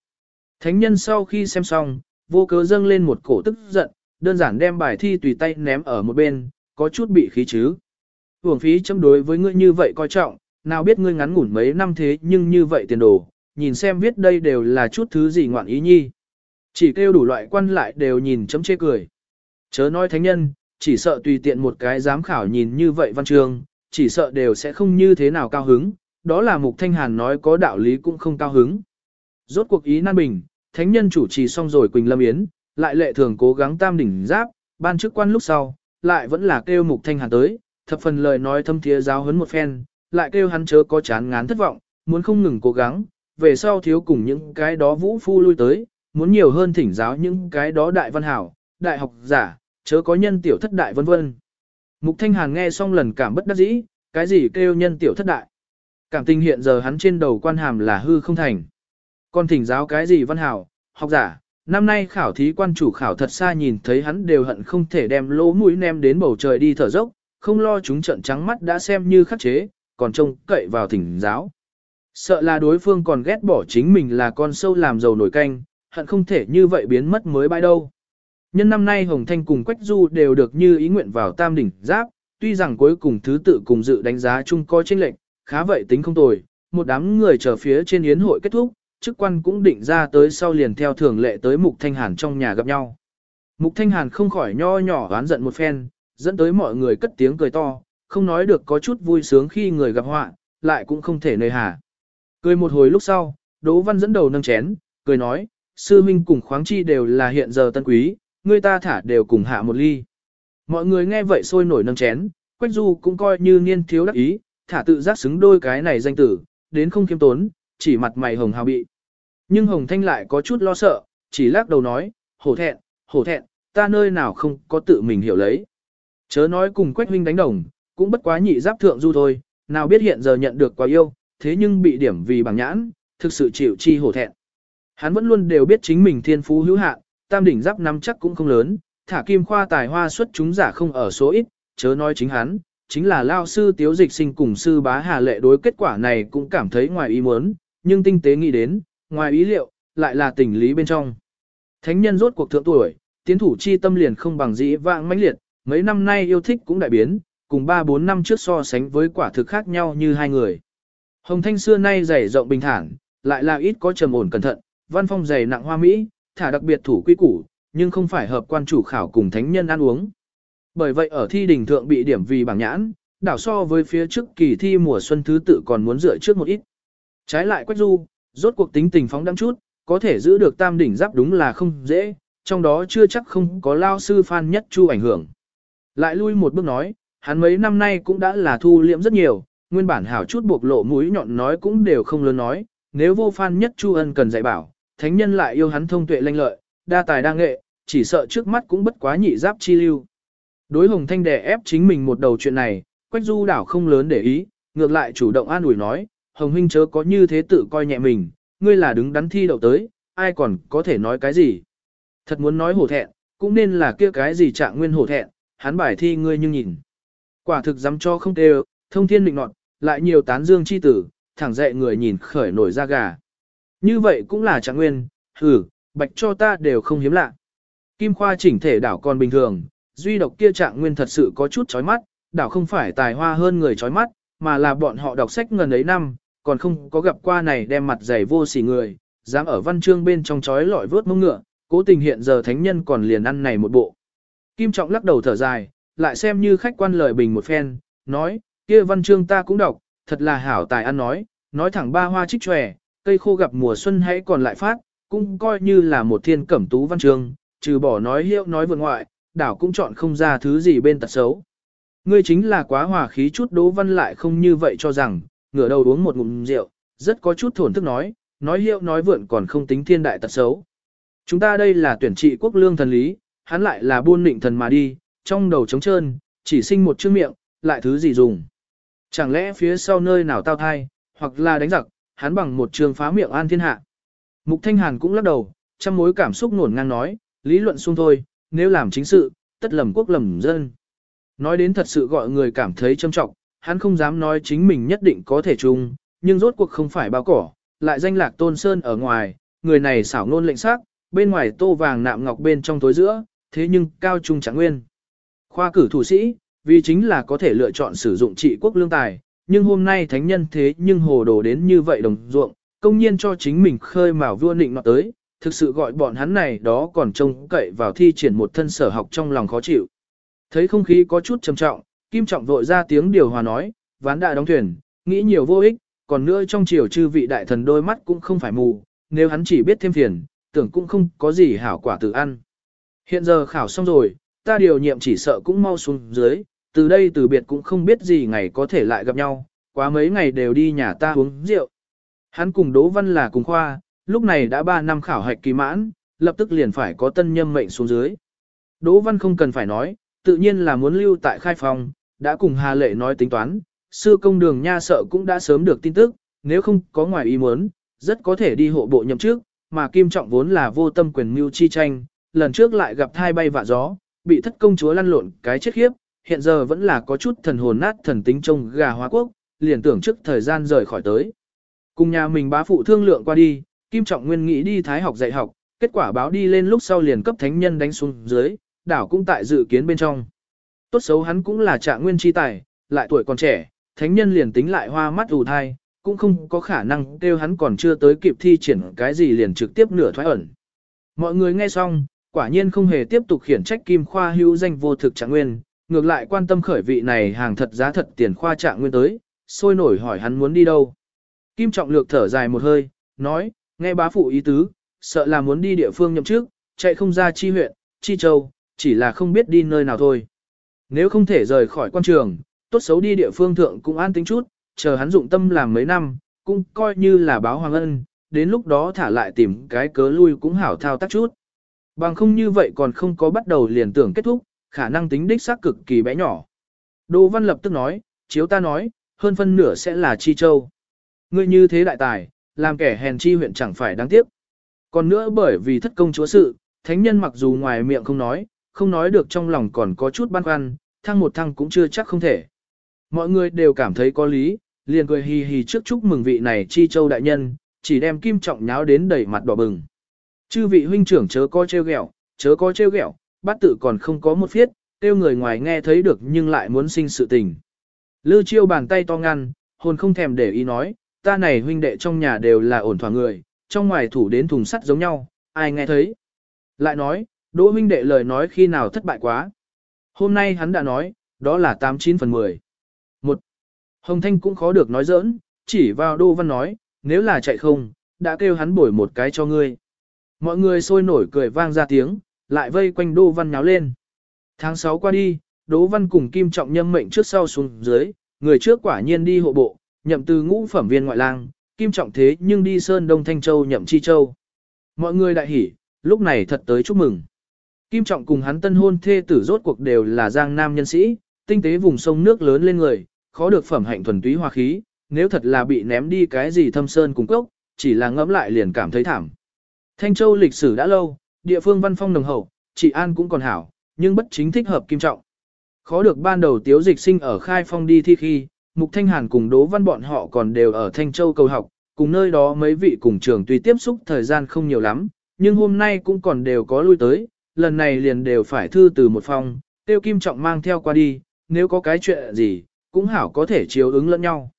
Thánh nhân sau khi xem xong, vô cớ dâng lên một cổ tức giận, đơn giản đem bài thi tùy tay ném ở một bên, có chút bị khí chứ. Hưởng phí chấm đối với ngươi như vậy coi trọng, nào biết ngươi ngắn ngủn mấy năm thế nhưng như vậy tiền đồ, nhìn xem viết đây đều là chút thứ gì ngoạn ý nhi. Chỉ kêu đủ loại quan lại đều nhìn chấm chê cười. Chớ nói thánh nhân, chỉ sợ tùy tiện một cái giám khảo nhìn như vậy văn trường, chỉ sợ đều sẽ không như thế nào cao hứng, đó là Mục Thanh Hàn nói có đạo lý cũng không cao hứng. Rốt cuộc ý nan bình, thánh nhân chủ trì xong rồi Quỳnh Lâm Yến, lại lệ thường cố gắng tam đỉnh giáp, ban chức quan lúc sau, lại vẫn là kêu Mục Thanh Hàn tới, thập phần lời nói thâm thiế giáo huấn một phen, lại kêu hắn chớ có chán ngán thất vọng, muốn không ngừng cố gắng, về sau thiếu cùng những cái đó vũ phu lui tới, muốn nhiều hơn thỉnh giáo những cái đó đại văn hảo, đại học giả, chớ có nhân tiểu thất đại vân vân. Mục Thanh Hàn nghe xong lần cảm bất đắc dĩ, cái gì kêu nhân tiểu thất đại. Cảm tình hiện giờ hắn trên đầu quan hàm là hư không thành. Còn thỉnh giáo cái gì văn hảo, học giả, năm nay khảo thí quan chủ khảo thật xa nhìn thấy hắn đều hận không thể đem lỗ mũi nem đến bầu trời đi thở dốc, không lo chúng trận trắng mắt đã xem như khắc chế, còn trông cậy vào thỉnh giáo. Sợ là đối phương còn ghét bỏ chính mình là con sâu làm dầu nổi canh, hận không thể như vậy biến mất mới bãi đâu. Nhân năm nay Hồng Thanh cùng Quách Du đều được như ý nguyện vào tam đỉnh giáp, tuy rằng cuối cùng thứ tự cùng dự đánh giá chung coi chênh lệnh, khá vậy tính không tồi, một đám người chờ phía trên yến hội kết thúc, chức quan cũng định ra tới sau liền theo thường lệ tới Mục Thanh Hàn trong nhà gặp nhau. Mục Thanh Hàn không khỏi nho nhỏ oán giận một phen, dẫn tới mọi người cất tiếng cười to, không nói được có chút vui sướng khi người gặp họa, lại cũng không thể nơi hà. Cười một hồi lúc sau, Đỗ Văn dẫn đầu nâng chén, cười nói, sư minh cùng khoáng chi đều là hiện giờ tân quý, người ta thả đều cùng hạ một ly. Mọi người nghe vậy sôi nổi nâng chén, Quách Du cũng coi như niên thiếu đắc ý, thả tự giác xứng đôi cái này danh tử, đến không kiêm tốn, chỉ mặt mày hồng hào bị. Nhưng Hồng Thanh lại có chút lo sợ, chỉ lắc đầu nói, hổ thẹn, hổ thẹn, ta nơi nào không có tự mình hiểu lấy. Chớ nói cùng Quách huynh đánh đồng, cũng bất quá nhị giáp thượng du thôi, nào biết hiện giờ nhận được quá yêu, thế nhưng bị điểm vì bằng nhãn, thực sự chịu chi hổ thẹn. Hắn vẫn luôn đều biết chính mình thiên phú hữu hạn, tam đỉnh giáp năm chắc cũng không lớn, thả kim khoa tài hoa xuất chúng giả không ở số ít, chớ nói chính hắn, chính là lao sư tiếu dịch sinh cùng sư bá hà lệ đối kết quả này cũng cảm thấy ngoài ý muốn, nhưng tinh tế nghĩ đến, ngoài ý liệu, lại là tình lý bên trong. Thánh nhân rốt cuộc thượng tuổi, tiến thủ chi tâm liền không bằng dĩ vãng mãnh liệt, mấy năm nay yêu thích cũng đại biến, cùng 3-4 năm trước so sánh với quả thực khác nhau như hai người. Hồng Thanh xưa nay dày rộng bình thản, lại là ít có trầm ổn cẩn thận, văn phong dày nặng hoa mỹ, thả đặc biệt thủ quy củ, nhưng không phải hợp quan chủ khảo cùng thánh nhân ăn uống. Bởi vậy ở thi đình thượng bị điểm vì bảng nhãn, đảo so với phía trước kỳ thi mùa xuân thứ tự còn muốn dựa trước một ít. Trái lại Quách Du, rốt cuộc tính tình phóng đắm chút, có thể giữ được tam đỉnh giáp đúng là không dễ, trong đó chưa chắc không có lao sư Phan Nhất Chu ảnh hưởng. Lại lui một bước nói, hắn mấy năm nay cũng đã là thu liễm rất nhiều, nguyên bản hảo chút buộc lộ mũi nhọn nói cũng đều không lớn nói, nếu vô phan nhất Chu Ân cần dạy bảo, thánh nhân lại yêu hắn thông tuệ lanh lợi, đa tài đa nghệ, chỉ sợ trước mắt cũng bất quá nhị giáp chi lưu. Đối Hồng Thanh đè ép chính mình một đầu chuyện này, Quách Du đảo không lớn để ý, ngược lại chủ động an ủi nói, Hồng huynh chớ có như thế tự coi nhẹ mình, ngươi là đứng đắn thi đậu tới, ai còn có thể nói cái gì. Thật muốn nói hổ thẹn, cũng nên là kia cái gì trạng nguyên hổ thẹn, hắn bài thi ngươi nhưng nhìn. Quả thực dám cho không tê thông thiên định nọt, lại nhiều tán dương chi tử, thẳng dậy người nhìn khởi nổi da gà. Như vậy cũng là trạng nguyên, hừ, bạch cho ta đều không hiếm lạ. Kim Khoa chỉnh thể đảo còn bình thường, duy độc kia trạng nguyên thật sự có chút chói mắt, đảo không phải tài hoa hơn người chói mắt, mà là bọn họ đọc sách ngần ấy năm, còn không có gặp qua này đem mặt dày vô sỉ người, dám ở văn chương bên trong chói lọi vớt mông ngựa, cố tình hiện giờ thánh nhân còn liền ăn này một bộ. Kim Trọng lắc đầu thở dài, lại xem như khách quan lời bình một phen, nói, kia văn chương ta cũng đọc, thật là hảo tài ăn nói, nói thẳng ba hoa trích tròe, cây khô gặp mùa xuân hãy còn lại phát, cũng coi như là một thiên cẩm tú văn chương, trừ bỏ nói hiệu nói vượt ngoại, đảo cũng chọn không ra thứ gì bên tật xấu. Ngươi chính là quá hòa khí chút đố văn lại không như vậy cho rằng, ngửa đầu uống một ngụm rượu, rất có chút thổn thức nói, nói hiệu nói vượn còn không tính thiên đại tật xấu. Chúng ta đây là tuyển trị quốc lương thần lý, hắn lại là buôn nịnh thần mà đi, trong đầu trống trơn, chỉ sinh một chữ miệng, lại thứ gì dùng. Chẳng lẽ phía sau nơi nào tao thai, hoặc là đánh giặc, hắn bằng một trường phá miệng an thiên hạ. Mục Thanh Hàn cũng lắc đầu, trăm mối cảm xúc nổn ngang nói, lý luận xung thôi, nếu làm chính sự, tất lầm quốc lầm dân. Nói đến thật sự gọi người cảm thấy trâm trọng, hắn không dám nói chính mình nhất định có thể chung, nhưng rốt cuộc không phải bao cỏ, lại danh lạc tôn sơn ở ngoài, người này xảo ngôn lệnh sắc, bên ngoài tô vàng nạm ngọc bên trong tối giữa, thế nhưng cao trung chẳng nguyên. Khoa cử thủ sĩ, vì chính là có thể lựa chọn sử dụng trị quốc lương tài, nhưng hôm nay thánh nhân thế nhưng hồ đồ đến như vậy đồng ruộng, công nhiên cho chính mình khơi mào vua định nọ tới, thực sự gọi bọn hắn này đó còn trông cậy vào thi triển một thân sở học trong lòng khó chịu. Thấy không khí có chút trầm trọng, Kim Trọng vội ra tiếng điều hòa nói, ván đã đóng thuyền, nghĩ nhiều vô ích, còn nữa trong chiều chư vị đại thần đôi mắt cũng không phải mù, nếu hắn chỉ biết thêm phiền, tưởng cũng không có gì hảo quả tự ăn. Hiện giờ khảo xong rồi, ta điều nhiệm chỉ sợ cũng mau xuống dưới, từ đây từ biệt cũng không biết gì ngày có thể lại gặp nhau, quá mấy ngày đều đi nhà ta uống rượu. Hắn cùng Đỗ Văn là cùng khoa, lúc này đã 3 năm khảo hạch kỳ mãn, lập tức liền phải có tân nhâm mệnh xuống dưới. Đỗ Văn không cần phải nói, tự nhiên là muốn lưu tại khai phòng, đã cùng Hà Lệ nói tính toán, sư công đường nha sợ cũng đã sớm được tin tức, nếu không có ngoài ý muốn, rất có thể đi hộ bộ nhậm trước, mà Kim Trọng vốn là vô tâm quyền mưu chi tranh, lần trước lại gặp thai bay vạ gió, bị thất công chúa lăn lộn cái chết khiếp, hiện giờ vẫn là có chút thần hồn nát thần tính trông gà hóa quốc, liền tưởng trước thời gian rời khỏi tới. Cùng nhà mình bá phụ thương lượng qua đi, Kim Trọng Nguyên nghĩ đi thái học dạy học, kết quả báo đi lên lúc sau liền cấp thánh nhân đánh xuống dưới, đảo cũng tại dự kiến bên trong. Tốt xấu hắn cũng là trạng nguyên chi tài, lại tuổi còn trẻ, thánh nhân liền tính lại hoa mắt ù thai, cũng không có khả năng kêu hắn còn chưa tới kịp thi triển cái gì liền trực tiếp nửa thoái ẩn. Mọi người nghe xong, quả nhiên không hề tiếp tục khiển trách Kim Khoa hữu danh vô thực trạng nguyên, ngược lại quan tâm khởi vị này hàng thật giá thật tiền khoa trạng nguyên tới, sôi nổi hỏi hắn muốn đi đâu. Kim Trọng Lược thở dài một hơi, nói, nghe bá phụ ý tứ, sợ là muốn đi địa phương nhậm chức, chạy không ra chi huyện, chi châu, chỉ là không biết đi nơi nào thôi. Nếu không thể rời khỏi quan trường, tốt xấu đi địa phương thượng cũng an tính chút, chờ hắn dụng tâm làm mấy năm, cũng coi như là báo hoàng ân, đến lúc đó thả lại tìm cái cớ lui cũng hảo thao tác chút. Bằng không như vậy còn không có bắt đầu liền tưởng kết thúc, khả năng tính đích xác cực kỳ bé nhỏ. Đỗ Văn lập tức nói, chiếu ta nói, hơn phân nửa sẽ là Chi Châu. Ngươi như thế đại tài, làm kẻ hèn chi huyện chẳng phải đáng tiếc. Còn nữa bởi vì thất công chúa sự, thánh nhân mặc dù ngoài miệng không nói, không nói được trong lòng còn có chút băn khoăn, thăng một thăng cũng chưa chắc không thể. Mọi người đều cảm thấy có lý, liền cười hì hì trước chúc mừng vị này chi châu đại nhân, chỉ đem kim trọng nháo đến đầy mặt đỏ bừng. Chư vị huynh trưởng chớ có trêu ghẹo, chớ có trêu ghẹo, bát tự còn không có một phiết, tiêu người ngoài nghe thấy được nhưng lại muốn sinh sự tình. Lư chiêu bàn tay to ngăn, hồn không thèm để ý nói, ta này huynh đệ trong nhà đều là ổn thỏa người, trong ngoài thủ đến thùng sắt giống nhau, ai nghe thấy. Lại nói, đỗ huynh đệ lời nói khi nào thất bại quá. Hôm nay hắn đã nói, đó là 89 phần 10. Một, Hồng Thanh cũng khó được nói giỡn, chỉ vào Đô Văn nói, nếu là chạy không, đã kêu hắn bổi một cái cho ngươi. Mọi người sôi nổi cười vang ra tiếng, lại vây quanh Đỗ Văn nháo lên. Tháng 6 qua đi, Đỗ Văn cùng Kim Trọng Nhâm mệnh trước sau xuống dưới, người trước quả nhiên đi hộ bộ, nhậm từ ngũ phẩm viên ngoại lang, kim trọng thế nhưng đi Sơn Đông Thanh Châu nhậm Chi Châu. Mọi người đại hỉ, lúc này thật tới chúc mừng. Kim trọng cùng hắn tân hôn thê tử rốt cuộc đều là giang nam nhân sĩ, tinh tế vùng sông nước lớn lên người, khó được phẩm hạnh thuần túy hoa khí, nếu thật là bị ném đi cái gì thâm sơn cùng cốc, chỉ là ngẫm lại liền cảm thấy thảm. Thanh Châu lịch sử đã lâu, địa phương văn phong nồng hậu, trị an cũng còn hảo, nhưng bất chính thích hợp kim trọng. Khó được ban đầu tiếu dịch sinh ở khai phong đi thi khi, Mục Thanh Hàn cùng Đỗ Văn bọn họ còn đều ở Thanh Châu cầu học, cùng nơi đó mấy vị cùng trường tuy tiếp xúc thời gian không nhiều lắm, nhưng hôm nay cũng còn đều có lui tới, lần này liền đều phải thư từ một phong, tiêu kim trọng mang theo qua đi, nếu có cái chuyện gì, cũng hảo có thể chiếu ứng lẫn nhau.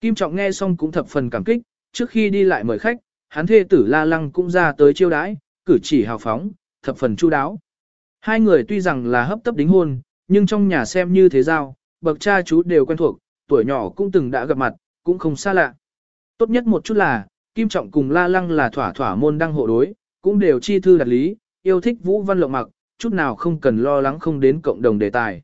Kim trọng nghe xong cũng thập phần cảm kích, trước khi đi lại mời khách, hắn thê tử La Lăng cũng ra tới chiêu đãi, cử chỉ hào phóng, thập phần chu đáo. Hai người tuy rằng là hấp tấp đính hôn, nhưng trong nhà xem như thế giao, bậc cha chú đều quen thuộc, tuổi nhỏ cũng từng đã gặp mặt, cũng không xa lạ. Tốt nhất một chút là, Kim Trọng cùng La Lăng là thỏa thỏa môn đăng hộ đối, cũng đều chi thư đặt lý, yêu thích Vũ Văn Lộng mặc, chút nào không cần lo lắng không đến cộng đồng đề tài.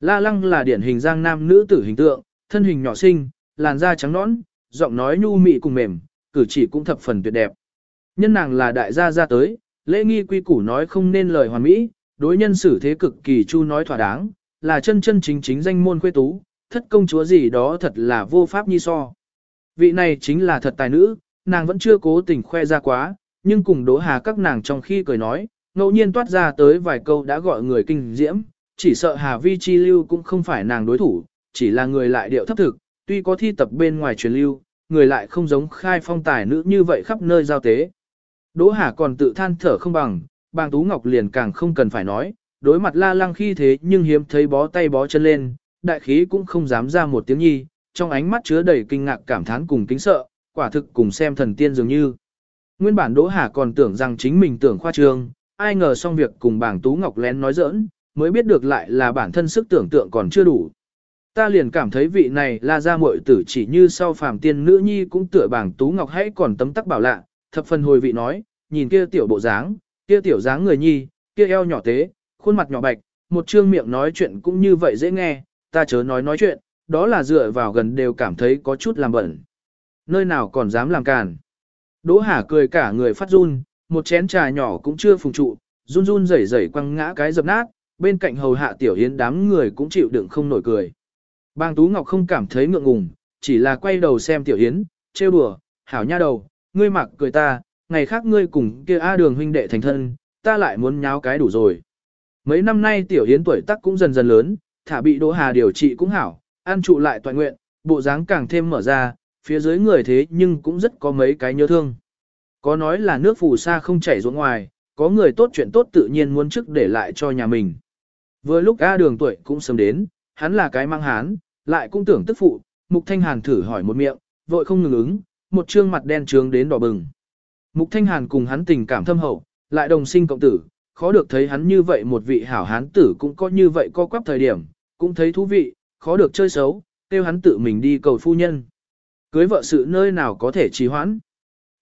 La Lăng là điển hình giang nam nữ tử hình tượng, thân hình nhỏ xinh, làn da trắng nõn, giọng nói nhu mị cùng mềm, cử chỉ cũng thập phần tuyệt đẹp. Nhân nàng là đại gia ra tới, lễ nghi quy củ nói không nên lời hoàn mỹ, đối nhân xử thế cực kỳ chu nói thỏa đáng, là chân chân chính chính danh môn khuê tú, thất công chúa gì đó thật là vô pháp nhi so. Vị này chính là thật tài nữ, nàng vẫn chưa cố tình khoe ra quá, nhưng cùng đỗ hà các nàng trong khi cười nói, ngẫu nhiên toát ra tới vài câu đã gọi người kinh diễm, chỉ sợ Hà Vi Chi Lưu cũng không phải nàng đối thủ, chỉ là người lại điệu thấp thực, tuy có thi tập bên ngoài truyền lưu, người lại không giống khai phong tài nữ như vậy khắp nơi giao tế. Đỗ Hà còn tự than thở không bằng, bàng Tú Ngọc liền càng không cần phải nói, đối mặt la lăng khi thế nhưng hiếm thấy bó tay bó chân lên, đại khí cũng không dám ra một tiếng nhi, trong ánh mắt chứa đầy kinh ngạc cảm thán cùng kính sợ, quả thực cùng xem thần tiên dường như. Nguyên bản Đỗ Hà còn tưởng rằng chính mình tưởng khoa trương, ai ngờ xong việc cùng bảng Tú Ngọc lén nói giỡn, mới biết được lại là bản thân sức tưởng tượng còn chưa đủ. Ta liền cảm thấy vị này là ra muội tử chỉ như sau phàm tiên nữ nhi cũng tựa bảng Tú Ngọc hãy còn tấm tắc bảo lạ, thập phần hồi vị nói, nhìn kia tiểu bộ dáng, kia tiểu dáng người nhi, kia eo nhỏ tế, khuôn mặt nhỏ bạch, một trương miệng nói chuyện cũng như vậy dễ nghe, ta chớ nói nói chuyện, đó là dựa vào gần đều cảm thấy có chút làm bẩn. Nơi nào còn dám làm càn. Đỗ Hà cười cả người phát run, một chén trà nhỏ cũng chưa phùng trụ, run run rẩy rẩy quăng ngã cái dập nát, bên cạnh hầu hạ tiểu hiến đám người cũng chịu đựng không nổi cười. Bang Tú Ngọc không cảm thấy ngượng ngùng, chỉ là quay đầu xem tiểu Yến, trêu đùa, hảo nha đầu, ngươi mặc cười ta, ngày khác ngươi cùng kia A đường huynh đệ thành thân, ta lại muốn nháo cái đủ rồi. Mấy năm nay tiểu Yến tuổi tác cũng dần dần lớn, thả bị Đỗ Hà điều trị cũng hảo, an trụ lại toàn nguyện, bộ dáng càng thêm mở ra, phía dưới người thế nhưng cũng rất có mấy cái nhớ thương. Có nói là nước phù sa không chảy ruộng ngoài, có người tốt chuyện tốt tự nhiên muốn trước để lại cho nhà mình. Vừa lúc A đường tuổi cũng sớm đến, hắn là cái mang hán, lại cũng tưởng tức phụ, Mục Thanh Hàn thử hỏi một miệng, vội không ngừng ứng, một trương mặt đen trướng đến đỏ bừng. Mục Thanh Hàn cùng hắn tình cảm thâm hậu, lại đồng sinh cộng tử, khó được thấy hắn như vậy một vị hảo hán tử cũng có như vậy co quắp thời điểm, cũng thấy thú vị, khó được chơi xấu, kêu hắn tự mình đi cầu phu nhân. Cưới vợ sự nơi nào có thể trì hoãn.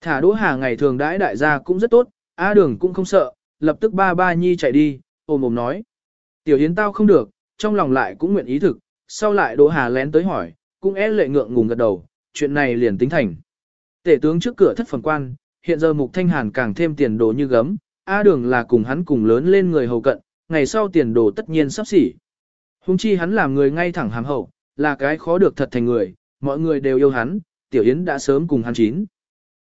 Thả đỗ hà ngày thường đãi đại gia cũng rất tốt, A đường cũng không sợ, lập tức ba ba nhi chạy đi, ôm ôm nói. Tiểu Yến tao không được, trong lòng lại cũng nguyện ý thực, sau lại đỗ hà lén tới hỏi, cũng é lệ ngượng ngùng gật đầu, chuyện này liền tính thành. Tể tướng trước cửa thất phần quan, hiện giờ mục thanh hàn càng thêm tiền đồ như gấm, A đường là cùng hắn cùng lớn lên người hầu cận, ngày sau tiền đồ tất nhiên sắp xỉ. Hùng chi hắn làm người ngay thẳng hàm hậu, là cái khó được thật thành người, mọi người đều yêu hắn, tiểu yến đã sớm cùng hắn chín.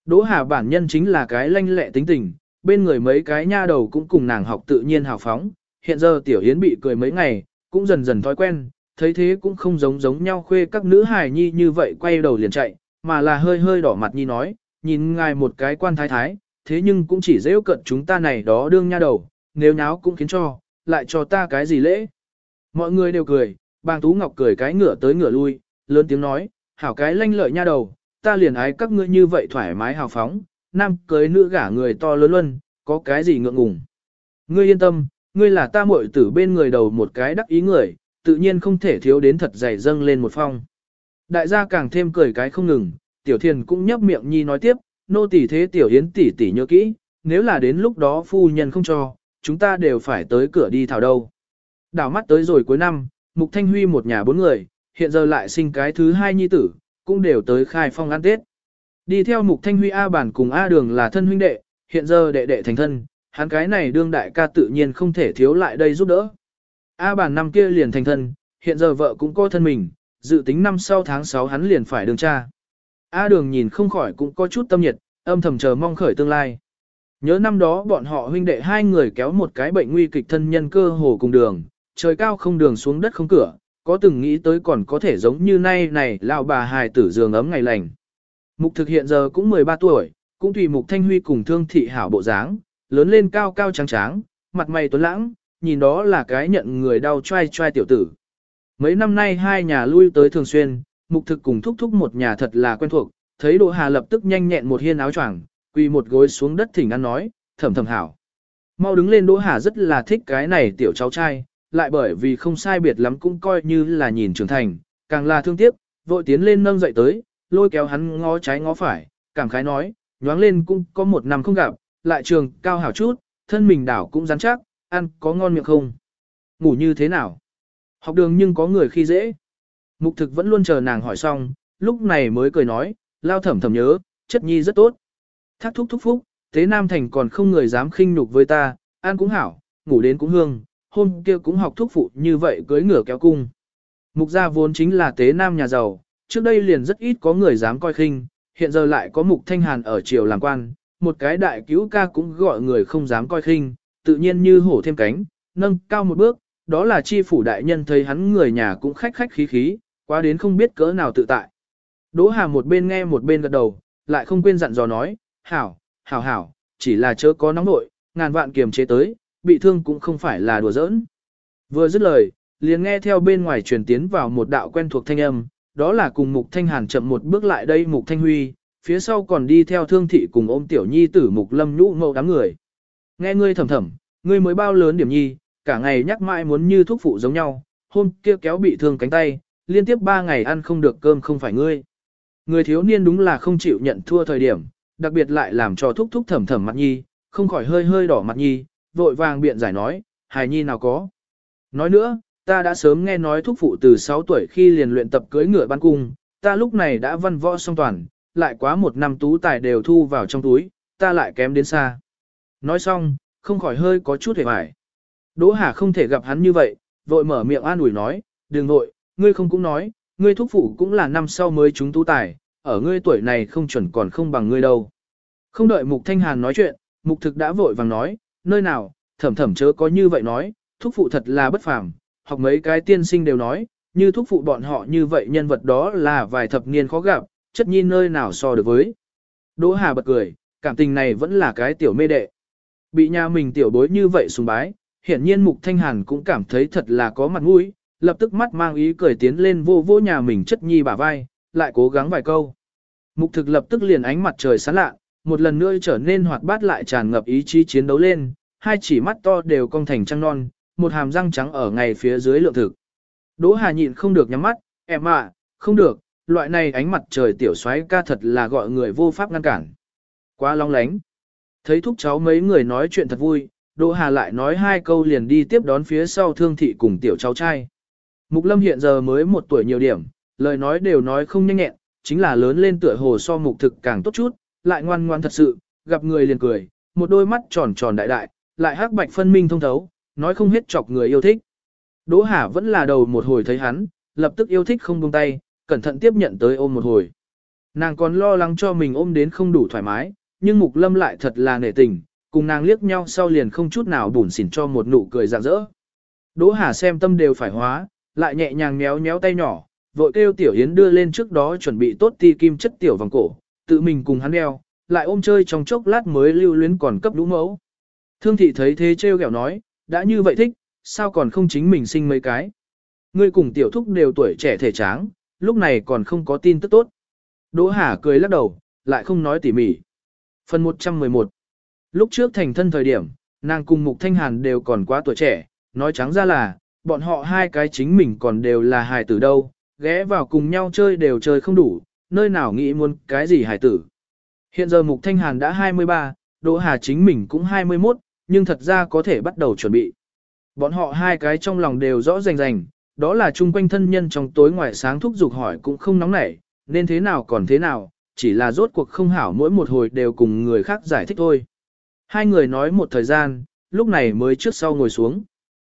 Đỗ Hà bản nhân chính là cái lanh lẹ tính tình, bên người mấy cái nha đầu cũng cùng nàng học tự nhiên hào phóng, hiện giờ tiểu yến bị cười mấy ngày, cũng dần dần thói quen, thấy thế cũng không giống giống nhau khuê các nữ hài nhi như vậy quay đầu liền chạy, mà là hơi hơi đỏ mặt nhi nói, nhìn ngài một cái quan thái thái, thế nhưng cũng chỉ dễ cận chúng ta này đó đương nha đầu, nếu nháo cũng khiến cho, lại cho ta cái gì lễ. Mọi người đều cười, bàng tú ngọc cười cái ngửa tới ngửa lui, lớn tiếng nói, hảo cái lanh lợi nha đầu, ta liền ái các ngươi như vậy thoải mái hào phóng, nam cưới nữ gả người to lớn luôn, có cái gì ngượng ngùng. Ngươi yên tâm, ngươi là ta muội tử bên người đầu một cái đắc ý người, tự nhiên không thể thiếu đến thật dày dâng lên một phong. Đại gia càng thêm cười cái không ngừng, tiểu thiền cũng nhấp miệng nhi nói tiếp, nô tỷ thế tiểu yến tỷ tỷ nhớ kỹ, nếu là đến lúc đó phu nhân không cho, chúng ta đều phải tới cửa đi thảo đâu. Đảo mắt tới rồi cuối năm, Mục Thanh Huy một nhà bốn người, hiện giờ lại sinh cái thứ hai nhi tử, cũng đều tới khai phong ăn Tết. Đi theo Mục Thanh Huy A bản cùng A Đường là thân huynh đệ, hiện giờ đệ đệ thành thân, hắn cái này đương đại ca tự nhiên không thể thiếu lại đây giúp đỡ. A bản năm kia liền thành thân, hiện giờ vợ cũng có thân mình, dự tính năm sau tháng 6 hắn liền phải đường cha. A đường nhìn không khỏi cũng có chút tâm nhiệt, âm thầm chờ mong khởi tương lai. Nhớ năm đó bọn họ huynh đệ hai người kéo một cái bệnh nguy kịch thân nhân cơ hồ cùng đường, trời cao không đường xuống đất không cửa, có từng nghĩ tới còn có thể giống như nay này lão bà hài tử giường ấm ngày lành. Mục thực hiện giờ cũng 13 tuổi, cũng tùy mục thanh huy cùng thương thị hảo bộ dáng, lớn lên cao cao trắng trắng, mặt mày tuấn lãng, nhìn đó là cái nhận người đau trai trai tiểu tử. Mấy năm nay hai nhà lui tới thường xuyên, mục thực cùng thúc thúc một nhà thật là quen thuộc, thấy Đỗ Hà lập tức nhanh nhẹn một hiên áo choàng, quỳ một gối xuống đất thỉnh ăn nói, thầm thầm hảo. Mau đứng lên Đỗ Hà rất là thích cái này tiểu cháu trai, lại bởi vì không sai biệt lắm cũng coi như là nhìn trưởng thành, càng là thương tiếc, vội tiến lên nâng dậy tới, lôi kéo hắn ngó trái ngó phải, cảm khái nói, nhoáng lên cũng có một năm không gặp, lại trường cao hảo chút, thân mình đảo cũng rắn chắc, ăn có ngon miệng không? Ngủ như thế nào? Học đường nhưng có người khi dễ. Mục thực vẫn luôn chờ nàng hỏi xong, lúc này mới cười nói, lao thẩm thẩm nhớ, chất nhi rất tốt. Thác thúc thúc phúc, thế Nam Thành còn không người dám khinh nhục với ta, ăn cũng hảo, ngủ đến cũng hương, hôm kia cũng học thúc phụ như vậy cưới ngửa kéo cung. Mục gia vốn chính là tế nam nhà giàu, trước đây liền rất ít có người dám coi khinh, hiện giờ lại có mục thanh hàn ở triều làm quan, một cái đại cứu ca cũng gọi người không dám coi khinh, tự nhiên như hổ thêm cánh, nâng cao một bước, đó là chi phủ đại nhân thấy hắn người nhà cũng khách khách khí khí, quá đến không biết cỡ nào tự tại. Đỗ Hà một bên nghe một bên gật đầu, lại không quên dặn dò nói, hảo, hảo hảo, chỉ là chớ có nóng nội, ngàn vạn kiềm chế tới, bị thương cũng không phải là đùa giỡn. Vừa dứt lời, liền nghe theo bên ngoài truyền tiến vào một đạo quen thuộc thanh âm, đó là cùng Mục Thanh Hàn chậm một bước lại đây Mục Thanh Huy, phía sau còn đi theo thương thị cùng ôm tiểu nhi tử Mục Lâm nhũ ngộ đám người. Nghe ngươi thầm thầm, ngươi mới bao lớn điểm nhi, cả ngày nhắc mãi muốn như thuốc phụ giống nhau, hôm kia kéo bị thương cánh tay, liên tiếp ba ngày ăn không được cơm không phải ngươi. Người thiếu niên đúng là không chịu nhận thua thời điểm, đặc biệt lại làm cho thúc thúc thầm thầm mặt nhi, không khỏi hơi hơi đỏ mặt nhi, vội vàng biện giải nói, hài nhi nào có. Nói nữa, ta đã sớm nghe nói thúc phụ từ 6 tuổi khi liền luyện tập cưới ngựa ban cung, ta lúc này đã văn võ song toàn, lại quá một năm tú tài đều thu vào trong túi, ta lại kém đến xa. Nói xong, không khỏi hơi có chút hề hoài. Đỗ Hà không thể gặp hắn như vậy, vội mở miệng an ủi nói, đừng Vội, ngươi không cũng nói, ngươi thúc phụ cũng là năm sau mới chúng tú tài, ở ngươi tuổi này không chuẩn còn không bằng ngươi đâu. Không đợi Mục Thanh Hàn nói chuyện, Mục Thực đã vội vàng nói, nơi nào, thẩm thẩm chớ có như vậy nói, thúc phụ thật là bất phàm, học mấy cái tiên sinh đều nói, như thúc phụ bọn họ như vậy nhân vật đó là vài thập niên khó gặp, chất nhi nơi nào so được với. Đỗ Hà bật cười, cảm tình này vẫn là cái tiểu mê đệ. Bị nhà mình tiểu bối như vậy sùng bái, hiển nhiên Mục Thanh Hàn cũng cảm thấy thật là có mặt mũi, lập tức mắt mang ý cười tiến lên vô vô nhà mình chất nhi bả vai, lại cố gắng vài câu. Mục thực lập tức liền ánh mặt trời sáng lạ, một lần nữa trở nên hoạt bát lại tràn ngập ý chí chiến đấu lên, hai chỉ mắt to đều cong thành trăng non, một hàm răng trắng ở ngay phía dưới lượng thực. Đỗ Hà nhịn không được nhắm mắt, em à, không được, loại này ánh mặt trời tiểu xoáy ca thật là gọi người vô pháp ngăn cản. Quá long lánh. Thấy thúc cháu mấy người nói chuyện thật vui, Đỗ Hà lại nói hai câu liền đi tiếp đón phía sau thương thị cùng tiểu cháu trai. Mục Lâm hiện giờ mới một tuổi nhiều điểm, lời nói đều nói không nhanh nhẹn, chính là lớn lên tựa hồ so mục thực càng tốt chút, lại ngoan ngoan thật sự, gặp người liền cười, một đôi mắt tròn tròn đại đại, lại hắc bạch phân minh thông thấu, nói không hết chọc người yêu thích. Đỗ Hà vẫn là đầu một hồi thấy hắn, lập tức yêu thích không buông tay, cẩn thận tiếp nhận tới ôm một hồi. Nàng còn lo lắng cho mình ôm đến không đủ thoải mái, nhưng Mục Lâm lại thật là nể tình, cùng nàng liếc nhau sau liền không chút nào bủn xỉn cho một nụ cười rạng rỡ. Đỗ Hà xem tâm đều phải hóa, lại nhẹ nhàng méo méo tay nhỏ, vội kêu Tiểu Yến đưa lên trước đó chuẩn bị tốt ti kim chất tiểu vòng cổ, tự mình cùng hắn đeo, lại ôm chơi trong chốc lát mới lưu luyến còn cấp lũ mẫu. Thương thị thấy thế trêu ghẹo nói, đã như vậy thích, sao còn không chính mình sinh mấy cái. Ngươi cùng tiểu thúc đều tuổi trẻ thể tráng, lúc này còn không có tin tức tốt. Đỗ Hà cười lắc đầu, lại không nói tỉ mỉ. Phần 111 Lúc trước thành thân thời điểm, nàng cùng Mục Thanh Hàn đều còn quá tuổi trẻ, nói trắng ra là, bọn họ hai cái chính mình còn đều là hài tử đâu, ghé vào cùng nhau chơi đều chơi không đủ, nơi nào nghĩ muốn cái gì hài tử. Hiện giờ Mục Thanh Hàn đã 23, Đỗ Hà chính mình cũng 21, nhưng thật ra có thể bắt đầu chuẩn bị. Bọn họ hai cái trong lòng đều rõ rành rành, Đó là chung quanh thân nhân trong tối ngoài sáng thúc giục hỏi cũng không nóng nảy, nên thế nào còn thế nào, chỉ là rốt cuộc không hảo mỗi một hồi đều cùng người khác giải thích thôi. Hai người nói một thời gian, lúc này mới trước sau ngồi xuống.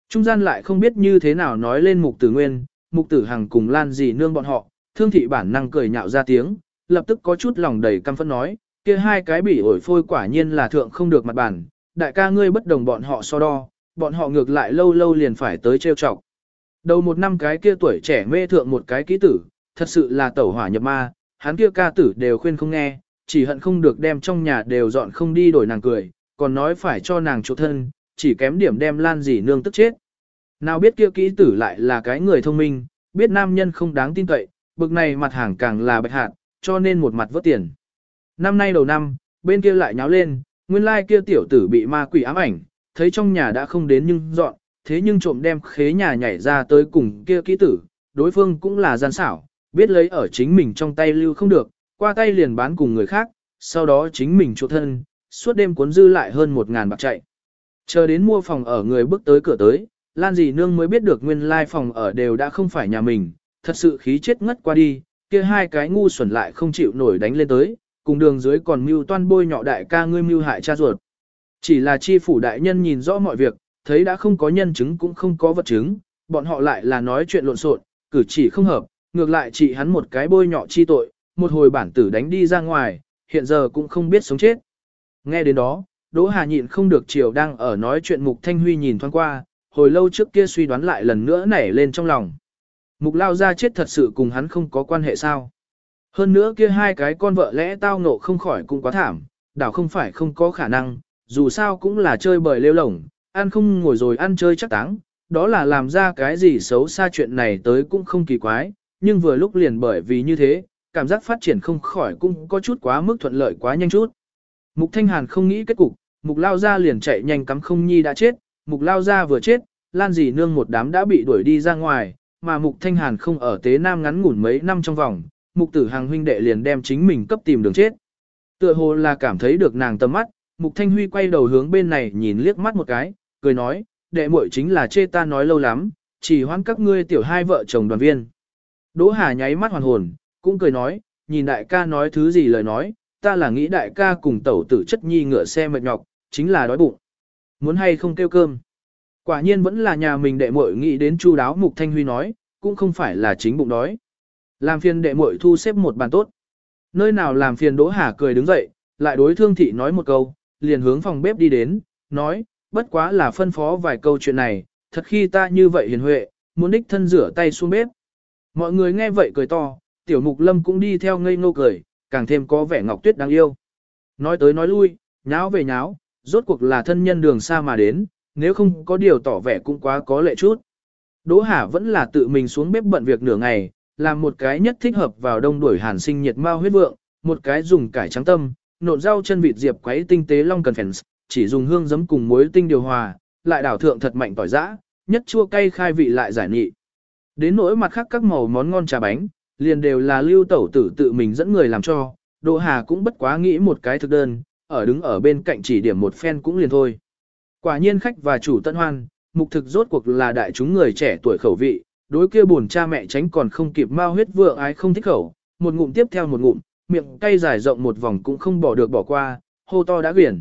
Trung gian lại không biết như thế nào nói lên mục tử nguyên, mục tử hằng cùng lan gì nương bọn họ, thương thị bản năng cười nhạo ra tiếng, lập tức có chút lòng đầy căm phẫn nói, kia hai cái bị ổi phôi quả nhiên là thượng không được mặt bản, đại ca ngươi bất đồng bọn họ so đo, bọn họ ngược lại lâu lâu liền phải tới trêu chọc. Đầu một năm cái kia tuổi trẻ mê thượng một cái ký tử, thật sự là tẩu hỏa nhập ma, hắn kia ca tử đều khuyên không nghe, chỉ hận không được đem trong nhà đều dọn không đi đổi nàng cười, còn nói phải cho nàng chỗ thân, chỉ kém điểm đem lan gì nương tức chết. Nào biết kia kỹ tử lại là cái người thông minh, biết nam nhân không đáng tin cậy, bực này mặt hàng càng là bạch hạt, cho nên một mặt vớt tiền. Năm nay đầu năm, bên kia lại nháo lên, nguyên lai kia tiểu tử bị ma quỷ ám ảnh, thấy trong nhà đã không đến nhưng dọn, thế nhưng trộm đem khế nhà nhảy ra tới cùng kia kỹ tử, đối phương cũng là gian xảo, biết lấy ở chính mình trong tay lưu không được, qua tay liền bán cùng người khác, sau đó chính mình chỗ thân, suốt đêm cuốn dư lại hơn một ngàn bạc chạy. Chờ đến mua phòng ở người bước tới cửa tới, Lan dì nương mới biết được nguyên lai phòng ở đều đã không phải nhà mình, thật sự khí chết ngất qua đi, kia hai cái ngu xuẩn lại không chịu nổi đánh lên tới, cùng đường dưới còn mưu toan bôi nhọ đại ca ngươi mưu hại cha ruột. Chỉ là chi phủ đại nhân nhìn rõ mọi việc, thấy đã không có nhân chứng cũng không có vật chứng, bọn họ lại là nói chuyện lộn xộn, cử chỉ không hợp, ngược lại chỉ hắn một cái bôi nhọ chi tội, một hồi bản tử đánh đi ra ngoài, hiện giờ cũng không biết sống chết. Nghe đến đó, Đỗ Hà nhịn không được chiều đang ở nói chuyện Mục Thanh Huy nhìn thoáng qua, hồi lâu trước kia suy đoán lại lần nữa nảy lên trong lòng. Mục lao ra chết thật sự cùng hắn không có quan hệ sao. Hơn nữa kia hai cái con vợ lẽ tao ngộ không khỏi cũng quá thảm, đảo không phải không có khả năng, dù sao cũng là chơi bời lêu lổng, ăn không ngồi rồi ăn chơi chắc táng, đó là làm ra cái gì xấu xa chuyện này tới cũng không kỳ quái, nhưng vừa lúc liền bởi vì như thế, cảm giác phát triển không khỏi cũng có chút quá mức thuận lợi quá nhanh chút. Mục Thanh Hàn không nghĩ kết cục, Mục Lao Gia liền chạy nhanh cắm không nhi đã chết, Mục Lao Gia vừa chết, Lan dì nương một đám đã bị đuổi đi ra ngoài, mà Mục Thanh Hàn không ở tế nam ngắn ngủn mấy năm trong vòng, Mục Tử Hàng huynh đệ liền đem chính mình cấp tìm đường chết. Tựa hồ là cảm thấy được nàng tầm mắt, Mục Thanh Huy quay đầu hướng bên này nhìn liếc mắt một cái, cười nói, đệ muội chính là chê ta nói lâu lắm, chỉ hoãn các ngươi tiểu hai vợ chồng đoàn viên. Đỗ Hà nháy mắt hoàn hồn, cũng cười nói, nhìn đại ca nói thứ gì lời nói, ta là nghĩ đại ca cùng tẩu tử chất nhi ngựa xe mệt nhọc, chính là đói bụng. Muốn hay không kêu cơm. Quả nhiên vẫn là nhà mình đệ muội nghĩ đến chu đáo Mục Thanh Huy nói, cũng không phải là chính bụng đói. Làm phiền đệ muội thu xếp một bàn tốt. Nơi nào làm phiền Đỗ Hà cười đứng dậy, lại đối thương thị nói một câu, liền hướng phòng bếp đi đến, nói, bất quá là phân phó vài câu chuyện này, thật khi ta như vậy hiền huệ, muốn đích thân rửa tay xuống bếp. Mọi người nghe vậy cười to, tiểu mục lâm cũng đi theo ngây ngô cười, càng thêm có vẻ ngọc tuyết đáng yêu. Nói tới nói lui, nháo về nháo, rốt cuộc là thân nhân đường xa mà đến, nếu không có điều tỏ vẻ cũng quá có lệ chút. Đỗ Hà vẫn là tự mình xuống bếp bận việc nửa ngày, làm một cái nhất thích hợp vào đông đuổi hàn sinh nhiệt mao huyết vượng, một cái dùng cải trắng tâm, nộn rau chân vịt diệp quấy tinh tế long cần phèn, chỉ dùng hương giấm cùng muối tinh điều hòa, lại đảo thượng thật mạnh tỏi giã, nhất chua cay khai vị lại giải nhị. Đến nỗi mặt khác các màu món ngon trà bánh, liền đều là lưu tẩu tử tự mình dẫn người làm cho, Đỗ Hà cũng bất quá nghĩ một cái thực đơn, ở đứng ở bên cạnh chỉ điểm một phen cũng liền thôi. Quả nhiên khách và chủ tận hoan, mục thực rốt cuộc là đại chúng người trẻ tuổi khẩu vị, đối kia buồn cha mẹ tránh còn không kịp mau huyết vượng ái không thích khẩu, một ngụm tiếp theo một ngụm, miệng cay dài rộng một vòng cũng không bỏ được bỏ qua, hô to đã quyển.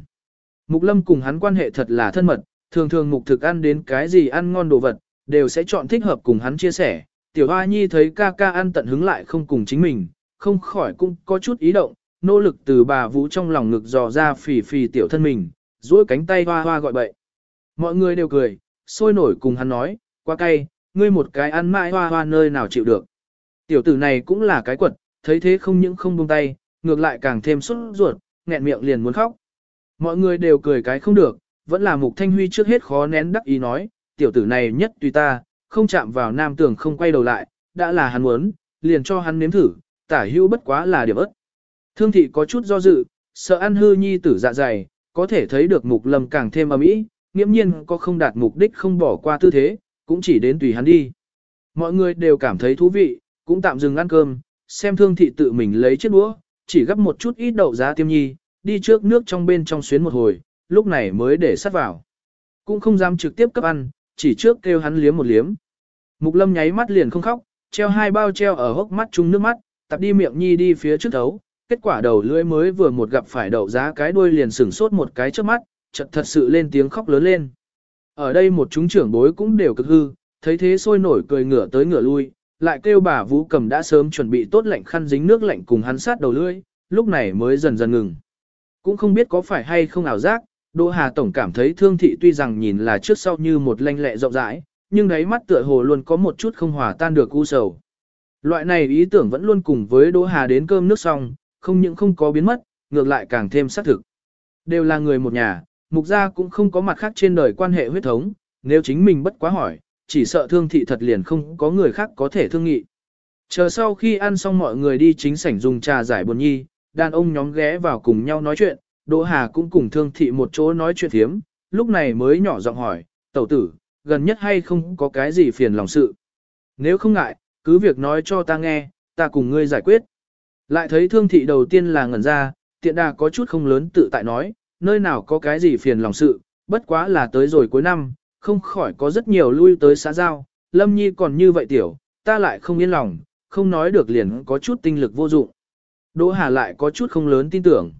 Mục lâm cùng hắn quan hệ thật là thân mật, thường thường mục thực ăn đến cái gì ăn ngon đồ vật, đều sẽ chọn thích hợp cùng hắn chia sẻ. Tiểu Hoa Nhi thấy ca ca ăn tận hứng lại không cùng chính mình, không khỏi cũng có chút ý động, nỗ lực từ bà vũ trong lòng ngực dò ra phì phì tiểu thân mình, duỗi cánh tay hoa hoa gọi bậy. Mọi người đều cười, sôi nổi cùng hắn nói, qua cay, ngươi một cái ăn mãi hoa hoa nơi nào chịu được. Tiểu tử này cũng là cái quật, thấy thế không những không buông tay, ngược lại càng thêm sốt ruột, nghẹn miệng liền muốn khóc. Mọi người đều cười cái không được, vẫn là Mục Thanh Huy trước hết khó nén đắc ý nói, tiểu tử này nhất tùy ta, không chạm vào nam tường không quay đầu lại, đã là hắn muốn, liền cho hắn nếm thử, tả hữu bất quá là điểm ớt. Thương thị có chút do dự, sợ ăn hư nhi tử dạ dày, có thể thấy được Mục Lâm càng thêm ấm ý, nghiễm nhiên có không đạt mục đích không bỏ qua tư thế, cũng chỉ đến tùy hắn đi. Mọi người đều cảm thấy thú vị, cũng tạm dừng ăn cơm, xem thương thị tự mình lấy chiếc đũa, chỉ gấp một chút ít đậu giá tiêm nhi, đi trước nước trong bên trong xuyến một hồi, lúc này mới để sắt vào. Cũng không dám trực tiếp cấp ăn, chỉ trước kêu hắn liếm một liếm. Mục lâm nháy mắt liền không khóc, treo hai bao treo ở hốc mắt chung nước mắt, tập đi miệng nhi đi phía trước thấu, kết quả đầu lưỡi mới vừa một gặp phải đậu giá cái đuôi liền sửng sốt một cái trước mắt, chợt thật sự lên tiếng khóc lớn lên. Ở đây một chúng trưởng bối cũng đều cực hư, thấy thế sôi nổi cười ngửa tới ngửa lui, lại kêu bà Vũ Cầm đã sớm chuẩn bị tốt lạnh khăn dính nước lạnh cùng hắn sát đầu lưỡi, lúc này mới dần dần ngừng. Cũng không biết có phải hay không ảo giác, Đỗ Hà Tổng cảm thấy thương thị tuy rằng nhìn là trước sau như một lanh lẹ rộng rãi, nhưng đáy mắt tựa hồ luôn có một chút không hòa tan được u sầu. Loại này ý tưởng vẫn luôn cùng với Đỗ Hà đến cơm nước xong, không những không có biến mất, ngược lại càng thêm xác thực. Đều là người một nhà, mục gia cũng không có mặt khác trên đời quan hệ huyết thống, nếu chính mình bất quá hỏi, chỉ sợ thương thị thật liền không có người khác có thể thương nghị. Chờ sau khi ăn xong mọi người đi chính sảnh dùng trà giải buồn nhi, đàn ông nhóm ghé vào cùng nhau nói chuyện, Đỗ Hà cũng cùng thương thị một chỗ nói chuyện thiếm, lúc này mới nhỏ giọng hỏi, tẩu tử, gần nhất hay không có cái gì phiền lòng sự. Nếu không ngại, cứ việc nói cho ta nghe, ta cùng ngươi giải quyết. Lại thấy thương thị đầu tiên là ngẩn ra, tiện đà có chút không lớn tự tại nói, nơi nào có cái gì phiền lòng sự, bất quá là tới rồi cuối năm, không khỏi có rất nhiều lui tới xã giao, lâm nhi còn như vậy tiểu, ta lại không yên lòng, không nói được liền có chút tinh lực vô dụng. Đỗ Hà lại có chút không lớn tin tưởng.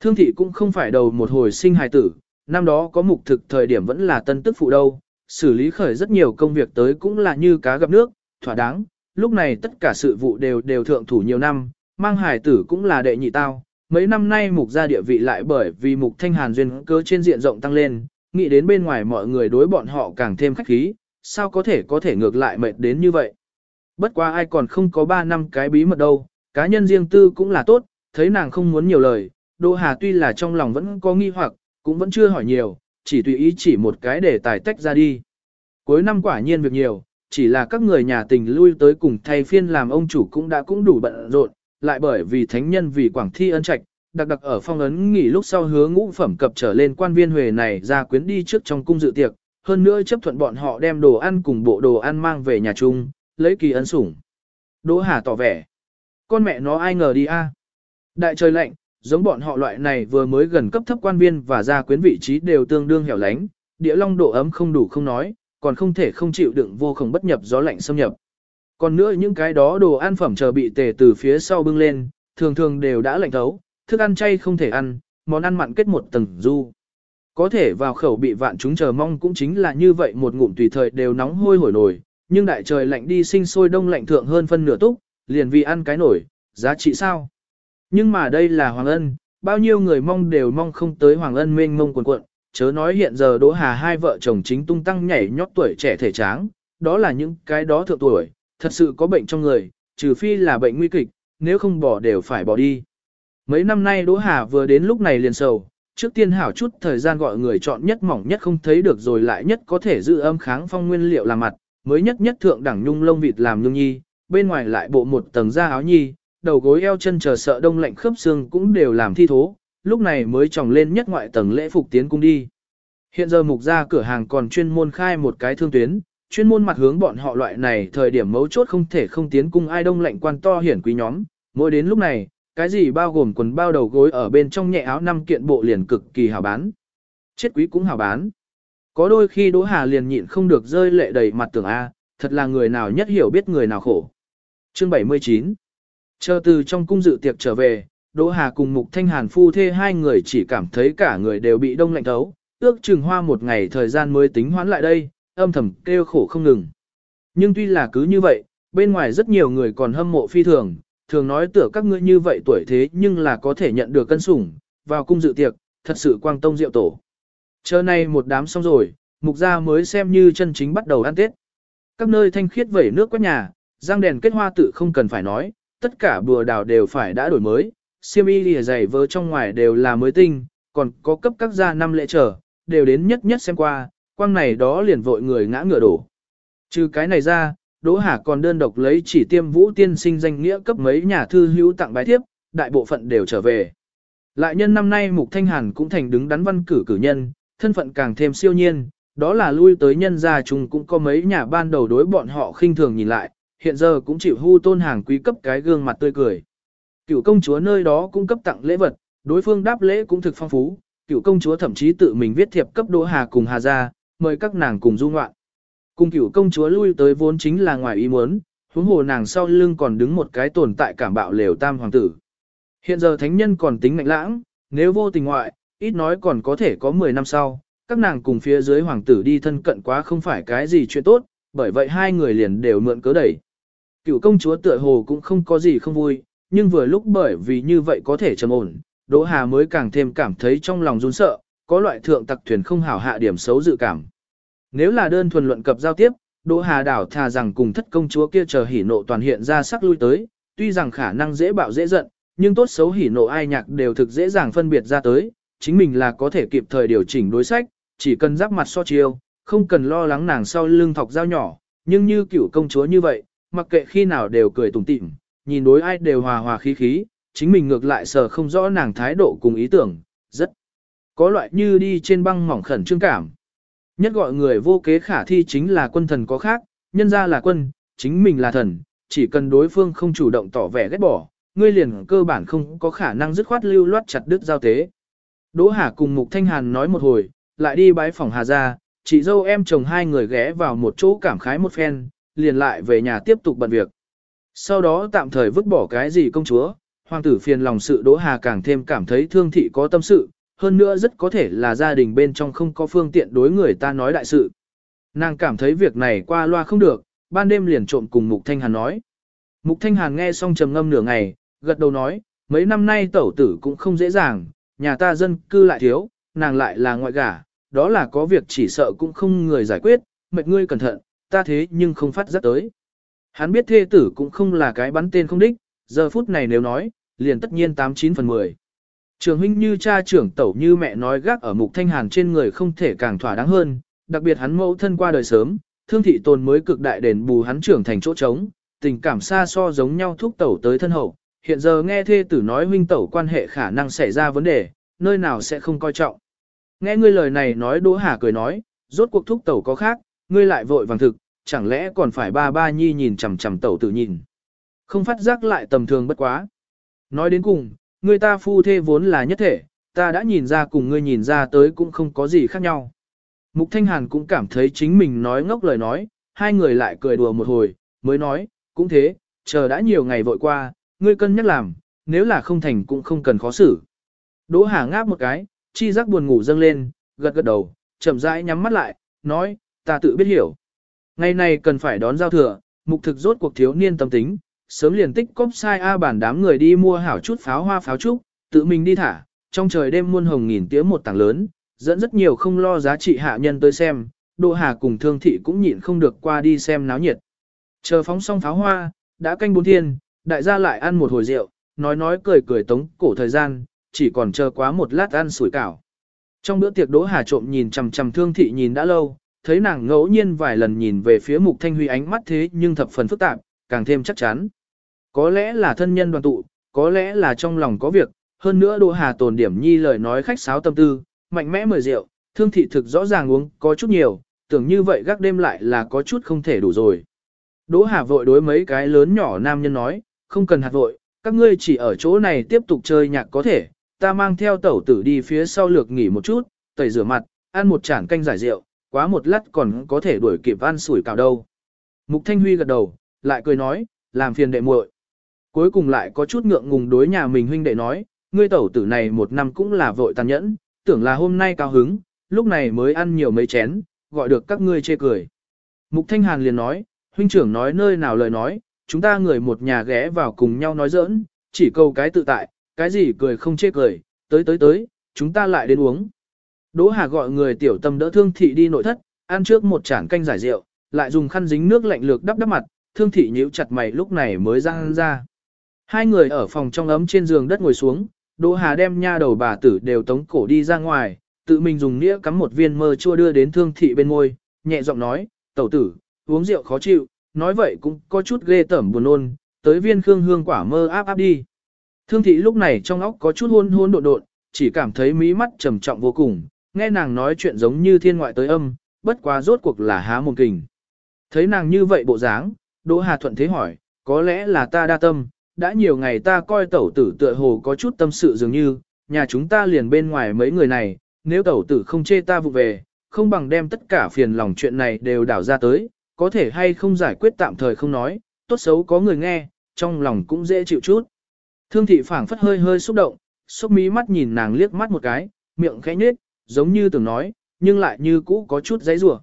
Thương thị cũng không phải đầu một hồi sinh hài tử, năm đó có mục thực thời điểm vẫn là tân tức phụ đâu, xử lý khởi rất nhiều công việc tới cũng là như cá gặp nước, thỏa đáng, lúc này tất cả sự vụ đều đều thượng thủ nhiều năm, mang hài tử cũng là đệ nhị tao. Mấy năm nay mục gia địa vị lại bởi vì mục thanh hàn duyên cơ trên diện rộng tăng lên, nghĩ đến bên ngoài mọi người đối bọn họ càng thêm khách khí, sao có thể có thể ngược lại mệt đến như vậy. Bất quá ai còn không có 3 năm cái bí mật đâu, cá nhân riêng tư cũng là tốt, thấy nàng không muốn nhiều lời, Đỗ Hà tuy là trong lòng vẫn có nghi hoặc, cũng vẫn chưa hỏi nhiều, chỉ tùy ý chỉ một cái để tài tách ra đi. Cuối năm quả nhiên việc nhiều, chỉ là các người nhà tình lui tới cùng thay phiên làm ông chủ cũng đã cũng đủ bận rộn, lại bởi vì thánh nhân vì quảng thi ân trạch, đặc đặc ở phong ấn nghỉ lúc sau hứa ngũ phẩm cập trở lên quan viên huề này ra quyến đi trước trong cung dự tiệc, hơn nữa chấp thuận bọn họ đem đồ ăn cùng bộ đồ ăn mang về nhà chung, lấy kỳ ấn sủng. Đỗ Hà tỏ vẻ, con mẹ nó ai ngờ đi a Đại trời lạnh, giống bọn họ loại này vừa mới gần cấp thấp quan viên và gia quyến vị trí đều tương đương hẻo lánh, địa long độ ấm không đủ không nói, còn không thể không chịu đựng vô không bất nhập gió lạnh xâm nhập. Còn nữa những cái đó đồ ăn phẩm chờ bị tề từ phía sau bưng lên, thường thường đều đã lạnh thấu, thức ăn chay không thể ăn, món ăn mặn kết một tầng du. Có thể vào khẩu bị vạn chúng chờ mong cũng chính là như vậy một ngụm tùy thời đều nóng hôi hổi nổi, nhưng đại trời lạnh đi sinh sôi đông lạnh thượng hơn phân nửa túc, liền vì ăn cái nổi, giá trị sao? Nhưng mà đây là Hoàng Ân, bao nhiêu người mong đều mong không tới Hoàng Ân mênh mông quần cuộn, chớ nói hiện giờ Đỗ Hà hai vợ chồng chính tung tăng nhảy nhót tuổi trẻ thể tráng, đó là những cái đó thượng tuổi, thật sự có bệnh trong người, trừ phi là bệnh nguy kịch, nếu không bỏ đều phải bỏ đi. Mấy năm nay Đỗ Hà vừa đến lúc này liền sầu, trước tiên hảo chút thời gian gọi người chọn nhất mỏng nhất không thấy được rồi lại nhất có thể giữ âm kháng phong nguyên liệu làm mặt, mới nhất nhất thượng đẳng nhung lông vịt làm nhung nhi, bên ngoài lại bộ một tầng da áo nhi, đầu gối eo chân chờ sợ đông lạnh khớp xương cũng đều làm thi thố, lúc này mới tròng lên nhất ngoại tầng lễ phục tiến cung đi. Hiện giờ mục gia cửa hàng còn chuyên môn khai một cái thương tuyến, chuyên môn mặt hướng bọn họ loại này thời điểm mấu chốt không thể không tiến cung ai đông lạnh quan to hiển quý nhóm, mỗi đến lúc này, cái gì bao gồm quần bao đầu gối ở bên trong nhẹ áo năm kiện bộ liền cực kỳ hào bán. Chết quý cũng hào bán. Có đôi khi Đỗ Hà liền nhịn không được rơi lệ đầy mặt tưởng A, thật là người nào nhất hiểu biết người nào khổ. Chương 79 Chờ từ trong cung dự tiệc trở về, Đỗ Hà cùng Mục Thanh Hàn phu thê hai người chỉ cảm thấy cả người đều bị đông lạnh thấu, ước chừng hoa một ngày thời gian mới tính hoãn lại đây, âm thầm kêu khổ không ngừng. Nhưng tuy là cứ như vậy, bên ngoài rất nhiều người còn hâm mộ phi thường, thường nói tựa các ngươi như vậy tuổi thế nhưng là có thể nhận được cân sủng, vào cung dự tiệc, thật sự quang tông diệu tổ. Chờ nay một đám xong rồi, mục gia mới xem như chân chính bắt đầu ăn Tết. Các nơi thanh khiết vẩy nước quét nhà, giang đèn kết hoa tự không cần phải nói, tất cả bùa đào đều phải đã đổi mới, siêm y lìa dày vớ trong ngoài đều là mới tinh, còn có cấp các gia năm lễ trở, đều đến nhất nhất xem qua, quang này đó liền vội người ngã ngựa đổ. Trừ cái này ra, Đỗ Hà còn đơn độc lấy chỉ tiêm vũ tiên sinh danh nghĩa cấp mấy nhà thư hữu tặng bài tiếp, đại bộ phận đều trở về. Lại nhân năm nay Mục Thanh Hàn cũng thành đứng đắn văn cử cử nhân, thân phận càng thêm siêu nhiên, đó là lui tới nhân gia chung cũng có mấy nhà ban đầu đối bọn họ khinh thường nhìn lại, hiện giờ cũng chịu hưu tôn hàng quý cấp cái gương mặt tươi cười. Cựu công chúa nơi đó cũng cấp tặng lễ vật, đối phương đáp lễ cũng thực phong phú, cựu công chúa thậm chí tự mình viết thiệp cấp Đỗ Hà cùng Hà gia, mời các nàng cùng du ngoạn. cùng cựu công chúa lui tới vốn chính là ngoài ý muốn, huống hồ nàng sau lưng còn đứng một cái tồn tại cảm bạo lều tam hoàng tử. Hiện giờ thánh nhân còn tính mạnh lãng, nếu vô tình ngoại, ít nói còn có thể có 10 năm sau, các nàng cùng phía dưới hoàng tử đi thân cận quá không phải cái gì chuyện tốt, bởi vậy hai người liền đều mượn cớ đẩy. Cựu công chúa tựa hồ cũng không có gì không vui, nhưng vừa lúc bởi vì như vậy có thể trầm ổn, Đỗ Hà mới càng thêm cảm thấy trong lòng run sợ, có loại thượng tặc thuyền không hảo hạ điểm xấu dự cảm. Nếu là đơn thuần luận cập giao tiếp, Đỗ Hà đảo thà rằng cùng thất công chúa kia chờ hỉ nộ toàn hiện ra sắc lui tới, tuy rằng khả năng dễ bạo dễ giận, nhưng tốt xấu hỉ nộ ai nhạc đều thực dễ dàng phân biệt ra tới, chính mình là có thể kịp thời điều chỉnh đối sách, chỉ cần giáp mặt so chiêu, không cần lo lắng nàng sau lưng thọc dao nhỏ, nhưng như cựu công chúa như vậy, mặc kệ khi nào đều cười tủm tỉm, nhìn đối ai đều hòa hòa khí khí, chính mình ngược lại sờ không rõ nàng thái độ cùng ý tưởng, rất có loại như đi trên băng mỏng khẩn trương cảm. Nhất gọi người vô kế khả thi chính là quân thần có khác, nhân ra là quân, chính mình là thần, chỉ cần đối phương không chủ động tỏ vẻ ghét bỏ, ngươi liền cơ bản không có khả năng dứt khoát lưu loát chặt đứt giao tế. Đỗ Hà cùng Mục Thanh Hàn nói một hồi, lại đi bái phòng Hà ra, chị dâu em chồng hai người ghé vào một chỗ cảm khái một phen, liền lại về nhà tiếp tục bận việc. Sau đó tạm thời vứt bỏ cái gì công chúa, hoàng tử phiền lòng sự Đỗ Hà càng thêm cảm thấy thương thị có tâm sự, hơn nữa rất có thể là gia đình bên trong không có phương tiện đối người ta nói đại sự. Nàng cảm thấy việc này qua loa không được, ban đêm liền trộm cùng Mục Thanh Hàn nói. Mục Thanh Hàn nghe xong trầm ngâm nửa ngày, gật đầu nói, mấy năm nay tẩu tử cũng không dễ dàng, nhà ta dân cư lại thiếu, nàng lại là ngoại gả, đó là có việc chỉ sợ cũng không người giải quyết, mệt ngươi cẩn thận, ta thế nhưng không phát giác tới. Hắn biết thê tử cũng không là cái bắn tên không đích, giờ phút này nếu nói, liền tất nhiên 89 phần 10. Trường huynh như cha trưởng tẩu như mẹ nói gác ở mục thanh hàn trên người không thể càng thỏa đáng hơn, đặc biệt hắn mẫu thân qua đời sớm, thương thị tồn mới cực đại đền bù hắn trưởng thành chỗ trống, tình cảm xa so giống nhau thúc tẩu tới thân hậu, hiện giờ nghe thê tử nói huynh tẩu quan hệ khả năng xảy ra vấn đề, nơi nào sẽ không coi trọng. Nghe ngươi lời này nói Đỗ Hà cười nói, rốt cuộc thúc tẩu có khác, ngươi lại vội vàng thực, chẳng lẽ còn phải ba ba nhi nhìn chằm chằm tẩu tử nhìn. Không phát giác lại tầm thường bất quá. Nói đến cùng, ngươi ta phu thê vốn là nhất thể, ta đã nhìn ra cùng ngươi nhìn ra tới cũng không có gì khác nhau. Mục Thanh Hàn cũng cảm thấy chính mình nói ngốc lời nói, hai người lại cười đùa một hồi, mới nói, cũng thế, chờ đã nhiều ngày vội qua, ngươi cân nhắc làm, nếu là không thành cũng không cần khó xử. Đỗ Hà ngáp một cái, chi giác buồn ngủ dâng lên, gật gật đầu, chậm rãi nhắm mắt lại, nói, ta tự biết hiểu. Ngày này cần phải đón giao thừa, mục thực rốt cuộc thiếu niên tâm tính, sớm liền tích cóp sai A bản đám người đi mua hảo chút pháo hoa pháo trúc, tự mình đi thả, trong trời đêm muôn hồng nghìn tía một tảng lớn, dẫn rất nhiều không lo giá trị hạ nhân tới xem, Đỗ Hà cùng Thương Thị cũng nhịn không được qua đi xem náo nhiệt. Chờ phóng xong pháo hoa, đã canh bốn thiên, đại gia lại ăn một hồi rượu, nói nói cười cười tống cổ thời gian, chỉ còn chờ quá một lát ăn sủi cảo. Trong bữa tiệc Đỗ Hà trộm nhìn chằm chằm Thương Thị nhìn đã lâu, thấy nàng ngẫu nhiên vài lần nhìn về phía Mục Thanh Huy ánh mắt thế nhưng thập phần phức tạp, càng thêm chắc chắn. Có lẽ là thân nhân đoàn tụ, có lẽ là trong lòng có việc, hơn nữa Đỗ Hà tồn điểm nhi lời nói khách sáo tâm tư, mạnh mẽ mời rượu, Thương Thị thực rõ ràng uống có chút nhiều, tưởng như vậy gác đêm lại là có chút không thể đủ rồi. Đỗ Hà vội đối mấy cái lớn nhỏ nam nhân nói, không cần hạt vội, các ngươi chỉ ở chỗ này tiếp tục chơi nhạc có thể, ta mang theo tẩu tử đi phía sau lược nghỉ một chút, tẩy rửa mặt, ăn một chản canh giải rượu, quá một lát còn có thể đuổi kịp ăn sủi cảo đâu. Mục Thanh Huy gật đầu, lại cười nói, làm phiền đệ muội. Cuối cùng lại có chút ngượng ngùng đối nhà mình huynh đệ nói, ngươi tẩu tử này một năm cũng là vội tàn nhẫn, tưởng là hôm nay cao hứng, lúc này mới ăn nhiều mấy chén, gọi được các ngươi chê cười. Mục Thanh Hàn liền nói, huynh trưởng nói nơi nào lời nói, chúng ta người một nhà ghé vào cùng nhau nói giỡn, chỉ câu cái tự tại, cái gì cười không chê cười, tới tới tới, chúng ta lại đến uống. Đỗ Hà gọi người tiểu tâm đỡ thương thị đi nội thất, ăn trước một chản canh giải rượu, lại dùng khăn dính nước lạnh lược đắp đắp mặt, thương thị nhíu chặt mày lúc này mới ra ra. Hai người ở phòng trong ấm trên giường đất ngồi xuống, Đỗ Hà đem nha đầu bà tử đều tống cổ đi ra ngoài, tự mình dùng nĩa cắm một viên mơ chua đưa đến thương thị bên môi, nhẹ giọng nói, tẩu tử, uống rượu khó chịu, nói vậy cũng có chút ghê tởm buồn nôn, tới viên khương hương quả mơ áp áp đi. Thương thị lúc này trong óc có chút hôn hôn độn độn, chỉ cảm thấy mí mắt trầm trọng vô cùng, nghe nàng nói chuyện giống như thiên ngoại tới âm, bất quá rốt cuộc là há mồm kình. Thấy nàng như vậy bộ dáng, Đỗ Hà thuận thế hỏi, có lẽ là ta đa tâm, đã nhiều ngày ta coi tẩu tử tựa hồ có chút tâm sự dường như, nhà chúng ta liền bên ngoài mấy người này, nếu tẩu tử không chê ta vụ về, không bằng đem tất cả phiền lòng chuyện này đều đảo ra tới, có thể hay không giải quyết tạm thời không nói, tốt xấu có người nghe, trong lòng cũng dễ chịu chút. Thương thị phảng phất hơi hơi xúc động, xúc mí mắt nhìn nàng liếc mắt một cái, miệng khẽ nhếch, giống như từng nói, nhưng lại như cũ có chút giấy rủa.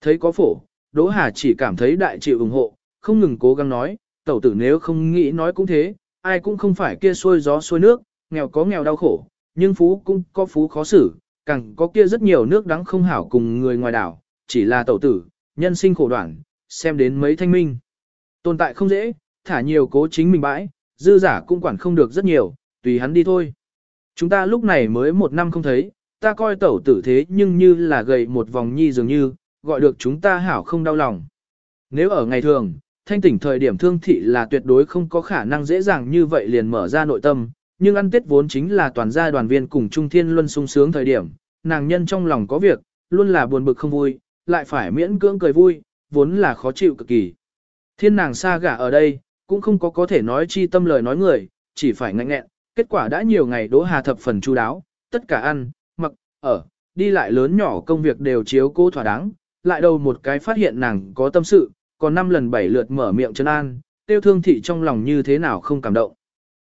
Thấy có phổ, Đỗ Hà chỉ cảm thấy đại chịu ủng hộ, không ngừng cố gắng nói, tẩu tử nếu không nghĩ nói cũng thế, ai cũng không phải kia xuôi gió xuôi nước, nghèo có nghèo đau khổ, nhưng phú cũng có phú khó xử, càng có kia rất nhiều nước đắng không hảo cùng người ngoài đảo, chỉ là tẩu tử, nhân sinh khổ đoạn, xem đến mấy thanh minh. Tồn tại không dễ, thả nhiều cố chính mình bãi, dư giả cũng quản không được rất nhiều, tùy hắn đi thôi. Chúng ta lúc này mới một năm không thấy, ta coi tẩu tử thế nhưng như là gầy một vòng nhi dường như, gọi được chúng ta hảo không đau lòng. Nếu ở ngày thường, thanh tỉnh thời điểm thương thị là tuyệt đối không có khả năng dễ dàng như vậy liền mở ra nội tâm, nhưng ăn tết vốn chính là toàn gia đoàn viên cùng Trung Thiên Luân sung sướng thời điểm, nàng nhân trong lòng có việc, luôn là buồn bực không vui, lại phải miễn cưỡng cười vui, vốn là khó chịu cực kỳ. Thiên nàng xa gả ở đây, cũng không có có thể nói chi tâm lời nói người, chỉ phải ngạnh nghẹn, kết quả đã nhiều ngày Đỗ Hà thập phần chu đáo, tất cả ăn, ở, đi lại lớn nhỏ công việc đều chiếu cô thỏa đáng, lại đầu một cái phát hiện nàng có tâm sự, còn năm lần bảy lượt mở miệng chân an, tiêu thương thị trong lòng như thế nào không cảm động.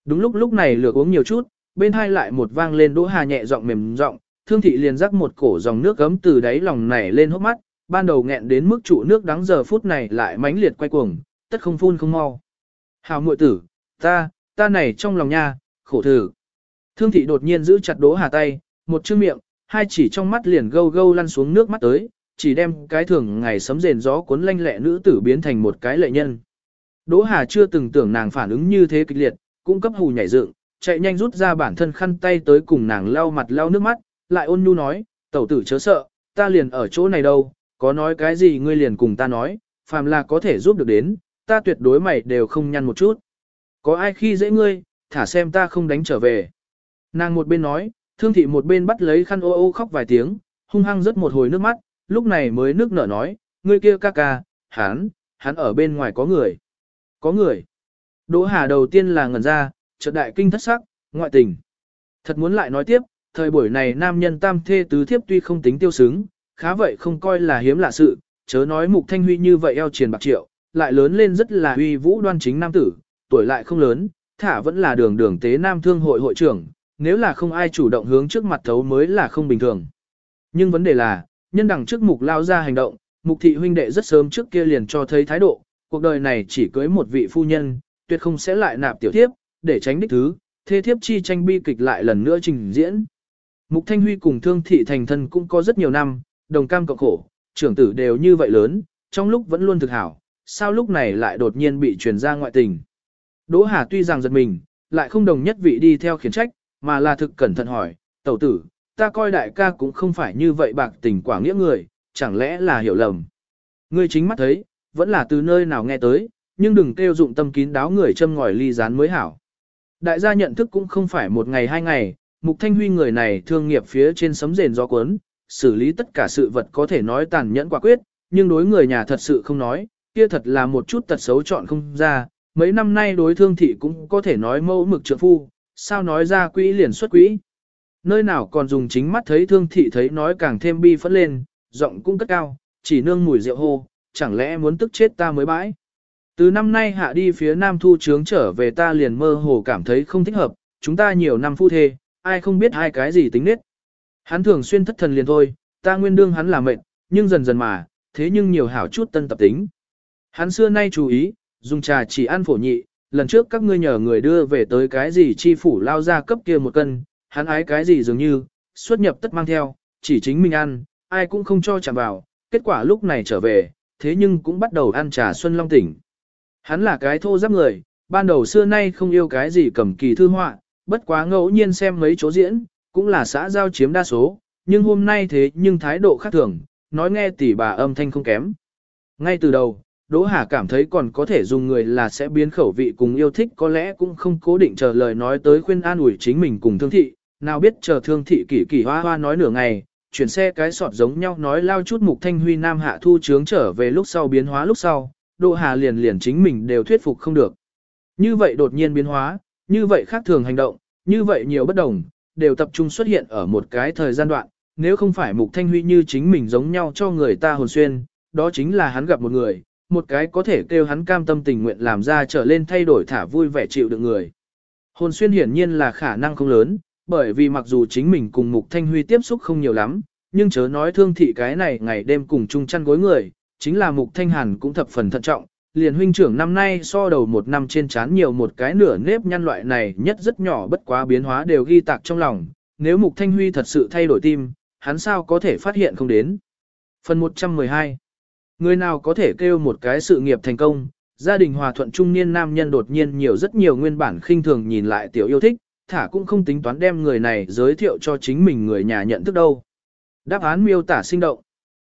Đúng lúc lúc này lược uống nhiều chút, bên hai lại một vang lên Đỗ Hà nhẹ giọng mềm giọng, thương thị liền rắc một cổ dòng nước gấm từ đáy lòng nảy lên hốc mắt, ban đầu nghẹn đến mức trụ nước đắng giờ phút này lại mãnh liệt quay cuồng, tất không phun không mau. Hào muội tử, ta, ta này trong lòng nha, khổ thử. Thương thị đột nhiên giữ chặt Đỗ Hà tay, một chữ miệng, hai chỉ trong mắt liền gâu gâu lăn xuống nước mắt tới, chỉ đem cái thường ngày sấm rền gió cuốn lanh lẹ nữ tử biến thành một cái lệ nhân. Đỗ Hà chưa từng tưởng nàng phản ứng như thế kịch liệt, cũng cấp hù nhảy dựng, chạy nhanh rút ra bản thân khăn tay tới cùng nàng lau mặt lau nước mắt, lại ôn nhu nói, tẩu tử chớ sợ, ta liền ở chỗ này đâu, có nói cái gì ngươi liền cùng ta nói, phàm là có thể giúp được đến, ta tuyệt đối mày đều không nhăn một chút. Có ai khi dễ ngươi, thả xem ta không đánh trở về. Nàng một bên nói, thương thị một bên bắt lấy khăn ô ô khóc vài tiếng, hung hăng rớt một hồi nước mắt, lúc này mới nước nở nói, ngươi kia ca ca, hắn, hắn ở bên ngoài có người. Có người. Đỗ Hà đầu tiên là ngẩn ra, chợt đại kinh thất sắc, ngoại tình. Thật muốn lại nói tiếp, thời buổi này nam nhân tam thê tứ thiếp tuy không tính tiêu xứng, khá vậy không coi là hiếm lạ sự, chớ nói mục thanh huy như vậy eo triền bạc triệu, lại lớn lên rất là huy vũ đoan chính nam tử, tuổi lại không lớn, thả vẫn là đường đường tế nam thương hội hội trưởng, nếu là không ai chủ động hướng trước mặt thấu mới là không bình thường. Nhưng vấn đề là, nhân đẳng trước mục lao ra hành động, mục thị huynh đệ rất sớm trước kia liền cho thấy thái độ, cuộc đời này chỉ cưới một vị phu nhân, tuyệt không sẽ lại nạp tiểu thiếp, để tránh đích thứ, thế thiếp chi tranh bi kịch lại lần nữa trình diễn. Mục Thanh Huy cùng Thương Thị thành thân cũng có rất nhiều năm, đồng cam cộng khổ, trưởng tử đều như vậy lớn, trong lúc vẫn luôn thực hảo, sao lúc này lại đột nhiên bị truyền ra ngoại tình. Đỗ Hà tuy rằng giật mình, lại không đồng nhất vị đi theo khiển trách, mà là thực cẩn thận hỏi, tẩu tử, ta coi đại ca cũng không phải như vậy bạc tình quả nghĩa người, chẳng lẽ là hiểu lầm. Ngươi chính mắt thấy, vẫn là từ nơi nào nghe tới, nhưng đừng kêu dụng tâm kín đáo người châm ngòi ly rán mới hảo. Đại gia nhận thức cũng không phải một ngày hai ngày, Mục Thanh Huy người này thương nghiệp phía trên sấm rền gió cuốn, xử lý tất cả sự vật có thể nói tàn nhẫn quả quyết, nhưng đối người nhà thật sự không nói, kia thật là một chút tật xấu chọn không ra. Mấy năm nay đối thương thị cũng có thể nói mẫu mực trượng phu, sao nói ra quỹ liền xuất quỹ. Nơi nào còn dùng chính mắt thấy thương thị thấy nói càng thêm bi phẫn lên, giọng cũng cất cao, chỉ nương mùi rượu hô, chẳng lẽ muốn tức chết ta mới bãi. Từ năm nay hạ đi phía nam thu trướng trở về ta liền mơ hồ cảm thấy không thích hợp, chúng ta nhiều năm phu thê, ai không biết hai cái gì tính nết. Hắn thường xuyên thất thần liền thôi, ta nguyên đương hắn là mệnh, nhưng dần dần mà, thế nhưng nhiều hảo chút tân tập tính. Hắn xưa nay chú ý, dùng trà chỉ ăn phổ nhị, lần trước các ngươi nhờ người đưa về tới cái gì chi phủ lao ra cấp kia một cân, hắn ái cái gì dường như, xuất nhập tất mang theo, chỉ chính mình ăn, ai cũng không cho chạm vào, kết quả lúc này trở về, thế nhưng cũng bắt đầu ăn trà xuân long tỉnh. Hắn là cái thô giáp người, ban đầu xưa nay không yêu cái gì cầm kỳ thư họa, bất quá ngẫu nhiên xem mấy chỗ diễn, cũng là xã giao chiếm đa số, nhưng hôm nay thế nhưng thái độ khác thường, nói nghe tỷ bà âm thanh không kém. Ngay từ đầu, Đỗ Hà cảm thấy còn có thể dùng người là sẽ biến khẩu vị cùng yêu thích có lẽ cũng không cố định chờ lời nói tới khuyên an ủi chính mình cùng thương thị, nào biết chờ thương thị kỳ kỳ hoa hoa nói nửa ngày, chuyển xe cái sọt giống nhau nói lao chút mục thanh huy nam hạ thu trướng trở về lúc sau biến hóa lúc sau, Đỗ Hà liền liền chính mình đều thuyết phục không được. Như vậy đột nhiên biến hóa, như vậy khác thường hành động, như vậy nhiều bất đồng, đều tập trung xuất hiện ở một cái thời gian đoạn, nếu không phải Mục Thanh Huy như chính mình giống nhau cho người ta hồn xuyên, đó chính là hắn gặp một người, một cái có thể kêu hắn cam tâm tình nguyện làm ra trở lên thay đổi thả vui vẻ chịu được người. Hồn xuyên hiển nhiên là khả năng không lớn, bởi vì mặc dù chính mình cùng Mục Thanh Huy tiếp xúc không nhiều lắm, nhưng chớ nói thương thị cái này ngày đêm cùng chung chăn gối người, chính là Mục Thanh Hàn cũng thập phần thận trọng, liền huynh trưởng năm nay so đầu một năm trên chán nhiều một cái nửa nếp nhăn loại này nhất rất nhỏ bất quá biến hóa đều ghi tạc trong lòng, nếu Mục Thanh Huy thật sự thay đổi tim, hắn sao có thể phát hiện không đến. Phần 112 Người nào có thể kêu một cái sự nghiệp thành công, gia đình hòa thuận trung niên nam nhân đột nhiên nhiều rất nhiều nguyên bản khinh thường nhìn lại tiểu yêu thích, thả cũng không tính toán đem người này giới thiệu cho chính mình người nhà nhận thức đâu. Đáp án miêu tả sinh động.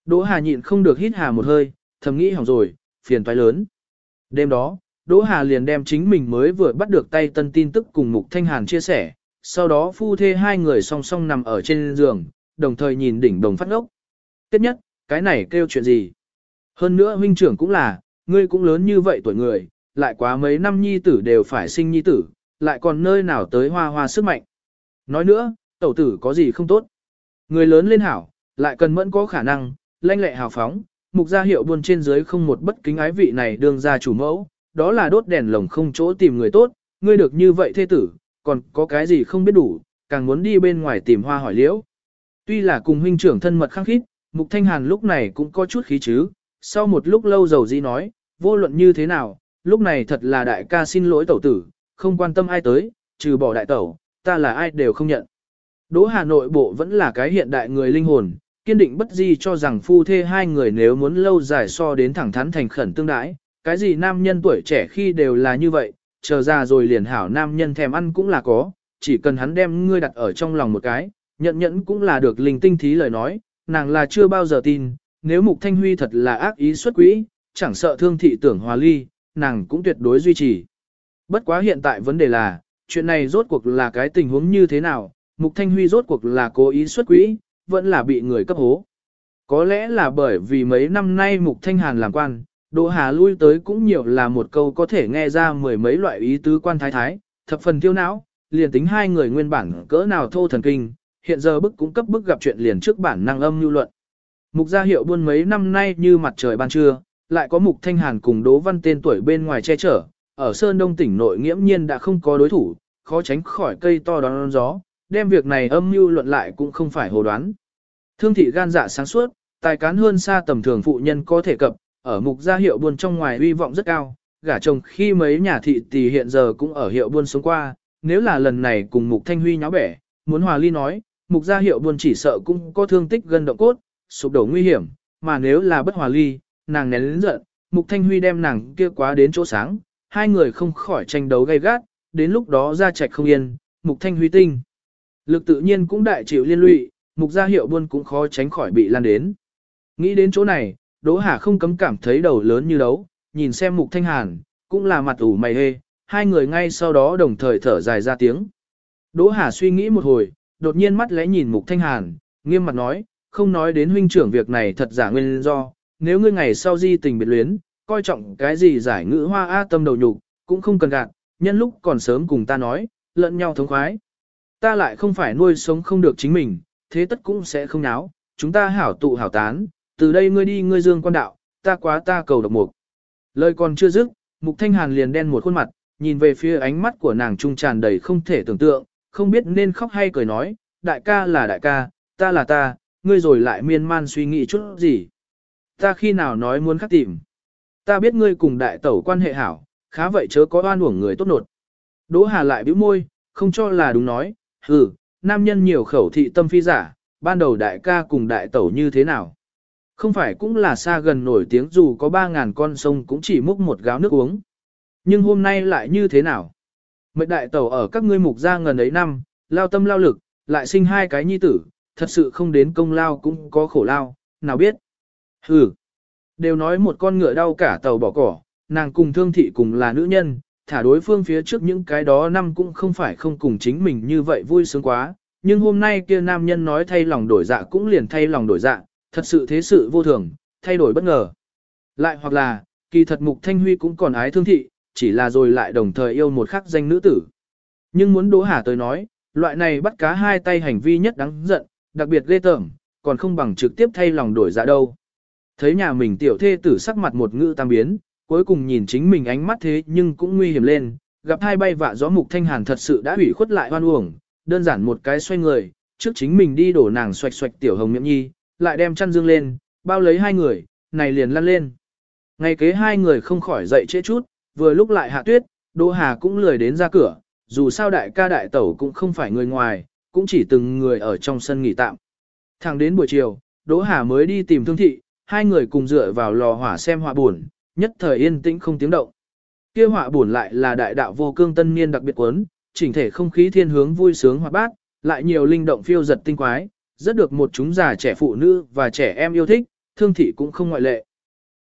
Đỗ Hà nhịn không được hít hà một hơi, thầm nghĩ hỏng rồi, phiền toái lớn. Đêm đó, Đỗ Hà liền đem chính mình mới vừa bắt được tay tân tin tức cùng Mục Thanh Hàn chia sẻ, sau đó phu thê hai người song song nằm ở trên giường, đồng thời nhìn đỉnh đồng phát ngốc. Tiếp nhất, cái này kêu chuyện gì? Hơn nữa huynh trưởng cũng là, ngươi cũng lớn như vậy tuổi người, lại quá mấy năm nhi tử đều phải sinh nhi tử, lại còn nơi nào tới hoa hoa sức mạnh. Nói nữa, tẩu tử có gì không tốt. Người lớn lên hảo, lại cần mẫn có khả năng, lanh lệ hào phóng, mục gia hiệu buôn trên dưới không một bất kính ái vị này đương ra chủ mẫu, đó là đốt đèn lồng không chỗ tìm người tốt, ngươi được như vậy thê tử, còn có cái gì không biết đủ, càng muốn đi bên ngoài tìm hoa hỏi liễu. Tuy là cùng huynh trưởng thân mật khăng khít, mục thanh hàn lúc này cũng có chút khí chứ, sau một lúc lâu dầu dĩ nói, vô luận như thế nào, lúc này thật là đại ca xin lỗi tẩu tử, không quan tâm ai tới, trừ bỏ đại tẩu, ta là ai đều không nhận. Đỗ Hà Nội bộ vẫn là cái hiện đại người linh hồn, kiên định bất di cho rằng phu thê hai người nếu muốn lâu dài so đến thẳng thắn thành khẩn tương đãi, cái gì nam nhân tuổi trẻ khi đều là như vậy, chờ ra rồi liền hảo nam nhân thèm ăn cũng là có, chỉ cần hắn đem ngươi đặt ở trong lòng một cái, nhận nhẫn cũng là được linh tinh thí lời nói, nàng là chưa bao giờ tin, nếu Mục Thanh Huy thật là ác ý xuất quỹ, chẳng sợ thương thị tưởng hòa ly, nàng cũng tuyệt đối duy trì. Bất quá hiện tại vấn đề là, chuyện này rốt cuộc là cái tình huống như thế nào, Mục Thanh Huy rốt cuộc là cố ý xuất quỹ, vẫn là bị người cấp hố. Có lẽ là bởi vì mấy năm nay Mục Thanh Hàn làm quan, Đỗ Hà lui tới cũng nhiều là một câu có thể nghe ra mười mấy loại ý tứ quan thái thái, thập phần tiêu não, liền tính hai người nguyên bản cỡ nào thô thần kinh, hiện giờ bức cũng cấp bức gặp chuyện liền trước bản năng âm lưu luận. Mục gia hiệu buôn mấy năm nay như mặt trời ban trưa, lại có Mục Thanh Hàn cùng Đỗ Văn tên tuổi bên ngoài che chở, ở Sơn Đông tỉnh nội nghiễm nhiên đã không có đối thủ, khó tránh khỏi cây to đón gió, đem việc này âm mưu luận lại cũng không phải hồ đoán. Thương thị gan dạ sáng suốt, tài cán hơn xa tầm thường phụ nhân có thể cập, ở mục gia hiệu buôn trong ngoài uy vọng rất cao, gả chồng khi mấy nhà thị tỷ hiện giờ cũng ở hiệu buôn sống qua, nếu là lần này cùng mục thanh huy nháo bẻ, muốn hòa ly nói, mục gia hiệu buôn chỉ sợ cũng có thương tích gần động cốt, sụp đổ nguy hiểm, mà nếu là bất hòa ly, nàng nén lớn giận, mục thanh huy đem nàng kia quá đến chỗ sáng, hai người không khỏi tranh đấu gay gắt, đến lúc đó ra trạch không yên, mục thanh huy tinh. Lực tự nhiên cũng đại chịu liên lụy, mục gia hiệu buôn cũng khó tránh khỏi bị lan đến. Nghĩ đến chỗ này, Đỗ Hà không cấm cảm thấy đầu lớn như đấu, nhìn xem mục thanh hàn, cũng là mặt ủ mày hê, hai người ngay sau đó đồng thời thở dài ra tiếng. Đỗ Hà suy nghĩ một hồi, đột nhiên mắt lẽ nhìn mục thanh hàn, nghiêm mặt nói, không nói đến huynh trưởng việc này thật giả nguyên do, nếu ngươi ngày sau di tình biệt luyến, coi trọng cái gì giải ngữ hoa a tâm đầu nhục, cũng không cần gạt, nhân lúc còn sớm cùng ta nói, lẫn nhau thống khoái. Ta lại không phải nuôi sống không được chính mình, thế tất cũng sẽ không náo, chúng ta hảo tụ hảo tán, từ đây ngươi đi ngươi dương quan đạo, ta quá ta cầu độc mục. Lời còn chưa dứt, Mục Thanh Hàn liền đen một khuôn mặt, nhìn về phía ánh mắt của nàng trung tràn đầy không thể tưởng tượng, không biết nên khóc hay cười nói, đại ca là đại ca, ta là ta, ngươi rồi lại miên man suy nghĩ chút gì. Ta khi nào nói muốn khắc tìm. Ta biết ngươi cùng đại tẩu quan hệ hảo, khá vậy chớ có oan uổng người tốt nột. Đỗ Hà lại bĩu môi, không cho là đúng nói, hừ, nam nhân nhiều khẩu thị tâm phi giả, ban đầu đại ca cùng đại tẩu như thế nào. Không phải cũng là xa gần nổi tiếng dù có 3.000 con sông cũng chỉ múc một gáo nước uống. Nhưng hôm nay lại như thế nào? Mệnh đại tẩu ở các ngươi mục gia ngần ấy năm, lao tâm lao lực, lại sinh hai cái nhi tử, thật sự không đến công lao cũng có khổ lao, nào biết. Hừ, đều nói một con ngựa đau cả tàu bỏ cỏ, nàng cùng thương thị cùng là nữ nhân, thả đối phương phía trước những cái đó năm cũng không phải không cùng chính mình như vậy vui sướng quá, nhưng hôm nay kia nam nhân nói thay lòng đổi dạ cũng liền thay lòng đổi dạ, thật sự thế sự vô thường, thay đổi bất ngờ. Lại hoặc là, kỳ thật Mục Thanh Huy cũng còn ái thương thị, chỉ là rồi lại đồng thời yêu một khắc danh nữ tử. Nhưng muốn Đỗ Hà tới nói, loại này bắt cá hai tay hành vi nhất đáng giận, đặc biệt ghê tởm, còn không bằng trực tiếp thay lòng đổi dạ đâu. Thấy nhà mình tiểu thê tử sắc mặt một ngữ tam biến, cuối cùng nhìn chính mình ánh mắt thế nhưng cũng nguy hiểm lên, gặp hai bay vạ gió mục thanh hàn thật sự đã hủy khuất lại hoan uổng, đơn giản một cái xoay người, trước chính mình đi đổ nàng xoạch xoạch tiểu hồng miệng nhi, lại đem chăn dương lên, bao lấy hai người, này liền lăn lên. Ngày kế hai người không khỏi dậy trễ chút, vừa lúc lại hạ tuyết, Đỗ Hà cũng lười đến ra cửa, dù sao đại ca đại tẩu cũng không phải người ngoài, cũng chỉ từng người ở trong sân nghỉ tạm. Thẳng đến buổi chiều, Đỗ Hà mới đi tìm thương thị, hai người cùng dựa vào lò hỏa xem họa buồn, nhất thời yên tĩnh không tiếng động. Kia họa buồn lại là đại đạo vô cương tân niên đặc biệt cuốn, chỉnh thể không khí thiên hướng vui sướng hoạt bát, lại nhiều linh động phiêu giật tinh quái, rất được một chúng già trẻ phụ nữ và trẻ em yêu thích, thương thị cũng không ngoại lệ.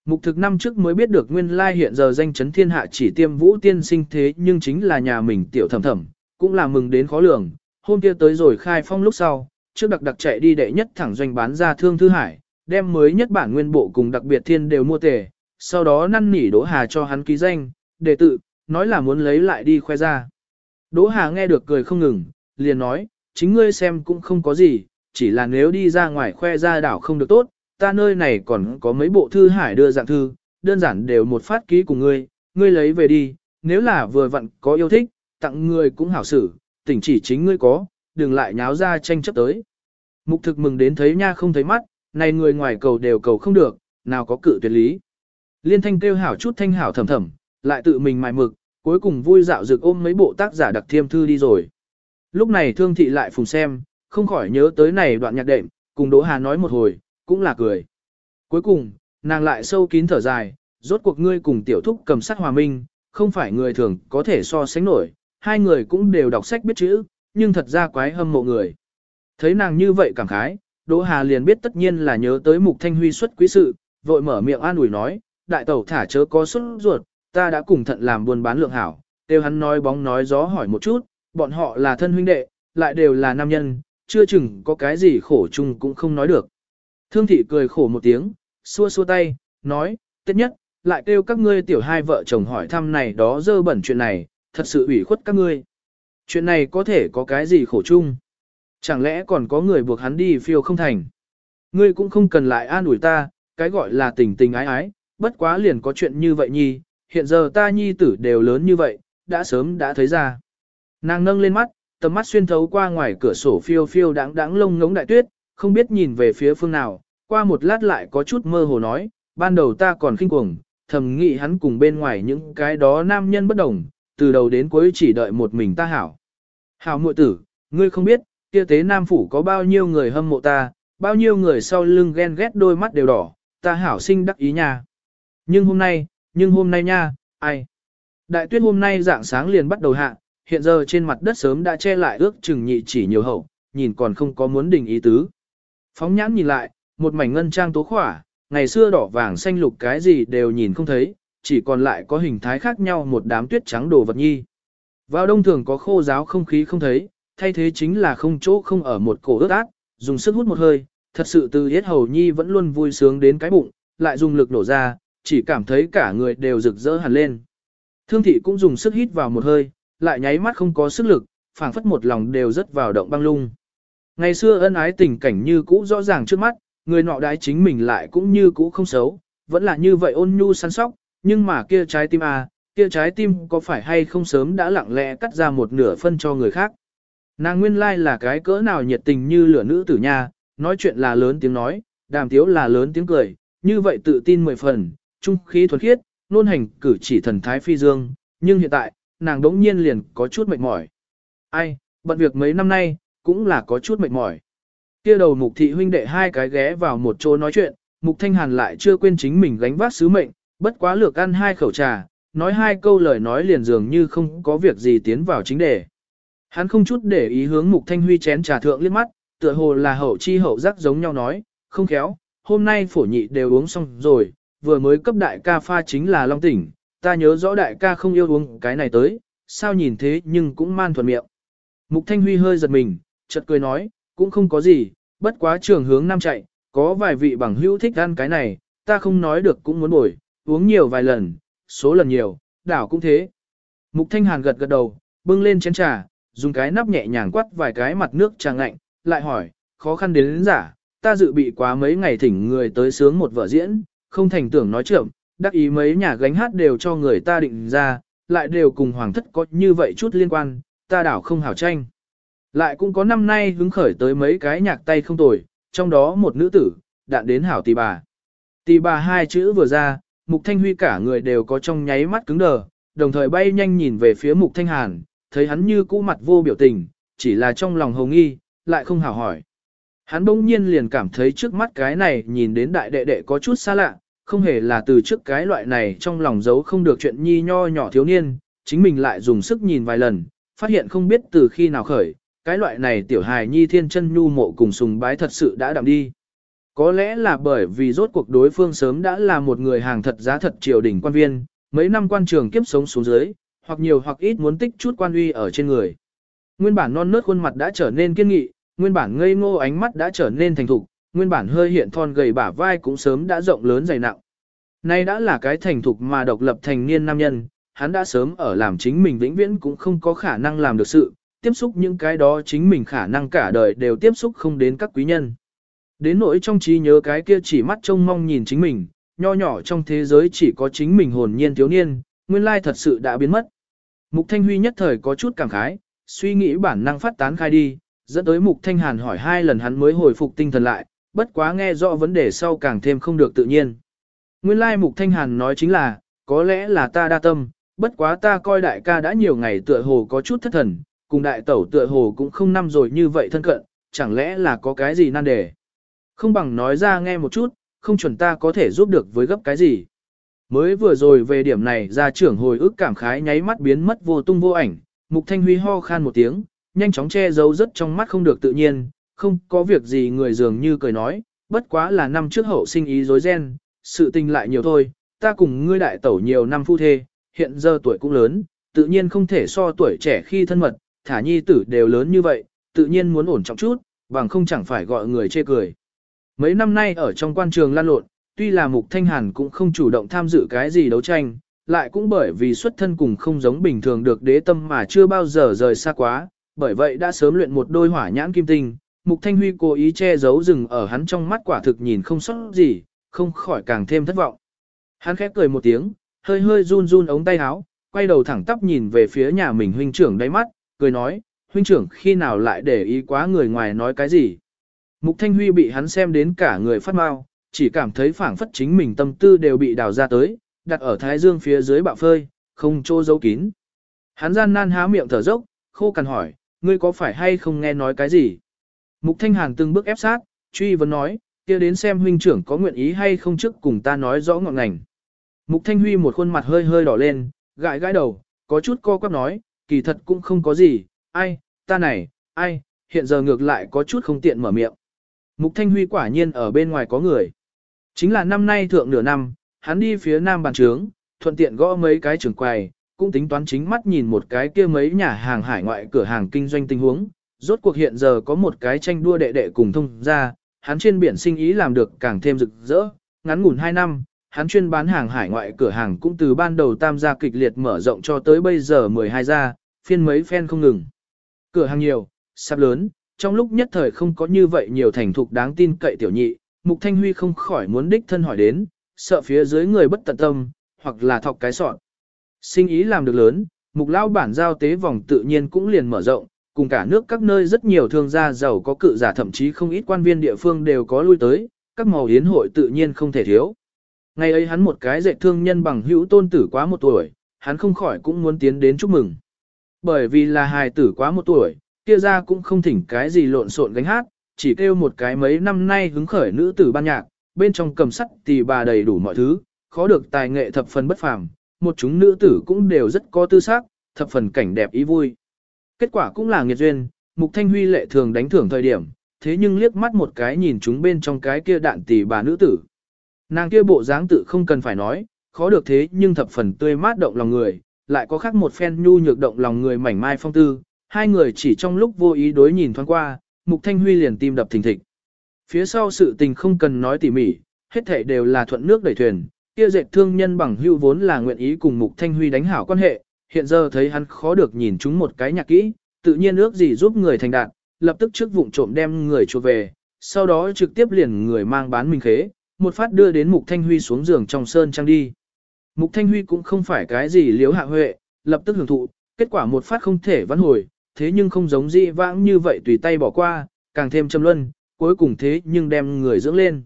Mục thực năm trước mới biết được nguyên lai hiện giờ danh chấn thiên hạ chỉ tiêm vũ tiên sinh thế nhưng chính là nhà mình tiểu Thẩm Thẩm, cũng là mừng đến khó lường, hôm kia tới rồi khai phong lúc sau, trước đặc đặc chạy đi đệ nhất thẳng doanh bán ra thương thư hải, đem mới nhất bản nguyên bộ cùng đặc biệt thiên đều mua tề, sau đó năn nỉ Đỗ Hà cho hắn ký danh, đệ tự, nói là muốn lấy lại đi khoe ra. Đỗ Hà nghe được cười không ngừng, liền nói, chính ngươi xem cũng không có gì, chỉ là nếu đi ra ngoài khoe ra đảo không được tốt, ta nơi này còn có mấy bộ thư hải đưa dạng thư, đơn giản đều một phát ký của ngươi, ngươi lấy về đi, nếu là vừa vặn có yêu thích, tặng ngươi cũng hảo xử, tỉnh chỉ chính ngươi có, đừng lại nháo ra tranh chấp tới. Mục thực mừng đến thấy nha không thấy mắt, này người ngoài cầu đều cầu không được, nào có cự tuyệt lý. Liên thanh kêu hảo chút thanh hảo thầm thầm, lại tự mình mài mực, cuối cùng vui dạo dược ôm mấy bộ tác giả đặc thiêm thư đi rồi. Lúc này thương thị lại phùng xem, không khỏi nhớ tới này đoạn nhạc đệm, cùng Đỗ Hà nói một hồi, cũng là cười. Cuối cùng, nàng lại sâu kín thở dài, rốt cuộc ngươi cùng tiểu thúc cầm sát hòa minh, không phải người thường có thể so sánh nổi, hai người cũng đều đọc sách biết chữ, nhưng thật ra quái hâm mộ người. Thấy nàng như vậy cảm khái, Đỗ Hà liền biết tất nhiên là nhớ tới Mục Thanh Huy xuất quý sự, vội mở miệng an ủi nói, đại tẩu thả chớ có xuất ruột, ta đã cùng thận làm buôn bán lượng hảo, đều hắn nói bóng nói gió hỏi một chút, bọn họ là thân huynh đệ, lại đều là nam nhân, chưa chừng có cái gì khổ chung cũng không nói được. Thương thị cười khổ một tiếng, xua xua tay, nói, tất nhất, lại kêu các ngươi tiểu hai vợ chồng hỏi thăm này đó dơ bẩn chuyện này, thật sự ủy khuất các ngươi. Chuyện này có thể có cái gì khổ chung? Chẳng lẽ còn có người buộc hắn đi phiêu không thành? Ngươi cũng không cần lại an ủi ta, cái gọi là tình tình ái ái, bất quá liền có chuyện như vậy nhi, hiện giờ ta nhi tử đều lớn như vậy, đã sớm đã thấy ra. Nàng nâng lên mắt, tầm mắt xuyên thấu qua ngoài cửa sổ phiêu phiêu đáng đáng lông ngống đại tuyết, không biết nhìn về phía phương nào, qua một lát lại có chút mơ hồ nói, ban đầu ta còn khinh cuồng, thầm nghĩ hắn cùng bên ngoài những cái đó nam nhân bất đồng, từ đầu đến cuối chỉ đợi một mình ta hảo. Hảo muội tử, ngươi không biết, kia tế nam phủ có bao nhiêu người hâm mộ ta, bao nhiêu người sau lưng ghen ghét đôi mắt đều đỏ, ta hảo sinh đắc ý nha. Nhưng hôm nay, nhưng hôm nay nha, ai? Đại tuyết hôm nay dạng sáng liền bắt đầu hạ, hiện giờ trên mặt đất sớm đã che lại ước chừng nhị chỉ nhiều hậu, nhìn còn không có muốn đình ý tứ. Phóng nhãn nhìn lại, một mảnh ngân trang tố khỏa, ngày xưa đỏ vàng xanh lục cái gì đều nhìn không thấy, chỉ còn lại có hình thái khác nhau một đám tuyết trắng đồ vật nhi. Vào đông thường có khô giáo không khí không thấy, thay thế chính là không chỗ không ở một cổ ướt át, dùng sức hút một hơi, thật sự từ yết hầu nhi vẫn luôn vui sướng đến cái bụng, lại dùng lực nổ ra, chỉ cảm thấy cả người đều rực rỡ hẳn lên. Thương thị cũng dùng sức hít vào một hơi, lại nháy mắt không có sức lực, phảng phất một lòng đều rất vào động băng lung. Ngày xưa ân ái tình cảnh như cũ rõ ràng trước mắt, người nọ đái chính mình lại cũng như cũ không xấu, vẫn là như vậy ôn nhu săn sóc, nhưng mà kia trái tim à, kia trái tim có phải hay không sớm đã lặng lẽ cắt ra một nửa phân cho người khác. Nàng nguyên lai là cái cỡ nào nhiệt tình như lửa nữ tử nha, nói chuyện là lớn tiếng nói, đàm tiếu là lớn tiếng cười, như vậy tự tin mười phần, trung khí thuần khiết, nôn hành cử chỉ thần thái phi dương, nhưng hiện tại, nàng đống nhiên liền có chút mệt mỏi. Ai, bận việc mấy năm nay, cũng là có chút mệt mỏi. Kia đầu mục thị huynh đệ hai cái ghé vào một chỗ nói chuyện, mục thanh hàn lại chưa quên chính mình gánh vác sứ mệnh, bất quá lược ăn hai khẩu trà, nói hai câu lời nói liền dường như không có việc gì tiến vào chính đề. Hắn không chút để ý hướng mục thanh huy chén trà thượng liếc mắt, tựa hồ là hậu chi hậu giác giống nhau nói, không khéo, hôm nay phổ nhị đều uống xong rồi, vừa mới cấp đại ca pha chính là long tỉnh, ta nhớ rõ đại ca không yêu uống cái này tới, sao nhìn thế nhưng cũng man thuần miệng. Mục thanh huy hơi giật mình, chợt cười nói, cũng không có gì, bất quá trường hướng nam chạy, có vài vị bằng hữu thích ăn cái này, ta không nói được cũng muốn bồi, uống nhiều vài lần, số lần nhiều, đảo cũng thế. Mục Thanh Hàn gật gật đầu, bưng lên chén trà, dùng cái nắp nhẹ nhàng quắt vài cái mặt nước trà ngạnh, lại hỏi, khó khăn đến, đến giả, ta dự bị quá mấy ngày thỉnh người tới sướng một vở diễn, không thành tưởng nói chậm, đắc ý mấy nhà gánh hát đều cho người ta định ra, lại đều cùng hoàng thất có như vậy chút liên quan, ta đảo không hảo tranh. Lại cũng có năm nay hứng khởi tới mấy cái nhạc tay không tồi, trong đó một nữ tử, đạn đến hảo tỷ bà. Tỷ bà hai chữ vừa ra, Mục Thanh Huy cả người đều có trong nháy mắt cứng đờ, đồng thời bay nhanh nhìn về phía Mục Thanh Hàn, thấy hắn như cũ mặt vô biểu tình, chỉ là trong lòng hồng nghi, lại không hảo hỏi. Hắn bỗng nhiên liền cảm thấy trước mắt cái này nhìn đến đại đệ đệ có chút xa lạ, không hề là từ trước cái loại này trong lòng giấu không được chuyện nhi nho nhỏ thiếu niên, chính mình lại dùng sức nhìn vài lần, phát hiện không biết từ khi nào khởi, cái loại này tiểu hài nhi thiên chân nhu mộ cùng sùng bái thật sự đã đậm đi. Có lẽ là bởi vì rốt cuộc đối phương sớm đã là một người hàng thật giá thật triều đình quan viên, mấy năm quan trường kiếp sống xuống dưới, hoặc nhiều hoặc ít muốn tích chút quan uy ở trên người. Nguyên bản non nớt khuôn mặt đã trở nên kiên nghị, nguyên bản ngây ngô ánh mắt đã trở nên thành thục, nguyên bản hơi hiện thon gầy bả vai cũng sớm đã rộng lớn dày nặng. Nay đã là cái thành thục mà độc lập thành niên nam nhân, hắn đã sớm ở làm chính mình vĩnh viễn cũng không có khả năng làm được sự, tiếp xúc những cái đó chính mình khả năng cả đời đều tiếp xúc không đến các quý nhân. Đến nỗi trong trí nhớ cái kia chỉ mắt trông mong nhìn chính mình, nho nhỏ trong thế giới chỉ có chính mình hồn nhiên thiếu niên, nguyên lai thật sự đã biến mất. Mục Thanh Huy nhất thời có chút cảm khái, suy nghĩ bản năng phát tán khai đi, dẫn tới Mục Thanh Hàn hỏi hai lần hắn mới hồi phục tinh thần lại, bất quá nghe rõ vấn đề sau càng thêm không được tự nhiên. Nguyên lai Mục Thanh Hàn nói chính là, có lẽ là ta đa tâm, bất quá ta coi đại ca đã nhiều ngày tựa hồ có chút thất thần, cùng đại tẩu tựa hồ cũng không năm rồi như vậy thân cận, chẳng lẽ là có cái gì nan đề. Không bằng nói ra nghe một chút, không chuẩn ta có thể giúp được với gấp cái gì. Mới vừa rồi về điểm này ra trưởng hồi ức cảm khái nháy mắt biến mất vô tung vô ảnh, Mục Thanh Huy ho khan một tiếng, nhanh chóng che giấu rất trong mắt không được tự nhiên, không có việc gì người dường như cười nói, bất quá là năm trước hậu sinh ý dối ren, sự tình lại nhiều thôi, ta cùng ngươi đại tẩu nhiều năm phu thê, hiện giờ tuổi cũng lớn, tự nhiên không thể so tuổi trẻ khi thân mật, thả nhi tử đều lớn như vậy, tự nhiên muốn ổn trọng chút, bằng không chẳng phải gọi người chê cười. Mấy năm nay ở trong quan trường lan lộn, tuy là Mục Thanh Hàn cũng không chủ động tham dự cái gì đấu tranh, lại cũng bởi vì xuất thân cùng không giống bình thường được đế tâm mà chưa bao giờ rời xa quá, bởi vậy đã sớm luyện một đôi hỏa nhãn kim tinh. Mục Thanh Huy cố ý che giấu rừng ở hắn trong mắt quả thực nhìn không sót gì, không khỏi càng thêm thất vọng. Hắn khép cười một tiếng, hơi hơi run run ống tay áo, quay đầu thẳng tắp nhìn về phía nhà mình huynh trưởng đáy mắt, cười nói, huynh trưởng khi nào lại để ý quá người ngoài nói cái gì. Mục Thanh Huy bị hắn xem đến cả người phát mau, chỉ cảm thấy phảng phất chính mình tâm tư đều bị đào ra tới, đặt ở thái dương phía dưới bạo phơi, không chỗ giấu kín. Hắn gian nan há miệng thở dốc, khô cằn hỏi, ngươi có phải hay không nghe nói cái gì? Mục Thanh Hàn từng bước ép sát, truy vấn nói, kia đến xem huynh trưởng có nguyện ý hay không trước cùng ta nói rõ ngọn ngành. Mục Thanh Huy một khuôn mặt hơi hơi đỏ lên, gãi gãi đầu, có chút co quắp nói, kỳ thật cũng không có gì, ai, ta này, ai, hiện giờ ngược lại có chút không tiện mở miệng. Mục Thanh Huy quả nhiên ở bên ngoài có người. Chính là năm nay thượng nửa năm, hắn đi phía nam bàn trướng, thuận tiện gõ mấy cái trường quầy, cũng tính toán chính mắt nhìn một cái kia mấy nhà hàng hải ngoại cửa hàng kinh doanh tình huống. Rốt cuộc hiện giờ có một cái tranh đua đệ đệ cùng thông ra, hắn trên biển sinh ý làm được càng thêm rực rỡ, ngắn ngủn 2 năm, hắn chuyên bán hàng hải ngoại cửa hàng cũng từ ban đầu tam gia kịch liệt mở rộng cho tới bây giờ 12 gia, phiên mấy phen không ngừng. Cửa hàng nhiều, sắp lớn, trong lúc nhất thời không có như vậy nhiều thành thục đáng tin cậy tiểu nhị, Mục Thanh Huy không khỏi muốn đích thân hỏi đến, sợ phía dưới người bất tận tâm, hoặc là thọc cái sọn. Sinh ý làm được lớn, Mục Lao bản giao tế vòng tự nhiên cũng liền mở rộng, cùng cả nước các nơi rất nhiều thương gia giàu có cự giả thậm chí không ít quan viên địa phương đều có lui tới, các màu hiến hội tự nhiên không thể thiếu. Ngày ấy hắn một cái dạy thương nhân bằng hữu tôn tử quá một tuổi, hắn không khỏi cũng muốn tiến đến chúc mừng. Bởi vì là hài tử quá một tuổi, kia ra cũng không thỉnh cái gì lộn xộn gánh hát, chỉ kêu một cái mấy năm nay hứng khởi nữ tử ban nhạc, bên trong cầm sắt thì bà đầy đủ mọi thứ, khó được tài nghệ thập phần bất phàm, một chúng nữ tử cũng đều rất có tư sắc, thập phần cảnh đẹp ý vui. Kết quả cũng là nghiệt duyên, Mục Thanh Huy lệ thường đánh thưởng thời điểm, thế nhưng liếc mắt một cái nhìn chúng bên trong cái kia đạn tỷ bà nữ tử. Nàng kia bộ dáng tự không cần phải nói, khó được thế nhưng thập phần tươi mát động lòng người, lại có khác một phen nhu nhược động lòng người mảnh mai phong tư, hai người chỉ trong lúc vô ý đối nhìn thoáng qua, Mục Thanh Huy liền tim đập thình thịch. Phía sau sự tình không cần nói tỉ mỉ, hết thảy đều là thuận nước đẩy thuyền, kia dệt thương nhân bằng hữu vốn là nguyện ý cùng Mục Thanh Huy đánh hảo quan hệ, hiện giờ thấy hắn khó được nhìn chúng một cái nhạc kỹ, tự nhiên ước gì giúp người thành đạt, lập tức trước vụng trộm đem người chuột về, sau đó trực tiếp liền người mang bán mình khế, một phát đưa đến Mục Thanh Huy xuống giường trong sơn trang đi. Mục Thanh Huy cũng không phải cái gì liếu hạ huệ, lập tức hưởng thụ, kết quả một phát không thể vãn hồi, thế nhưng không giống dị vãng như vậy tùy tay bỏ qua, càng thêm châm luân, cuối cùng thế nhưng đem người dưỡng lên.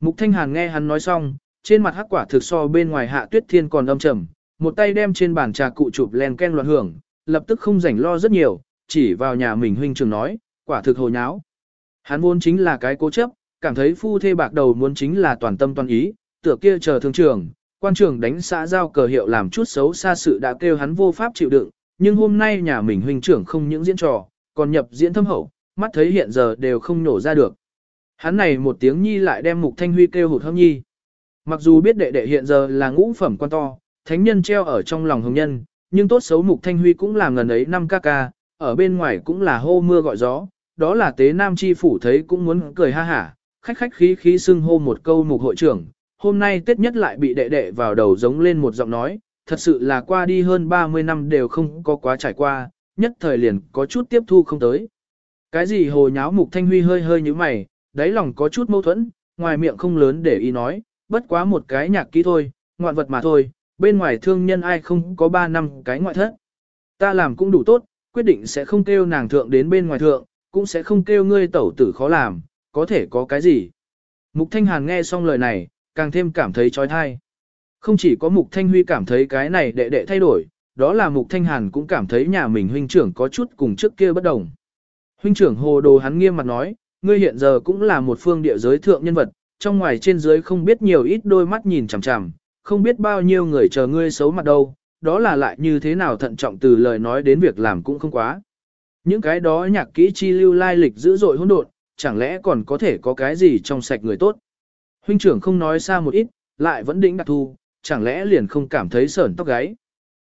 Mục Thanh Hàn nghe hắn nói xong, trên mặt hắc quả thực so bên ngoài hạ tuyết thiên còn âm trầm, một tay đem trên bàn trà cụ chụp len ken loạn hưởng, lập tức không rảnh lo rất nhiều, chỉ vào nhà mình huynh trường nói, quả thực hồ nháo. Hắn vốn chính là cái cố chấp, cảm thấy phu thê bạc đầu muốn chính là toàn tâm toàn ý, tựa kia chờ thương trường, quan trường đánh xã giao cờ hiệu làm chút xấu xa sự đã kêu hắn vô pháp chịu đựng, nhưng hôm nay nhà mình huynh trưởng không những diễn trò, còn nhập diễn thâm hậu, mắt thấy hiện giờ đều không nổ ra được. Hắn này một tiếng nhi lại đem mục thanh huy kêu hụt hâm nhi. Mặc dù biết đệ đệ hiện giờ là ngũ phẩm quan to, thánh nhân treo ở trong lòng hồng nhân, nhưng tốt xấu mục thanh huy cũng là ngần ấy năm ca ca, ở bên ngoài cũng là hô mưa gọi gió, đó là tế nam chi phủ thấy cũng muốn cười ha hả, khách khách khí khí xưng hô một câu mục hội trưởng, hôm nay tết nhất lại bị đệ đệ vào đầu giống lên một giọng nói, thật sự là qua đi hơn 30 năm đều không có quá trải qua, nhất thời liền có chút tiếp thu không tới. Cái gì hồ nháo mục thanh huy hơi hơi như mày, đáy lòng có chút mâu thuẫn, ngoài miệng không lớn để ý nói, bất quá một cái nhạc kỹ thôi, ngoạn vật mà thôi, bên ngoài thương nhân ai không có 3 năm cái ngoại thất. Ta làm cũng đủ tốt, quyết định sẽ không kêu nàng thượng đến bên ngoài thượng, cũng sẽ không kêu ngươi tẩu tử khó làm, có thể có cái gì. Mục Thanh Hàn nghe xong lời này, càng thêm cảm thấy trói thai. Không chỉ có Mục Thanh Huy cảm thấy cái này đệ đệ thay đổi, đó là Mục Thanh Hàn cũng cảm thấy nhà mình huynh trưởng có chút cùng trước kia bất đồng. Huynh trưởng hồ đồ hắn nghiêm mặt nói, ngươi hiện giờ cũng là một phương địa giới thượng nhân vật, trong ngoài trên dưới không biết nhiều ít đôi mắt nhìn chằm chằm, không biết bao nhiêu người chờ ngươi xấu mặt đâu, đó là lại như thế nào thận trọng từ lời nói đến việc làm cũng không quá. Những cái đó nhạc kỹ chi lưu lai lịch dữ dội hỗn độn, chẳng lẽ còn có thể có cái gì trong sạch người tốt. Huynh trưởng không nói xa một ít, lại vẫn đĩnh đặc thu, chẳng lẽ liền không cảm thấy sởn tóc gáy.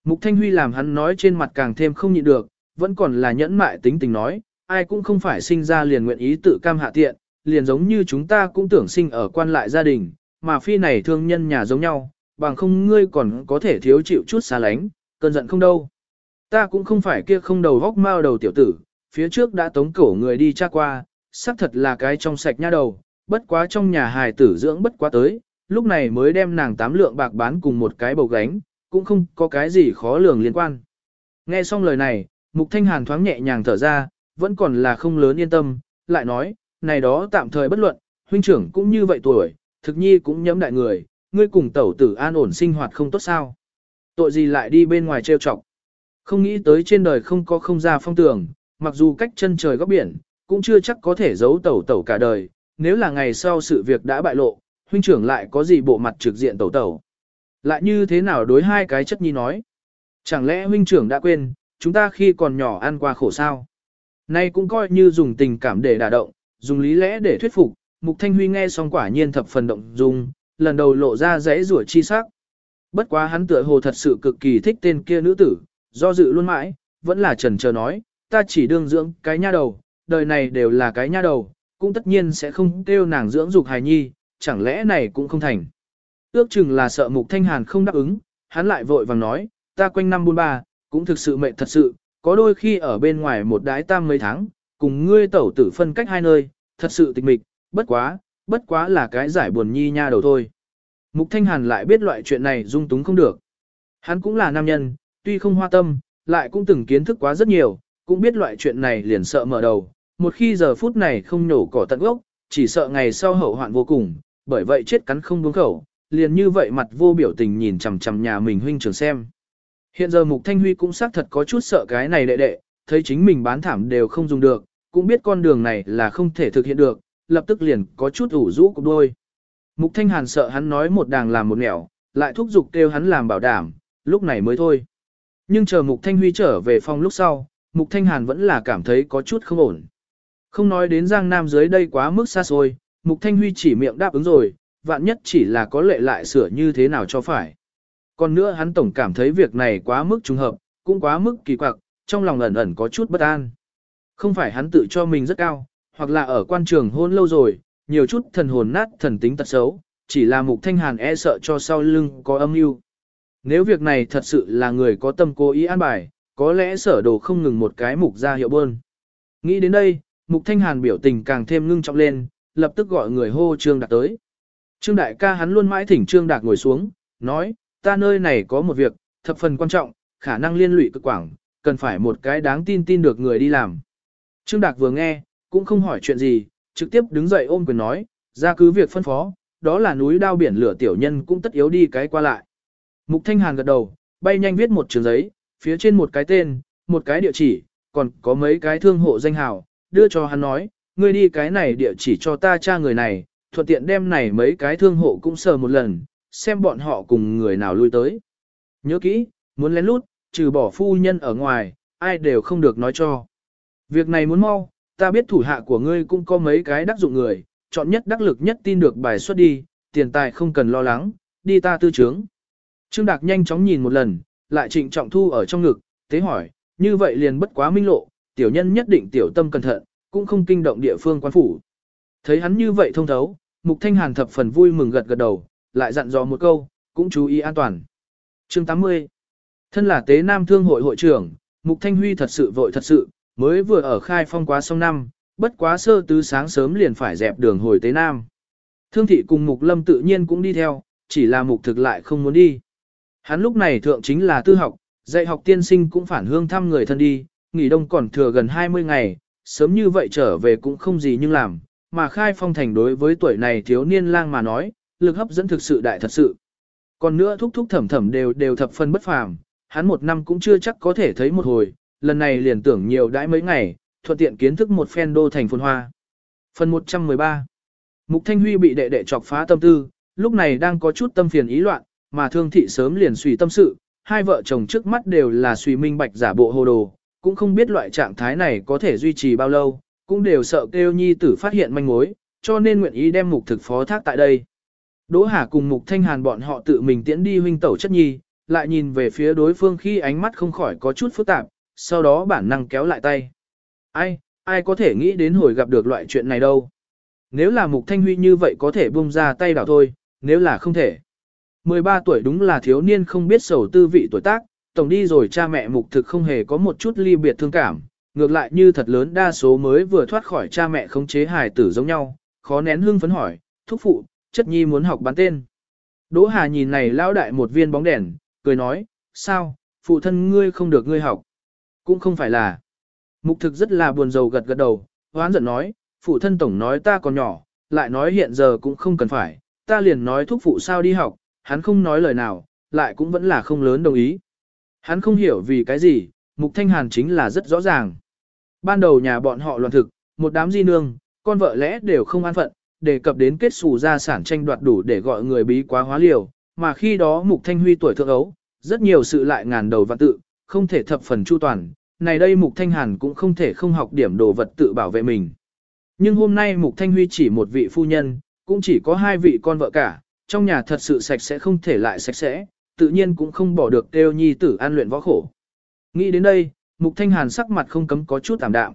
Mục Thanh Huy làm hắn nói trên mặt càng thêm không nhịn được, vẫn còn là nhẫn mại tính tình nói, ai cũng không phải sinh ra liền nguyện ý tự cam hạ tiện, liền giống như chúng ta cũng tưởng sinh ở quan lại gia đình, mà phi này thương nhân nhà giống nhau, bằng không ngươi còn có thể thiếu chịu chút xa lánh, cơn giận không đâu. Ta cũng không phải kia không đầu vóc mao đầu tiểu tử, phía trước đã tống cổ người đi tra qua, xác thật là cái trong sạch nha đầu, bất quá trong nhà hài tử dưỡng bất quá tới, lúc này mới đem nàng tám lượng bạc bán cùng một cái bầu gánh, cũng không có cái gì khó lường liên quan. Nghe xong lời này, Mục Thanh Hàn thoáng nhẹ nhàng thở ra, vẫn còn là không lớn yên tâm, lại nói, này đó tạm thời bất luận, huynh trưởng cũng như vậy tuổi, thực nhi cũng nhấm đại người, ngươi cùng tẩu tử an ổn sinh hoạt không tốt sao. Tội gì lại đi bên ngoài trêu chọc. Không nghĩ tới trên đời không có không ra phong tường, mặc dù cách chân trời góc biển, cũng chưa chắc có thể giấu tẩu tẩu cả đời, nếu là ngày sau sự việc đã bại lộ, huynh trưởng lại có gì bộ mặt trực diện tẩu tẩu. Lại như thế nào đối hai cái chất nhi nói. Chẳng lẽ huynh trưởng đã quên, chúng ta khi còn nhỏ ăn qua khổ sao. Nay cũng coi như dùng tình cảm để đả động, dùng lý lẽ để thuyết phục, Mục Thanh Huy nghe xong quả nhiên thập phần động dung, lần đầu lộ ra dãy rủa chi sắc. Bất quá hắn tựa hồ thật sự cực kỳ thích tên kia nữ tử, do dự luôn mãi, vẫn là trần chờ nói, ta chỉ đương dưỡng cái nha đầu, đời này đều là cái nha đầu, cũng tất nhiên sẽ không kêu nàng dưỡng dục hài nhi, chẳng lẽ này cũng không thành. Ước chừng là sợ mục thanh hàn không đáp ứng, hắn lại vội vàng nói, ta quanh năm buôn ba, cũng thực sự mệt thật sự, có đôi khi ở bên ngoài một đái tam mấy tháng, cùng ngươi tẩu tử phân cách hai nơi, thật sự tịch mịch, bất quá, bất quá là cái giải buồn nhi nha đầu thôi. Mục Thanh Hàn lại biết loại chuyện này dung túng không được. Hắn cũng là nam nhân, tuy không hoa tâm, lại cũng từng kiến thức quá rất nhiều, cũng biết loại chuyện này liền sợ mở đầu. Một khi giờ phút này không nổ cỏ tận gốc, chỉ sợ ngày sau hậu hoạn vô cùng, bởi vậy chết cắn không buông khẩu, liền như vậy mặt vô biểu tình nhìn chằm chằm nhà mình huynh trưởng xem. Hiện giờ Mục Thanh Huy cũng xác thật có chút sợ cái này đệ đệ, thấy chính mình bán thảm đều không dùng được, cũng biết con đường này là không thể thực hiện được, lập tức liền có chút ủ rũ cục đôi. Mục Thanh Hàn sợ hắn nói một đàng làm một nẻo, lại thúc giục kêu hắn làm bảo đảm, lúc này mới thôi. Nhưng chờ Mục Thanh Huy trở về phòng lúc sau, Mục Thanh Hàn vẫn là cảm thấy có chút không ổn. Không nói đến Giang Nam dưới đây quá mức xa xôi, Mục Thanh Huy chỉ miệng đáp ứng rồi, vạn nhất chỉ là có lệ lại sửa như thế nào cho phải. Còn nữa hắn tổng cảm thấy việc này quá mức trùng hợp, cũng quá mức kỳ quặc, trong lòng ẩn ẩn có chút bất an. Không phải hắn tự cho mình rất cao, hoặc là ở quan trường hôn lâu rồi, nhiều chút thần hồn nát thần tính tật xấu, chỉ là mục thanh hàn e sợ cho sau lưng có âm mưu. Nếu việc này thật sự là người có tâm cố ý an bài, có lẽ sở đồ không ngừng một cái mục ra hiệu bơn. Nghĩ đến đây, Mục Thanh Hàn biểu tình càng thêm ngưng trọng lên, lập tức gọi người hô Trương Đạc tới. Trương Đại ca hắn luôn mãi thỉnh Trương Đạc ngồi xuống, nói, ta nơi này có một việc, thập phần quan trọng, khả năng liên lụy cực quảng, cần phải một cái đáng tin tin được người đi làm. Trương Đạc vừa nghe, cũng không hỏi chuyện gì, trực tiếp đứng dậy ôm quyền nói, ra cứ việc phân phó, đó là núi đao biển lửa tiểu nhân cũng tất yếu đi cái qua lại. Mục Thanh Hàn gật đầu, bay nhanh viết một trường giấy, phía trên một cái tên, một cái địa chỉ, còn có mấy cái thương hộ danh hào, đưa cho hắn nói, ngươi đi cái này địa chỉ cho ta tra người này, thuận tiện đem này mấy cái thương hộ cũng sờ một lần, xem bọn họ cùng người nào lui tới. Nhớ kỹ, muốn lén lút, trừ bỏ phu nhân ở ngoài, ai đều không được nói cho. Việc này muốn mau, ta biết thủ hạ của ngươi cũng có mấy cái đắc dụng người, chọn nhất đắc lực nhất tin được bài xuất đi, tiền tài không cần lo lắng, đi ta tư trướng. Trương Đạc nhanh chóng nhìn một lần, lại trịnh trọng thu ở trong ngực, thế hỏi, như vậy liền bất quá minh lộ, tiểu nhân nhất định tiểu tâm cẩn thận, cũng không kinh động địa phương quan phủ. Thấy hắn như vậy thông thấu, Mục Thanh Hàn thập phần vui mừng gật gật đầu, lại dặn dò một câu, cũng chú ý an toàn. Chương 80 Thân là tế nam thương hội hội trưởng, Mục Thanh Huy thật sự vội thật sự, mới vừa ở khai phong quá sông năm, bất quá sơ tứ sáng sớm liền phải dẹp đường hồi tế nam. Thương thị cùng Mục Lâm tự nhiên cũng đi theo, chỉ là Mục thực lại không muốn đi. Hắn lúc này thượng chính là tư học, dạy học tiên sinh cũng phản hương thăm người thân đi, nghỉ đông còn thừa gần 20 ngày, sớm như vậy trở về cũng không gì nhưng làm, mà khai phong thành đối với tuổi này thiếu niên lang mà nói, lực hấp dẫn thực sự đại thật sự. Còn nữa thúc thúc thẩm thẩm đều đều thập phân bất phàm, hắn một năm cũng chưa chắc có thể thấy một hồi, lần này liền tưởng nhiều đãi mấy ngày, thuận tiện kiến thức một phen đô thành phồn hoa. Phần 113 Mục Thanh Huy bị đệ đệ chọc phá tâm tư, lúc này đang có chút tâm phiền ý loạn, mà thương thị sớm liền suy tâm sự, hai vợ chồng trước mắt đều là suy minh bạch giả bộ hồ đồ, cũng không biết loại trạng thái này có thể duy trì bao lâu, cũng đều sợ kêu nhi tử phát hiện manh mối, cho nên nguyện ý đem mục thực phó thác tại đây. Đỗ Hà cùng mục thanh hàn bọn họ tự mình tiễn đi huynh tẩu chất nhi, lại nhìn về phía đối phương khi ánh mắt không khỏi có chút phức tạp, sau đó bản năng kéo lại tay. Ai, ai có thể nghĩ đến hồi gặp được loại chuyện này đâu. Nếu là mục thanh huy như vậy có thể buông ra tay đảo thôi, nếu là không thể. 13 tuổi đúng là thiếu niên không biết sầu tư vị tuổi tác, tổng đi rồi cha mẹ mục thực không hề có một chút ly biệt thương cảm, ngược lại như thật lớn đa số mới vừa thoát khỏi cha mẹ khống chế hài tử giống nhau, khó nén hưng phấn hỏi, thúc phụ, chất nhi muốn học bán tên. Đỗ Hà nhìn này lão đại một viên bóng đèn, cười nói, sao, phụ thân ngươi không được ngươi học. Cũng không phải là. Mục thực rất là buồn rầu gật gật đầu, hoán giận nói, phụ thân tổng nói ta còn nhỏ, lại nói hiện giờ cũng không cần phải, ta liền nói thúc phụ sao đi học, hắn không nói lời nào, lại cũng vẫn là không lớn đồng ý. Hắn không hiểu vì cái gì, Mục Thanh Hàn chính là rất rõ ràng. Ban đầu nhà bọn họ loạn thực, một đám di nương, con vợ lẽ đều không an phận, đề cập đến kết xù gia sản tranh đoạt đủ để gọi người bí quá hóa liều, mà khi đó Mục Thanh Huy tuổi thượng ấu, rất nhiều sự lại ngàn đầu vạn tự, không thể thập phần chu toàn, này đây Mục Thanh Hàn cũng không thể không học điểm đồ vật tự bảo vệ mình. Nhưng hôm nay Mục Thanh Huy chỉ một vị phu nhân, cũng chỉ có hai vị con vợ cả, trong nhà thật sự sạch sẽ không thể lại sạch sẽ, tự nhiên cũng không bỏ được kêu nhi tử an luyện võ khổ. Nghĩ đến đây, Mục Thanh Hàn sắc mặt không cấm có chút tạm đạm.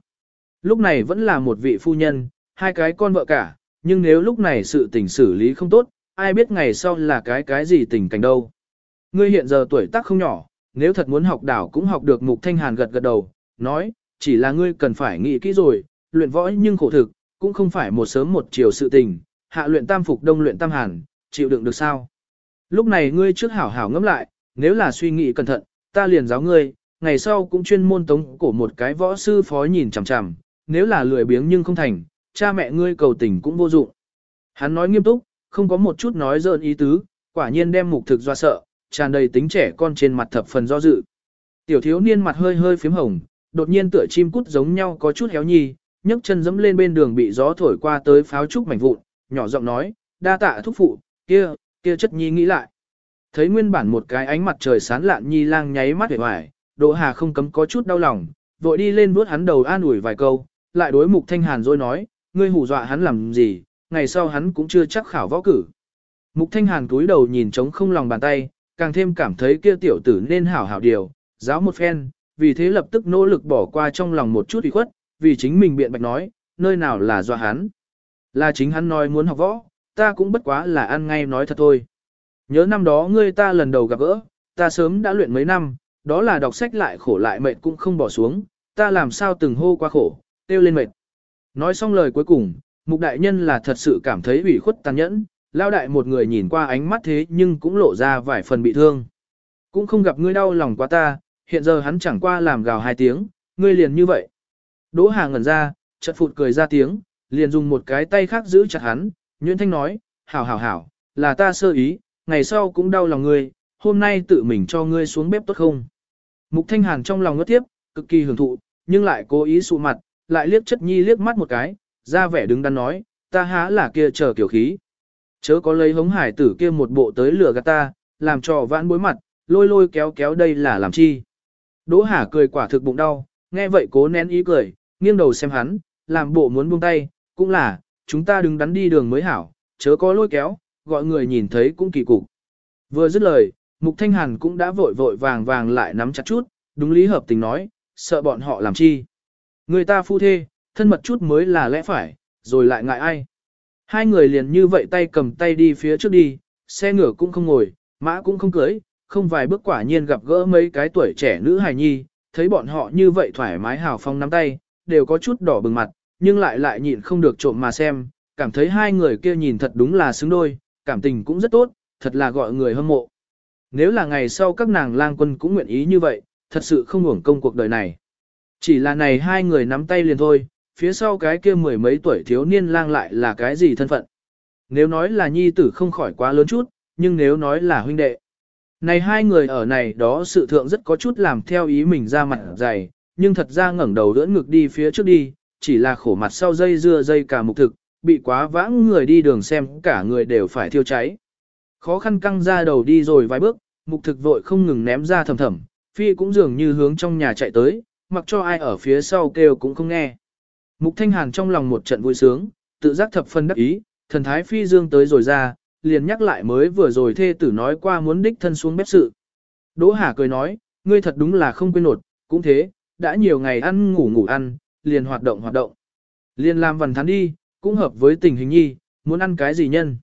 Lúc này vẫn là một vị phu nhân, hai cái con vợ cả, nhưng nếu lúc này sự tình xử lý không tốt, ai biết ngày sau là cái cái gì tình cảnh đâu. Ngươi hiện giờ tuổi tác không nhỏ, nếu thật muốn học đảo cũng học được Mục Thanh Hàn gật gật đầu, nói, chỉ là ngươi cần phải nghĩ kỹ rồi, luyện võ nhưng khổ thực, cũng không phải một sớm một chiều sự tình, hạ luyện tam phục đông luyện tam hàn, chịu đựng được sao. Lúc này ngươi trước hảo hảo ngẫm lại, nếu là suy nghĩ cẩn thận, ta liền giáo ngươi, ngày sau cũng chuyên môn tống cổ một cái võ sư phó nhìn chằm chằm, nếu là lười biếng nhưng không thành, cha mẹ ngươi cầu tình cũng vô dụng. Hắn nói nghiêm túc, không có một chút nói dợn ý tứ, quả nhiên đem mục thực do sợ, tràn đầy tính trẻ con trên mặt thập phần do dự. Tiểu thiếu niên mặt hơi hơi phím hồng, đột nhiên tựa chim cút giống nhau có chút héo nhi, nhấc chân dẫm lên bên đường bị gió thổi qua tới pháo trúc mảnh vụn, nhỏ giọng nói, đa tạ thúc phụ, kia, kia chất nhi nghĩ lại. Thấy nguyên bản một cái ánh mặt trời sán lạn nhi lang nháy mắt vẻ hoài, Đỗ Hà không cấm có chút đau lòng, vội đi lên vuốt hắn đầu an ủi vài câu, lại đối Mục Thanh Hàn rồi nói, ngươi hù dọa hắn làm gì, ngày sau hắn cũng chưa chắc khảo võ cử. Mục Thanh Hàn cúi đầu nhìn trống không lòng bàn tay, càng thêm cảm thấy kia tiểu tử nên hảo hảo điều, giáo một phen, vì thế lập tức nỗ lực bỏ qua trong lòng một chút ủy khuất, vì chính mình biện bạch nói, nơi nào là dọa hắn. Là chính hắn nói muốn học võ, ta cũng bất quá là ăn ngay nói thật thôi. Nhớ năm đó ngươi ta lần đầu gặp gỡ, ta sớm đã luyện mấy năm, đó là đọc sách lại khổ lại mệt cũng không bỏ xuống, ta làm sao từng hô qua khổ, tiêu lên mệt. Nói xong lời cuối cùng, mục đại nhân là thật sự cảm thấy ủy khuất tàn nhẫn, lao đại một người nhìn qua ánh mắt thế nhưng cũng lộ ra vài phần bị thương. Cũng không gặp ngươi đau lòng quá ta, hiện giờ hắn chẳng qua làm gào hai tiếng, ngươi liền như vậy. Đỗ Hà ngẩn ra, chợt phụt cười ra tiếng, liền dùng một cái tay khác giữ chặt hắn, Nguyễn Thanh nói, hảo hảo hảo, là ta sơ ý, ngày sau cũng đau lòng ngươi, hôm nay tự mình cho ngươi xuống bếp tốt không? Mục Thanh Hàn trong lòng ngất tiếp, cực kỳ hưởng thụ, nhưng lại cố ý sụ mặt, lại liếc chất nhi liếc mắt một cái, ra vẻ đứng đắn nói, ta há là kia chờ kiểu khí. Chớ có lấy hống hải tử kia một bộ tới lửa gạt ta, làm trò vãn bối mặt, lôi lôi kéo kéo đây là làm chi. Đỗ Hà cười quả thực bụng đau, nghe vậy cố nén ý cười, nghiêng đầu xem hắn, làm bộ muốn buông tay, cũng là, chúng ta đừng đắn đi đường mới hảo, chớ có lôi kéo, gọi người nhìn thấy cũng kỳ cục. Vừa dứt lời, Mục Thanh Hàn cũng đã vội vội vàng vàng lại nắm chặt chút, đúng lý hợp tình nói, sợ bọn họ làm chi. Người ta phu thê, thân mật chút mới là lẽ phải, rồi lại ngại ai. Hai người liền như vậy tay cầm tay đi phía trước đi, xe ngựa cũng không ngồi, mã cũng không cưới, không vài bước quả nhiên gặp gỡ mấy cái tuổi trẻ nữ hài nhi, thấy bọn họ như vậy thoải mái hào phong nắm tay, đều có chút đỏ bừng mặt, nhưng lại lại nhịn không được trộm mà xem, cảm thấy hai người kia nhìn thật đúng là xứng đôi, cảm tình cũng rất tốt, thật là gọi người hâm mộ. Nếu là ngày sau các nàng lang quân cũng nguyện ý như vậy, thật sự không hưởng công cuộc đời này. Chỉ là này hai người nắm tay liền thôi, phía sau cái kia mười mấy tuổi thiếu niên lang lại là cái gì thân phận. Nếu nói là nhi tử không khỏi quá lớn chút, nhưng nếu nói là huynh đệ. Này hai người ở này đó sự thượng rất có chút làm theo ý mình ra mặt dày, nhưng thật ra ngẩng đầu đỡ ngực đi phía trước đi, chỉ là khổ mặt sau dây dưa dây cả mục thực, bị quá vãng người đi đường xem cả người đều phải thiêu cháy. Khó khăn căng ra đầu đi rồi vài bước, mục thực vội không ngừng ném ra thầm thầm, phi cũng dường như hướng trong nhà chạy tới, mặc cho ai ở phía sau kêu cũng không nghe. Mục thanh hàn trong lòng một trận vui sướng, tự giác thập phân đắc ý, thần thái phi dương tới rồi ra, liền nhắc lại mới vừa rồi thê tử nói qua muốn đích thân xuống bếp sự. Đỗ Hà cười nói, ngươi thật đúng là không quên nột, cũng thế, đã nhiều ngày ăn ngủ ngủ ăn, liền hoạt động hoạt động. Liền làm vần thắn đi, cũng hợp với tình hình nhi, muốn ăn cái gì nhân.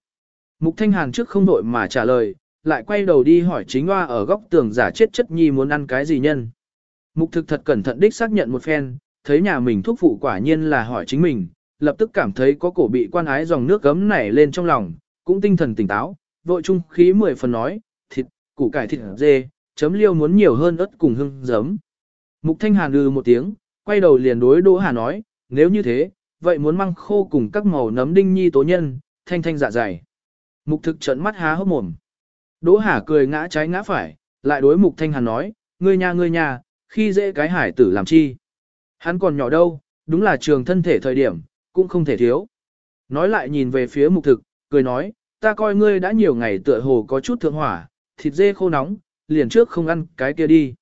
Mục Thanh Hàn trước không đổi mà trả lời, lại quay đầu đi hỏi chính hoa ở góc tường giả chết chất nhi muốn ăn cái gì nhân. Mục thực thật cẩn thận đích xác nhận một phen, thấy nhà mình thúc phụ quả nhiên là hỏi chính mình, lập tức cảm thấy có cổ bị quan ái dòng nước gấm nảy lên trong lòng, cũng tinh thần tỉnh táo, vội trung khí mười phần nói, thịt, củ cải thịt dê, chấm liêu muốn nhiều hơn ớt cùng hương giấm. Mục Thanh Hàn lừ một tiếng, quay đầu liền đối Đỗ Hà nói, nếu như thế, vậy muốn măng khô cùng các màu nấm đinh nhi tố nhân, thanh thanh dạ dày. Mục thực trận mắt há hốc mồm. Đỗ Hà cười ngã trái ngã phải, lại đối Mục Thanh Hàn nói, ngươi nhà ngươi nhà, khi dễ cái hải tử làm chi. Hắn còn nhỏ đâu, đúng là trường thân thể thời điểm, cũng không thể thiếu. Nói lại nhìn về phía Mục thực, cười nói, ta coi ngươi đã nhiều ngày tựa hồ có chút thượng hỏa, thịt dê khô nóng, liền trước không ăn cái kia đi.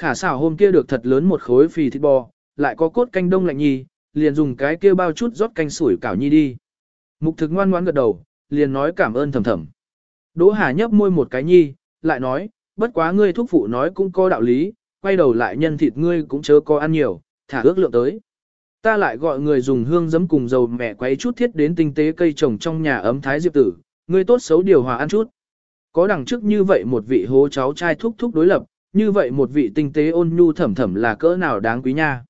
Khả xảo hôm kia được thật lớn một khối phì thịt bò, lại có cốt canh đông lạnh nhi, liền dùng cái kia bao chút rót canh sủi cảo nhi đi. Mục thực ngoan ngoãn gật đầu, liền nói cảm ơn thầm thầm. Đỗ Hà nhấp môi một cái nhi, lại nói, bất quá ngươi thúc phụ nói cũng có đạo lý, quay đầu lại nhân thịt ngươi cũng chớ có ăn nhiều, thả ước lượng tới. Ta lại gọi người dùng hương giấm cùng dầu mẹ quấy chút thiết đến tinh tế cây trồng trong nhà ấm thái diệp tử, ngươi tốt xấu điều hòa ăn chút. Có đằng trước như vậy một vị hố cháu trai thúc thúc đối lập, như vậy một vị tinh tế ôn nhu thẩm thẩm là cỡ nào đáng quý nha.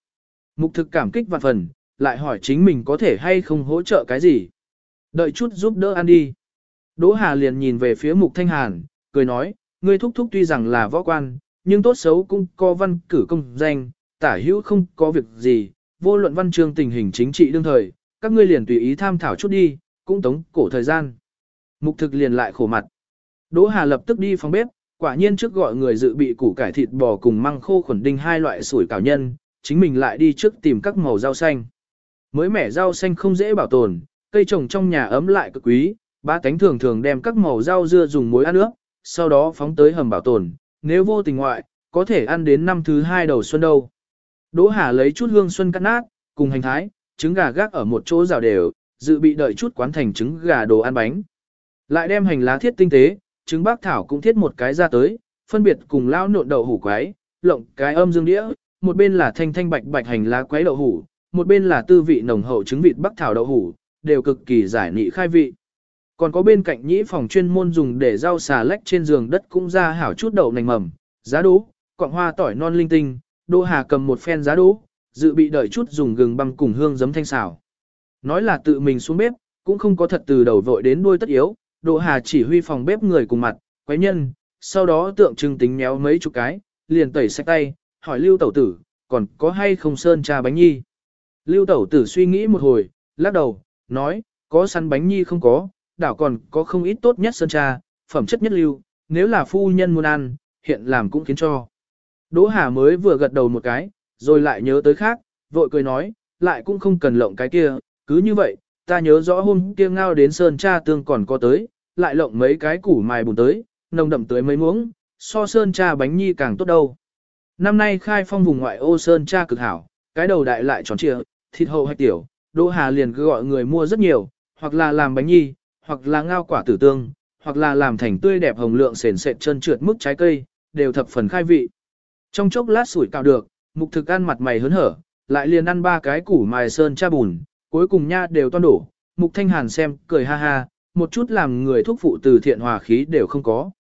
Mục thực cảm kích vạn phần, lại hỏi chính mình có thể hay không hỗ trợ cái gì. Đợi chút giúp đỡ ăn đi. Đỗ Hà liền nhìn về phía Mục Thanh Hàn, cười nói, ngươi thúc thúc tuy rằng là võ quan, nhưng tốt xấu cũng có văn cử công danh, tả hữu không có việc gì, vô luận văn chương tình hình chính trị đương thời, các ngươi liền tùy ý tham thảo chút đi, cũng tống cổ thời gian. Mục thực liền lại khổ mặt. Đỗ Hà lập tức đi phòng bếp, quả nhiên trước gọi người dự bị củ cải thịt bò cùng măng khô khuẩn đinh hai loại sủi cảo nhân, chính mình lại đi trước tìm các màu rau xanh. Mới mẻ rau xanh không dễ bảo tồn, cây trồng trong nhà ấm lại cực quý, ba cánh thường thường đem các màu rau dưa dùng muối ăn nước, sau đó phóng tới hầm bảo tồn, nếu vô tình ngoại, có thể ăn đến năm thứ hai đầu xuân đâu. Đỗ Hà lấy chút hương xuân cắt nát, cùng hành thái, trứng gà gác ở một chỗ rào đều, dự bị đợi chút quán thành trứng gà đồ ăn bánh. Lại đem hành lá thiết tinh tế, trứng bác thảo cũng thiết một cái ra tới, phân biệt cùng lao nộn đậu hủ quái, lộng cái âm dương đĩa, một bên là thanh thanh bạch bạch hành lá quái đậu hủ, một bên là tư vị nồng hậu trứng vịt bắc thảo đậu hủ, đều cực kỳ giải nị khai vị. Còn có bên cạnh nhĩ phòng chuyên môn dùng để rau xà lách trên giường đất cũng ra hảo chút đậu nành mầm, giá đố, quạng hoa tỏi non linh tinh, Đô Hà cầm một phen giá đố, dự bị đợi chút dùng gừng băng cùng hương giấm thanh xào. Nói là tự mình xuống bếp, cũng không có thật từ đầu vội đến đuôi tất yếu, Đỗ Hà chỉ huy phòng bếp người cùng mặt, quấy nhân, sau đó tượng trưng tính méo mấy chục cái, liền tẩy sạch tay, hỏi Lưu Tẩu Tử, còn có hay không sơn trà bánh nhi. Lưu Tẩu Tử suy nghĩ một hồi, lắc đầu, nói, có săn bánh nhi không có, đảo còn có không ít tốt nhất sơn trà, phẩm chất nhất lưu, nếu là phu nhân muốn ăn, hiện làm cũng khiến cho. Đỗ Hà mới vừa gật đầu một cái, rồi lại nhớ tới khác, vội cười nói, lại cũng không cần lộng cái kia, cứ như vậy, ta nhớ rõ hôm kia ngao đến sơn cha tương còn có tới, lại lộng mấy cái củ mài bùn tới, nồng đậm tới mấy muỗng, so sơn cha bánh nhi càng tốt đâu. Năm nay khai phong vùng ngoại ô sơn cha cực hảo, cái đầu đại lại tròn trịa, thịt hậu hay tiểu, Đỗ Hà liền cứ gọi người mua rất nhiều, hoặc là làm bánh nhi, hoặc là ngao quả tử tương, hoặc là làm thành tươi đẹp hồng lượng sền sệt chân trượt mức trái cây, đều thập phần khai vị. Trong chốc lát sủi cạo được, mục thực ăn mặt mày hớn hở, lại liền ăn ba cái củ mài sơn cha bùn, cuối cùng nha đều toan đổ. Mục Thanh Hàn xem, cười ha ha, một chút làm người thúc phụ từ thiện hòa khí đều không có.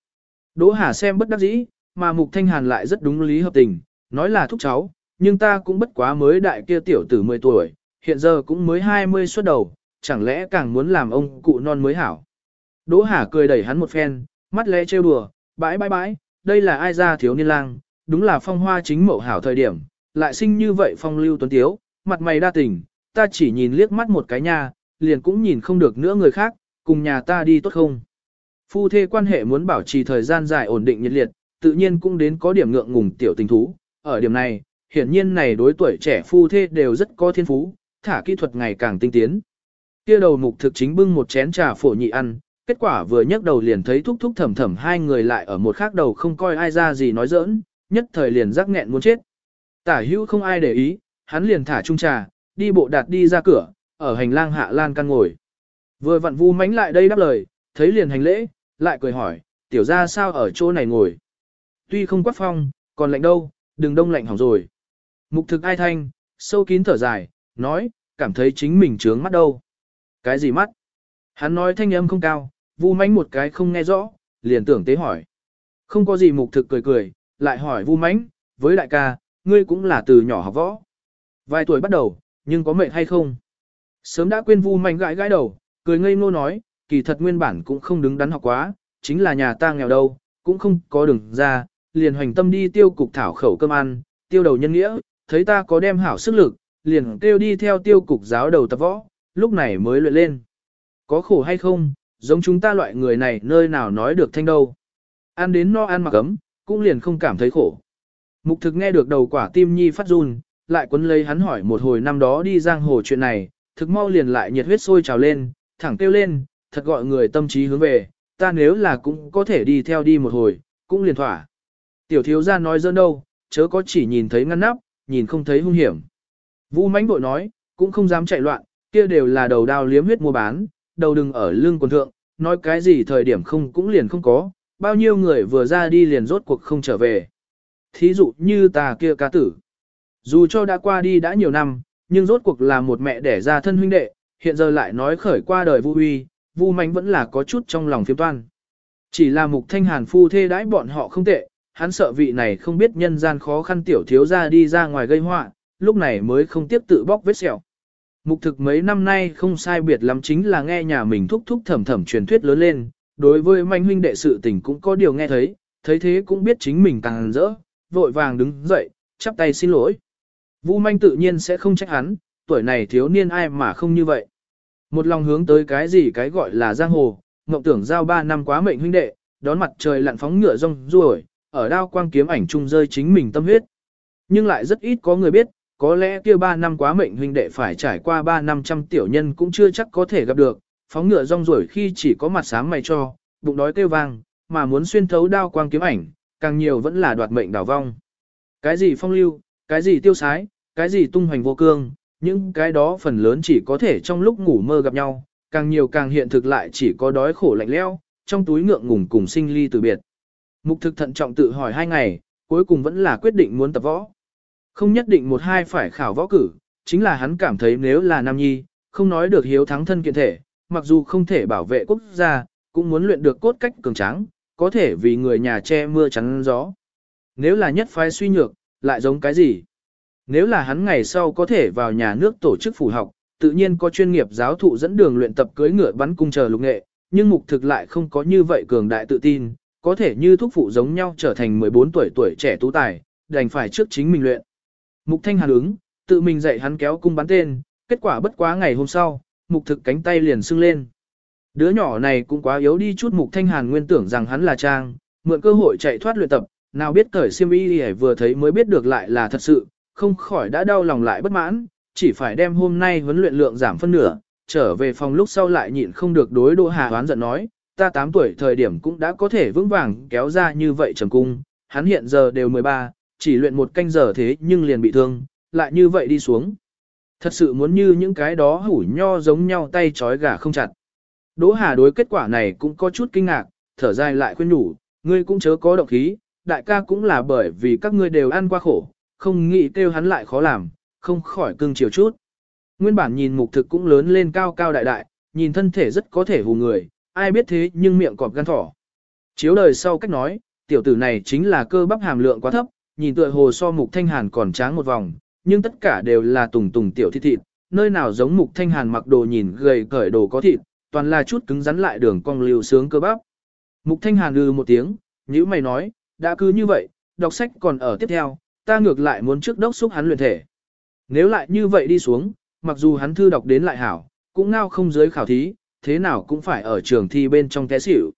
Đỗ Hà xem bất đắc dĩ, mà Mục Thanh Hàn lại rất đúng lý hợp tình, nói là thúc cháu, nhưng ta cũng bất quá mới đại kia tiểu tử 10 tuổi, hiện giờ cũng mới 20 xuất đầu, chẳng lẽ càng muốn làm ông cụ non mới hảo. Đỗ Hà cười đẩy hắn một phen, mắt lẽ trêu đùa, bãi bãi bãi, đây là ai ra thiếu niên lang, đúng là phong hoa chính mẫu hảo thời điểm, lại sinh như vậy phong lưu tuấn tiếu, mặt mày đa tình, ta chỉ nhìn liếc mắt một cái nha, liền cũng nhìn không được nữa người khác, cùng nhà ta đi tốt không. Phu thê quan hệ muốn bảo trì thời gian dài ổn định nhiệt liệt, tự nhiên cũng đến có điểm ngượng ngùng tiểu tình thú, ở điểm này, hiển nhiên này đối tuổi trẻ phu thê đều rất có thiên phú, thả kỹ thuật ngày càng tinh tiến. Kia đầu mục thực chính bưng một chén trà phổ nhị ăn, kết quả vừa nhấc đầu liền thấy thúc thúc thầm thầm hai người lại ở một khác đầu không coi ai ra gì nói giỡn, nhất thời liền rắc nghẹn muốn chết. Tả hữu không ai để ý, hắn liền thả chung trà, đi bộ đạt đi ra cửa, ở hành lang hạ lan căn ngồi. Vừa vặn vu mánh lại đây đáp lời, thấy liền hành lễ, lại cười hỏi, tiểu ra sao ở chỗ này ngồi. Tuy không quát phong, còn lạnh đâu, đừng đông lạnh hỏng rồi. Mục thực ai thanh, sâu kín thở dài, nói, cảm thấy chính mình trướng mắt đâu. Cái gì mắt? Hắn nói thanh âm không cao, vu mánh một cái không nghe rõ, liền tưởng tế hỏi. Không có gì mục thực cười cười, lại hỏi vu mánh, với đại ca, ngươi cũng là từ nhỏ học võ. Vài tuổi bắt đầu, nhưng có mệt hay không? Sớm đã quên vu mạnh gãi gãi đầu, cười ngây ngô nói, kỳ thật nguyên bản cũng không đứng đắn học quá, chính là nhà ta nghèo đâu, cũng không có đường ra, liền hoành tâm đi tiêu cục thảo khẩu cơm ăn, tiêu đầu nhân nghĩa, thấy ta có đem hảo sức lực, liền kêu đi theo tiêu cục giáo đầu tập võ, lúc này mới luyện lên. Có khổ hay không, giống chúng ta loại người này nơi nào nói được thanh đâu. Ăn đến no ăn mặc ấm, cũng liền không cảm thấy khổ. Mục thực nghe được đầu quả tim nhi phát run, lại quấn lấy hắn hỏi một hồi năm đó đi giang hồ chuyện này, thực mau liền lại nhiệt huyết sôi trào lên, thẳng kêu lên, thật gọi người tâm trí hướng về, ta nếu là cũng có thể đi theo đi một hồi, cũng liền thỏa. Tiểu thiếu gia nói dơ đâu, chớ có chỉ nhìn thấy ngăn nắp, nhìn không thấy hung hiểm. Vũ mãnh bội nói, cũng không dám chạy loạn, kia đều là đầu đao liếm huyết mua bán, đầu đừng ở lưng quần thượng, nói cái gì thời điểm không cũng liền không có, bao nhiêu người vừa ra đi liền rốt cuộc không trở về. Thí dụ như ta kia cá tử. Dù cho đã qua đi đã nhiều năm, nhưng rốt cuộc là một mẹ đẻ ra thân huynh đệ, hiện giờ lại nói khởi qua đời Vu Huy, Vu Mạnh vẫn là có chút trong lòng phiếm toan. Chỉ là mục thanh hàn phu thê đãi bọn họ không tệ, hắn sợ vị này không biết nhân gian khó khăn tiểu thiếu gia đi ra ngoài gây họa, lúc này mới không tiếp tự bóc vết sẹo. Mục thực mấy năm nay không sai biệt lắm chính là nghe nhà mình thúc thúc thầm thầm truyền thuyết lớn lên, đối với manh huynh đệ sự tình cũng có điều nghe thấy, thấy thế cũng biết chính mình càng rỡ, vội vàng đứng dậy, chắp tay xin lỗi. Vu manh tự nhiên sẽ không trách hắn, tuổi này thiếu niên ai mà không như vậy. Một lòng hướng tới cái gì cái gọi là giang hồ, mộng tưởng giao ba năm quá mệnh huynh đệ, đón mặt trời lặn phóng ngựa rong ruổi, ở đao quang kiếm ảnh chung rơi chính mình tâm huyết. Nhưng lại rất ít có người biết, có lẽ kia ba năm quá mệnh huynh đệ phải trải qua ba năm trăm tiểu nhân cũng chưa chắc có thể gặp được, phóng ngựa rong ruổi khi chỉ có mặt sáng mày cho, bụng đói kêu vang, mà muốn xuyên thấu đao quang kiếm ảnh, càng nhiều vẫn là đoạt mệnh đảo vong. Cái gì phong lưu, cái gì tiêu sái, cái gì tung hoành vô cương, những cái đó phần lớn chỉ có thể trong lúc ngủ mơ gặp nhau, càng nhiều càng hiện thực lại chỉ có đói khổ lạnh leo, trong túi ngượng ngùng cùng sinh ly từ biệt. Mục thực thận trọng tự hỏi hai ngày, cuối cùng vẫn là quyết định muốn tập võ. Không nhất định một hai phải khảo võ cử, chính là hắn cảm thấy nếu là nam nhi, không nói được hiếu thắng thân kiện thể, mặc dù không thể bảo vệ quốc gia, cũng muốn luyện được cốt cách cường tráng, có thể vì người nhà che mưa chắn gió. Nếu là nhất phái suy nhược, lại giống cái gì? Nếu là hắn ngày sau có thể vào nhà nước tổ chức phủ học, tự nhiên có chuyên nghiệp giáo thụ dẫn đường luyện tập cưới ngựa bắn cung chờ lục nghệ, nhưng mục thực lại không có như vậy cường đại tự tin, có thể như thúc phụ giống nhau trở thành 14 tuổi tuổi trẻ tú tài, đành phải trước chính mình luyện. Mục thanh hàn ứng, tự mình dạy hắn kéo cung bắn tên, kết quả bất quá ngày hôm sau, mục thực cánh tay liền sưng lên. Đứa nhỏ này cũng quá yếu đi chút mục thanh hàn nguyên tưởng rằng hắn là trang, mượn cơ hội chạy thoát luyện tập, nào biết cởi siêm y vừa thấy mới biết được lại là thật sự, không khỏi đã đau lòng lại bất mãn, chỉ phải đem hôm nay huấn luyện lượng giảm phân nửa, trở về phòng lúc sau lại nhịn không được đối Đỗ Hà hoán giận nói, ta 8 tuổi thời điểm cũng đã có thể vững vàng kéo ra như vậy trầm cung, hắn hiện giờ đều 13, chỉ luyện một canh giờ thế nhưng liền bị thương, lại như vậy đi xuống. Thật sự muốn như những cái đó hủ nho giống nhau tay trói gà không chặt. Đỗ Hà đối kết quả này cũng có chút kinh ngạc, thở dài lại khuyên nhủ, ngươi cũng chớ có động khí, đại ca cũng là bởi vì các ngươi đều ăn qua khổ, không nghĩ kêu hắn lại khó làm, không khỏi cưng chiều chút. Nguyên bản nhìn mục thực cũng lớn lên cao cao đại đại, nhìn thân thể rất có thể hù người, ai biết thế nhưng miệng cọp gan thỏ. Chiếu đời sau cách nói, tiểu tử này chính là cơ bắp hàm lượng quá thấp, nhìn tựa hồ so mục thanh hàn còn tráng một vòng, nhưng tất cả đều là tùng tùng tiểu thịt thịt, nơi nào giống mục thanh hàn mặc đồ nhìn gầy cởi đồ có thịt, toàn là chút cứng rắn lại đường cong lưu sướng cơ bắp. Mục thanh hàn lư một tiếng, nhữ mày nói, đã cứ như vậy, đọc sách còn ở tiếp theo, ta ngược lại muốn trước đốc xúc hắn luyện thể. Nếu lại như vậy đi xuống, mặc dù hắn thư đọc đến lại hảo, cũng ngao không dưới khảo thí, thế nào cũng phải ở trường thi bên trong té xỉu.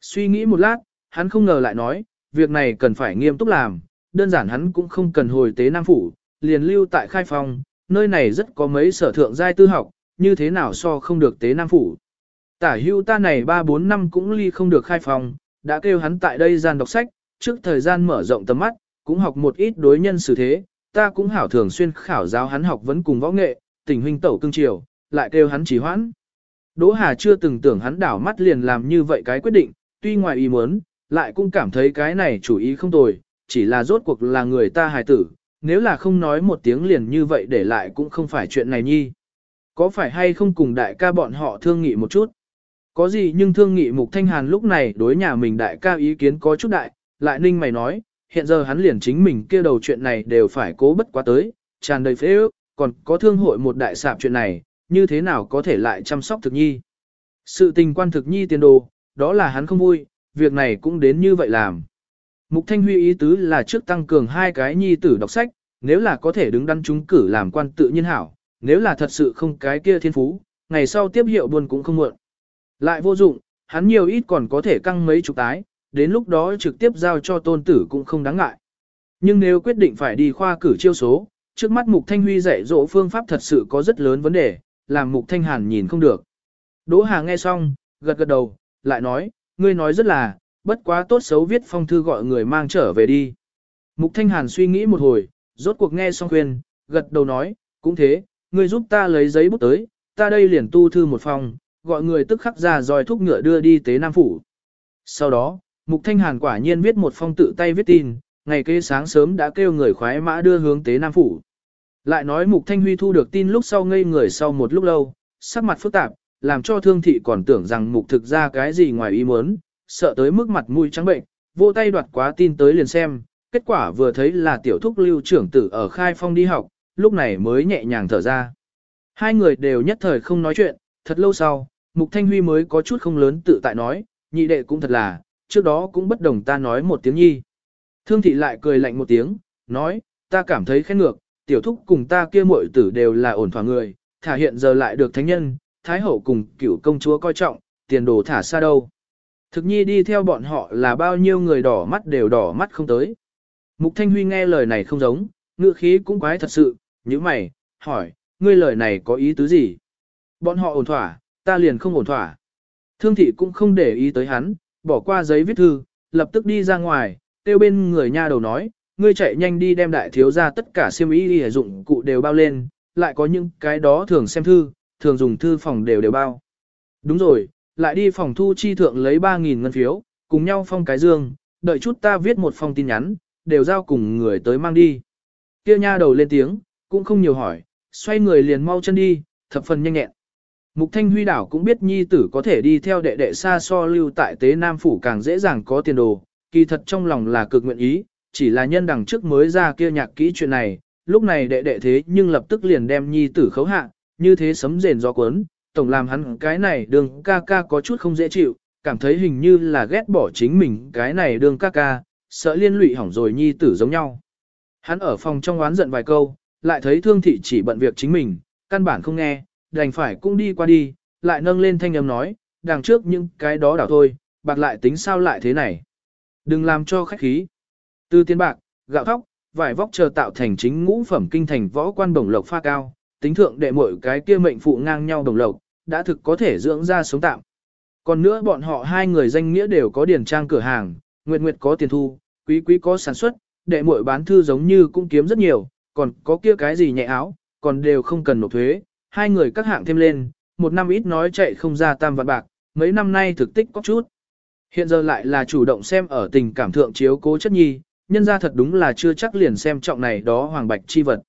Suy nghĩ một lát, hắn không ngờ lại nói, việc này cần phải nghiêm túc làm, đơn giản hắn cũng không cần hồi tế Nam Phủ, liền lưu tại khai phong, nơi này rất có mấy sở thượng giai tư học, như thế nào so không được tế Nam Phủ. Tả hưu ta này 3-4 năm cũng ly không được khai phong, đã kêu hắn tại đây gian đọc sách, trước thời gian mở rộng tầm mắt, cũng học một ít đối nhân xử thế, ta cũng hảo thường xuyên khảo giáo hắn học vấn cùng võ nghệ, tình huynh tẩu cương triều, lại kêu hắn chỉ hoãn. Đỗ Hà chưa từng tưởng hắn đảo mắt liền làm như vậy cái quyết định, tuy ngoài ý muốn, lại cũng cảm thấy cái này chủ ý không tồi, chỉ là rốt cuộc là người ta hài tử, nếu là không nói một tiếng liền như vậy để lại cũng không phải chuyện này nhi. Có phải hay không cùng đại ca bọn họ thương nghị một chút? Có gì nhưng thương nghị Mục Thanh Hàn lúc này đối nhà mình đại ca ý kiến có chút đại, lại ninh mày nói, hiện giờ hắn liền chính mình kia đầu chuyện này đều phải cố bất quá tới, tràn đầy phế ước, còn có thương hội một đại sạp chuyện này, như thế nào có thể lại chăm sóc thực nhi. Sự tình quan thực nhi tiền đồ, đó là hắn không vui, việc này cũng đến như vậy làm. Mục Thanh Huy ý tứ là trước tăng cường hai cái nhi tử đọc sách, nếu là có thể đứng đắn chúng cử làm quan tự nhiên hảo, nếu là thật sự không cái kia thiên phú, ngày sau tiếp hiệu buồn cũng không muộn. Lại vô dụng, hắn nhiều ít còn có thể căng mấy chục tái, đến lúc đó trực tiếp giao cho tôn tử cũng không đáng ngại. Nhưng nếu quyết định phải đi khoa cử chiêu số, trước mắt Mục Thanh Huy dạy dỗ phương pháp thật sự có rất lớn vấn đề, làm Mục Thanh Hàn nhìn không được. Đỗ Hà nghe xong, gật gật đầu, lại nói, ngươi nói rất là, bất quá tốt xấu viết phong thư gọi người mang trở về đi. Mục Thanh Hàn suy nghĩ một hồi, rốt cuộc nghe xong khuyên, gật đầu nói, cũng thế, ngươi giúp ta lấy giấy bút tới, ta đây liền tu thư một phòng, gọi người tức khắc ra dòi thúc ngựa đưa đi tế Nam Phủ. Sau đó, Mục Thanh Hàn quả nhiên viết một phong tự tay viết tin, ngày kế sáng sớm đã kêu người khoái mã đưa hướng tế Nam Phủ. Lại nói Mục Thanh Huy thu được tin lúc sau ngây người sau một lúc lâu, sắc mặt phức tạp, làm cho thương thị còn tưởng rằng Mục thực ra cái gì ngoài ý muốn, sợ tới mức mặt mũi trắng bệnh, vô tay đoạt quá tin tới liền xem, kết quả vừa thấy là tiểu thúc lưu trưởng tử ở khai phong đi học, lúc này mới nhẹ nhàng thở ra. Hai người đều nhất thời không nói chuyện, thật lâu sau, Mục Thanh Huy mới có chút không lớn tự tại nói, nhị đệ cũng thật là, trước đó cũng bất đồng ta nói một tiếng nhi. Thương thị lại cười lạnh một tiếng, nói, ta cảm thấy khen ngược, tiểu thúc cùng ta kia muội tử đều là ổn thỏa người, thả hiện giờ lại được thánh nhân, thái hậu cùng cửu công chúa coi trọng, tiền đồ thả xa đâu. Thực nhi đi theo bọn họ là bao nhiêu người đỏ mắt đều đỏ mắt không tới. Mục Thanh Huy nghe lời này không giống, ngữ khí cũng quái thật sự, như mày, hỏi, ngươi lời này có ý tứ gì? Bọn họ ổn thỏa, ta liền không ổn thỏa. Thương thị cũng không để ý tới hắn, bỏ qua giấy viết thư, lập tức đi ra ngoài, tiêu bên người nha đầu nói, ngươi chạy nhanh đi đem đại thiếu ra tất cả xiêm y đi dụng cụ đều bao lên, lại có những cái đó thường xem thư, thường dùng thư phòng đều đều bao. Đúng rồi, lại đi phòng thu chi thượng lấy 3.000 ngân phiếu, cùng nhau phong cái dương, đợi chút ta viết một phong tin nhắn, đều giao cùng người tới mang đi. Kia nha đầu lên tiếng, cũng không nhiều hỏi, xoay người liền mau chân đi, thập phần nhanh nhẹn. Mục Thanh Huy đảo cũng biết nhi tử có thể đi theo đệ đệ xa so lưu tại tế Nam Phủ càng dễ dàng có tiền đồ, kỳ thật trong lòng là cực nguyện ý, chỉ là nhân đằng trước mới ra kia nhạc kỹ chuyện này, lúc này đệ đệ thế nhưng lập tức liền đem nhi tử khấu hạ, như thế sấm rền gió cuốn, tổng làm hắn cái này đường ca ca có chút không dễ chịu, cảm thấy hình như là ghét bỏ chính mình cái này đường ca ca, sợ liên lụy hỏng rồi nhi tử giống nhau. Hắn ở phòng trong oán giận vài câu, lại thấy thương thị chỉ bận việc chính mình, căn bản không nghe, đành phải cũng đi qua đi, lại nâng lên thanh âm nói, đằng trước những cái đó đảo thôi, bạc lại tính sao lại thế này. Đừng làm cho khách khí. Từ tiền bạc, gạo thóc, vải vóc chờ tạo thành chính ngũ phẩm kinh thành võ quan đồng lộc pha cao, tính thượng đệ mỗi cái kia mệnh phụ ngang nhau đồng lộc, đã thực có thể dưỡng ra sống tạm. Còn nữa bọn họ hai người danh nghĩa đều có điển trang cửa hàng, Nguyệt Nguyệt có tiền thu, Quý Quý có sản xuất, đệ mỗi bán thư giống như cũng kiếm rất nhiều, còn có kia cái gì nhẹ áo, còn đều không cần nộp thuế, hai người các hạng thêm lên, một năm ít nói chạy không ra tam vạn bạc, mấy năm nay thực tích có chút. Hiện giờ lại là chủ động xem ở tình cảm thượng chiếu cố chất nhi, nhân ra thật đúng là chưa chắc liền xem trọng này đó hoàng bạch chi vật.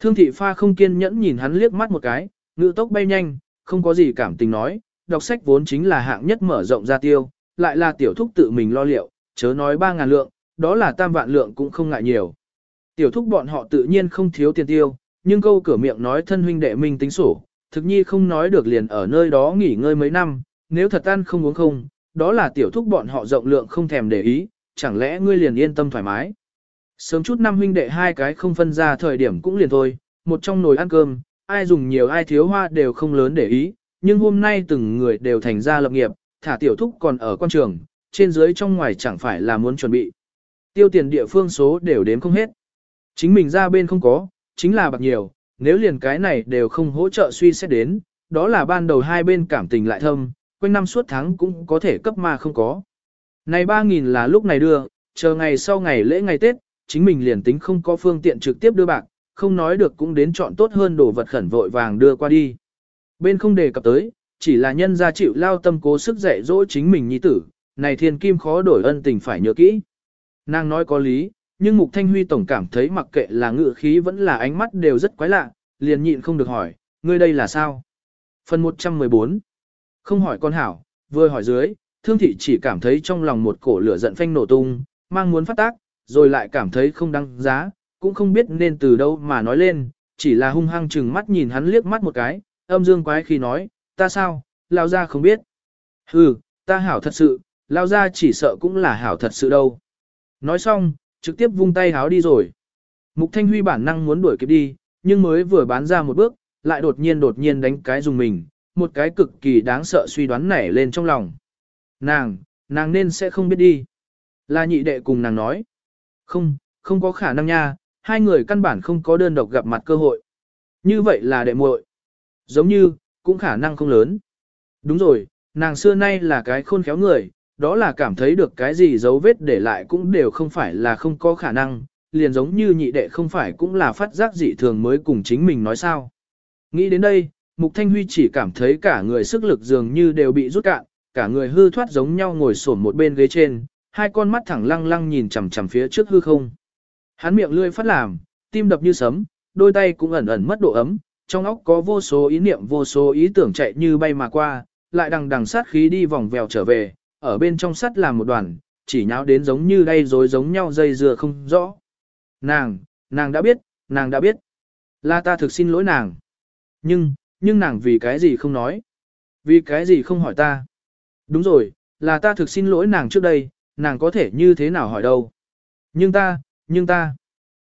Thương thị pha không kiên nhẫn nhìn hắn liếc mắt một cái, ngự tốc bay nhanh, không có gì cảm tình nói, đọc sách vốn chính là hạng nhất mở rộng ra tiêu, lại là tiểu thúc tự mình lo liệu, chớ nói ba ngàn lượng, đó là tam vạn lượng cũng không ngại nhiều. Tiểu thúc bọn họ tự nhiên không thiếu tiền tiêu, nhưng câu cửa miệng nói thân huynh đệ minh tính sổ, thực nhi không nói được liền ở nơi đó nghỉ ngơi mấy năm, nếu thật ăn không uống không, đó là tiểu thúc bọn họ rộng lượng không thèm để ý, chẳng lẽ ngươi liền yên tâm thoải mái. Sớm chút năm huynh đệ hai cái không phân ra thời điểm cũng liền thôi, một trong nồi ăn cơm, ai dùng nhiều ai thiếu hoa đều không lớn để ý, nhưng hôm nay từng người đều thành ra lập nghiệp, thả tiểu thúc còn ở quan trường, trên dưới trong ngoài chẳng phải là muốn chuẩn bị. Tiêu tiền địa phương số đều đếm không hết. Chính mình ra bên không có, chính là bạc nhiều, nếu liền cái này đều không hỗ trợ suy xét đến, đó là ban đầu hai bên cảm tình lại thâm, quanh năm suốt tháng cũng có thể cấp mà không có. Này 3.000 là lúc này đưa, chờ ngày sau ngày lễ ngày Tết, chính mình liền tính không có phương tiện trực tiếp đưa bạc, không nói được cũng đến chọn tốt hơn đồ vật khẩn vội vàng đưa qua đi. Bên không đề cập tới, chỉ là nhân gia chịu lao tâm cố sức dạy dỗ chính mình nhi tử, này thiên kim khó đổi ân tình phải nhớ kỹ. Nàng nói có lý, nhưng Mục Thanh Huy tổng cảm thấy mặc kệ là ngự khí vẫn là ánh mắt đều rất quái lạ, liền nhịn không được hỏi, ngươi đây là sao? Phần 114 Không hỏi con hảo, vừa hỏi dưới, thương thị chỉ cảm thấy trong lòng một cổ lửa giận phanh nổ tung, mang muốn phát tác, rồi lại cảm thấy không đăng giá, cũng không biết nên từ đâu mà nói lên, chỉ là hung hăng chừng mắt nhìn hắn liếc mắt một cái, âm dương quái khi nói, ta sao, lao ra không biết. Hừ, ta hảo thật sự, lao ra chỉ sợ cũng là hảo thật sự đâu. Nói xong, trực tiếp vung tay háo đi rồi. Mục Thanh Huy bản năng muốn đuổi kịp đi, nhưng mới vừa bán ra một bước, lại đột nhiên đột nhiên đánh cái dùng mình, một cái cực kỳ đáng sợ suy đoán nảy lên trong lòng. Nàng, nàng nên sẽ không biết đi. Là nhị đệ cùng nàng nói. Không, không có khả năng nha, hai người căn bản không có đơn độc gặp mặt cơ hội. Như vậy là đệ muội. Giống như, cũng khả năng không lớn. Đúng rồi, nàng xưa nay là cái khôn khéo người, đó là cảm thấy được cái gì dấu vết để lại cũng đều không phải là không có khả năng, liền giống như nhị đệ không phải cũng là phát giác dị thường mới cùng chính mình nói sao. Nghĩ đến đây, Mục Thanh Huy chỉ cảm thấy cả người sức lực dường như đều bị rút cạn, cả người hư thoát giống nhau ngồi xổm một bên ghế trên, hai con mắt thẳng lăng lăng nhìn chằm chằm phía trước hư không. Hắn miệng lươi phát làm, tim đập như sấm, đôi tay cũng ẩn ẩn mất độ ấm, trong óc có vô số ý niệm vô số ý tưởng chạy như bay mà qua, lại đằng đằng sát khí đi vòng vèo trở về, ở bên trong sắt làm một đoàn, chỉ nháo đến giống như đây rồi giống nhau dây dừa không rõ. Nàng, nàng đã biết, nàng đã biết. Là ta thực xin lỗi nàng. Nhưng, nhưng nàng vì cái gì không nói? Vì cái gì không hỏi ta? Đúng rồi, là ta thực xin lỗi nàng trước đây, nàng có thể như thế nào hỏi đâu. Nhưng ta, nhưng ta.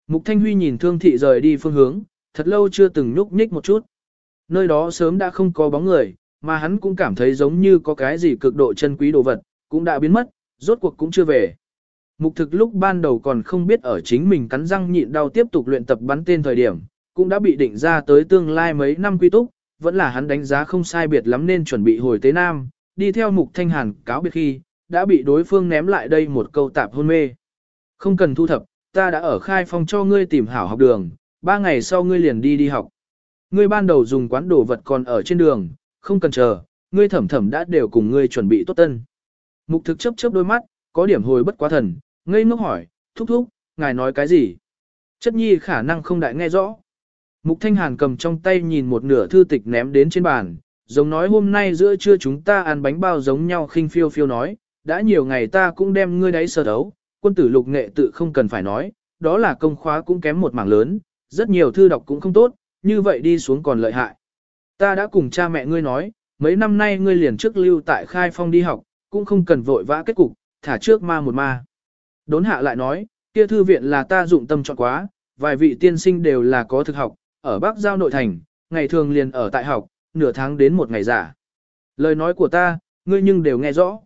Mục Thanh Huy nhìn thương thị rời đi phương hướng, thật lâu chưa từng nhúc nhích một chút. Nơi đó sớm đã không có bóng người, mà hắn cũng cảm thấy giống như có cái gì cực độ chân quý đồ vật, cũng đã biến mất, rốt cuộc cũng chưa về. Mục thực lúc ban đầu còn không biết ở chính mình cắn răng nhịn đau tiếp tục luyện tập bắn tên thời điểm, cũng đã bị định ra tới tương lai mấy năm quy túc, vẫn là hắn đánh giá không sai biệt lắm nên chuẩn bị hồi tế Nam, đi theo mục thanh hàn cáo biệt khi, đã bị đối phương ném lại đây một câu tạp hôn mê. Không cần thu thập, ta đã ở khai phong cho ngươi tìm hảo học đường, ba ngày sau ngươi liền đi đi học. Ngươi ban đầu dùng quán đồ vật còn ở trên đường, không cần chờ, ngươi thẩm thẩm đã đều cùng ngươi chuẩn bị tốt tân. Mục thực chấp chớp đôi mắt, có điểm hồi bất quá thần, ngây ngốc hỏi, thúc thúc, ngài nói cái gì? Chất nhi khả năng không đại nghe rõ. Mục Thanh Hàn cầm trong tay nhìn một nửa thư tịch ném đến trên bàn, giống nói hôm nay giữa trưa chúng ta ăn bánh bao giống nhau khinh phiêu phiêu nói, đã nhiều ngày ta cũng đem ngươi đấy sơ đấu, quân tử lục nghệ tự không cần phải nói, đó là công khóa cũng kém một mảng lớn, rất nhiều thư đọc cũng không tốt, như vậy đi xuống còn lợi hại. Ta đã cùng cha mẹ ngươi nói, mấy năm nay ngươi liền trước lưu tại khai phong đi học, cũng không cần vội vã kết cục, thả trước ma một ma. Đốn hạ lại nói, kia thư viện là ta dụng tâm chọn quá, vài vị tiên sinh đều là có thực học, ở Bắc Giao nội thành, ngày thường liền ở tại học, nửa tháng đến một ngày giả. Lời nói của ta, ngươi nhưng đều nghe rõ.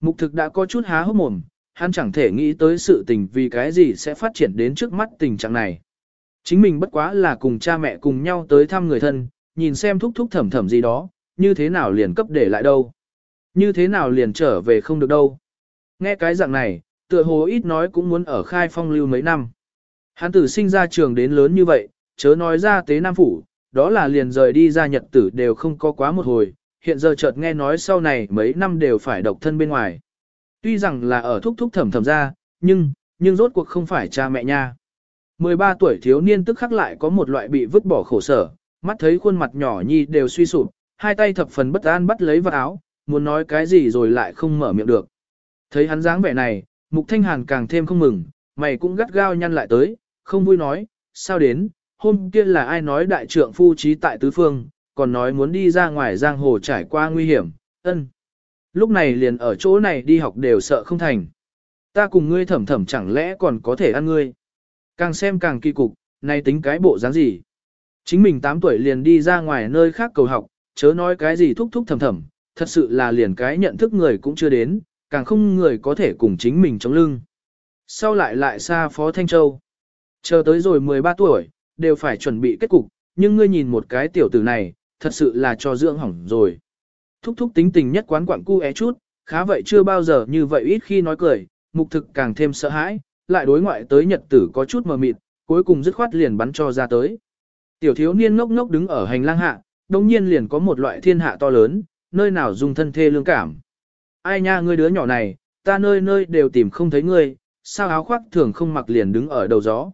Mục thực đã có chút há hốc mồm, hắn chẳng thể nghĩ tới sự tình vì cái gì sẽ phát triển đến trước mắt tình trạng này. Chính mình bất quá là cùng cha mẹ cùng nhau tới thăm người thân, nhìn xem thúc thúc thẩm thẩm gì đó, như thế nào liền cấp để lại đâu. Như thế nào liền trở về không được đâu. Nghe cái dạng này, tựa hồ ít nói cũng muốn ở khai phong lưu mấy năm. Hắn tử sinh ra trường đến lớn như vậy, chớ nói ra tế Nam Phủ, đó là liền rời đi ra nhật tử đều không có quá một hồi, hiện giờ chợt nghe nói sau này mấy năm đều phải độc thân bên ngoài. Tuy rằng là ở thúc thúc thẩm thẩm ra, nhưng, nhưng rốt cuộc không phải cha mẹ nha. 13 tuổi thiếu niên tức khắc lại có một loại bị vứt bỏ khổ sở, mắt thấy khuôn mặt nhỏ nhi đều suy sụp, hai tay thập phần bất an bắt lấy vật áo, muốn nói cái gì rồi lại không mở miệng được. Thấy hắn dáng vẻ này, Mục Thanh Hàn càng thêm không mừng, mày cũng gắt gao nhăn lại tới, không vui nói, sao đến, hôm kia là ai nói đại trượng phu trí tại tứ phương, còn nói muốn đi ra ngoài giang hồ trải qua nguy hiểm, ân. Lúc này liền ở chỗ này đi học đều sợ không thành. Ta cùng ngươi thẩm thẩm chẳng lẽ còn có thể ăn ngươi. Càng xem càng kỳ cục, nay tính cái bộ dáng gì. Chính mình 8 tuổi liền đi ra ngoài nơi khác cầu học, chớ nói cái gì thúc thúc thầm thầm, thật sự là liền cái nhận thức người cũng chưa đến, càng không người có thể cùng chính mình chống lưng. Sau lại lại xa Phó Thanh Châu. Chờ tới rồi 13 tuổi, đều phải chuẩn bị kết cục, nhưng ngươi nhìn một cái tiểu tử này, thật sự là cho dưỡng hỏng rồi. Thúc thúc tính tình nhất quán quặng cu é chút, khá vậy chưa bao giờ như vậy ít khi nói cười, mục thực càng thêm sợ hãi, lại đối ngoại tới nhật tử có chút mờ mịt, cuối cùng dứt khoát liền bắn cho ra tới. Tiểu thiếu niên ngốc ngốc đứng ở hành lang hạ, đồng nhiên liền có một loại thiên hạ to lớn, nơi nào dùng thân thê lương cảm. Ai nha ngươi đứa nhỏ này, ta nơi nơi đều tìm không thấy ngươi, sao áo khoác thường không mặc liền đứng ở đầu gió.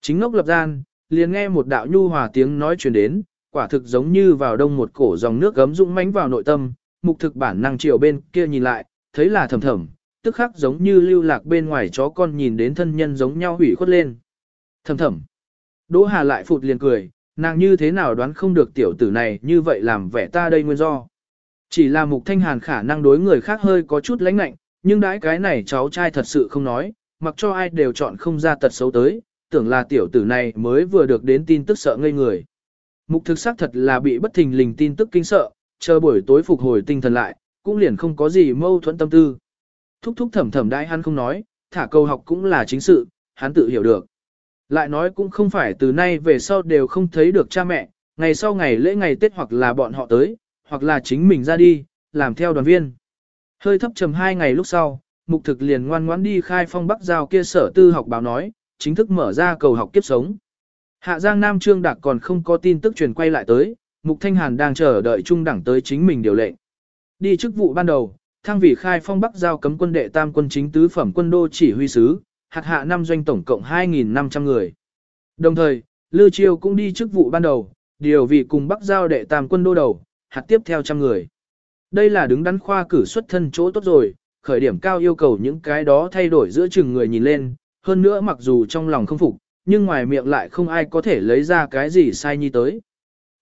Chính ngốc lập gian, liền nghe một đạo nhu hòa tiếng nói truyền đến, quả thực giống như vào đông một cổ dòng nước gấm rụng mánh vào nội tâm, mục thực bản năng chiều bên kia nhìn lại, thấy là thầm thầm, tức khắc giống như lưu lạc bên ngoài chó con nhìn đến thân nhân giống nhau hủy khuất lên. Thầm thầm. Đỗ Hà lại phụt liền cười, nàng như thế nào đoán không được tiểu tử này như vậy làm vẻ ta đây nguyên do. Chỉ là mục thanh hàn khả năng đối người khác hơi có chút lãnh lạnh, nhưng đãi cái này cháu trai thật sự không nói, mặc cho ai đều chọn không ra tật xấu tới, tưởng là tiểu tử này mới vừa được đến tin tức sợ ngây người. Mục thực xác thật là bị bất thình lình tin tức kinh sợ, chờ buổi tối phục hồi tinh thần lại, cũng liền không có gì mâu thuẫn tâm tư. Thúc thúc thầm thầm đãi hắn không nói, thả câu học cũng là chính sự, hắn tự hiểu được. Lại nói cũng không phải từ nay về sau đều không thấy được cha mẹ, ngày sau ngày lễ ngày Tết hoặc là bọn họ tới, hoặc là chính mình ra đi, làm theo đoàn viên. Hơi thấp trầm hai ngày lúc sau, mục thực liền ngoan ngoãn đi khai phong bắc giao kia sở tư học báo nói, chính thức mở ra cầu học kiếp sống. Hạ Giang Nam Trương Đạc còn không có tin tức truyền quay lại tới, Mục Thanh Hàn đang chờ đợi trung đẳng tới chính mình điều lệnh. Đi chức vụ ban đầu, thăng vị khai phong bắc giao cấm quân đệ tam quân chính tứ phẩm quân đô chỉ huy sứ, hạt hạ năm doanh tổng cộng 2.500 người. Đồng thời, Lư Chiêu cũng đi chức vụ ban đầu, điều vị cùng bắc giao đệ tam quân đô đầu, hạt tiếp theo trăm người. Đây là đứng đắn khoa cử xuất thân chỗ tốt rồi, khởi điểm cao yêu cầu những cái đó thay đổi giữa chừng người nhìn lên, hơn nữa mặc dù trong lòng không phục, nhưng ngoài miệng lại không ai có thể lấy ra cái gì sai nhi tới.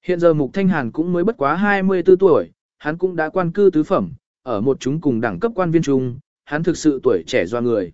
Hiện giờ Mục Thanh Hàn cũng mới bất quá 24 tuổi, hắn cũng đã quan cư tứ phẩm, ở một chúng cùng đẳng cấp quan viên trung, hắn thực sự tuổi trẻ do người.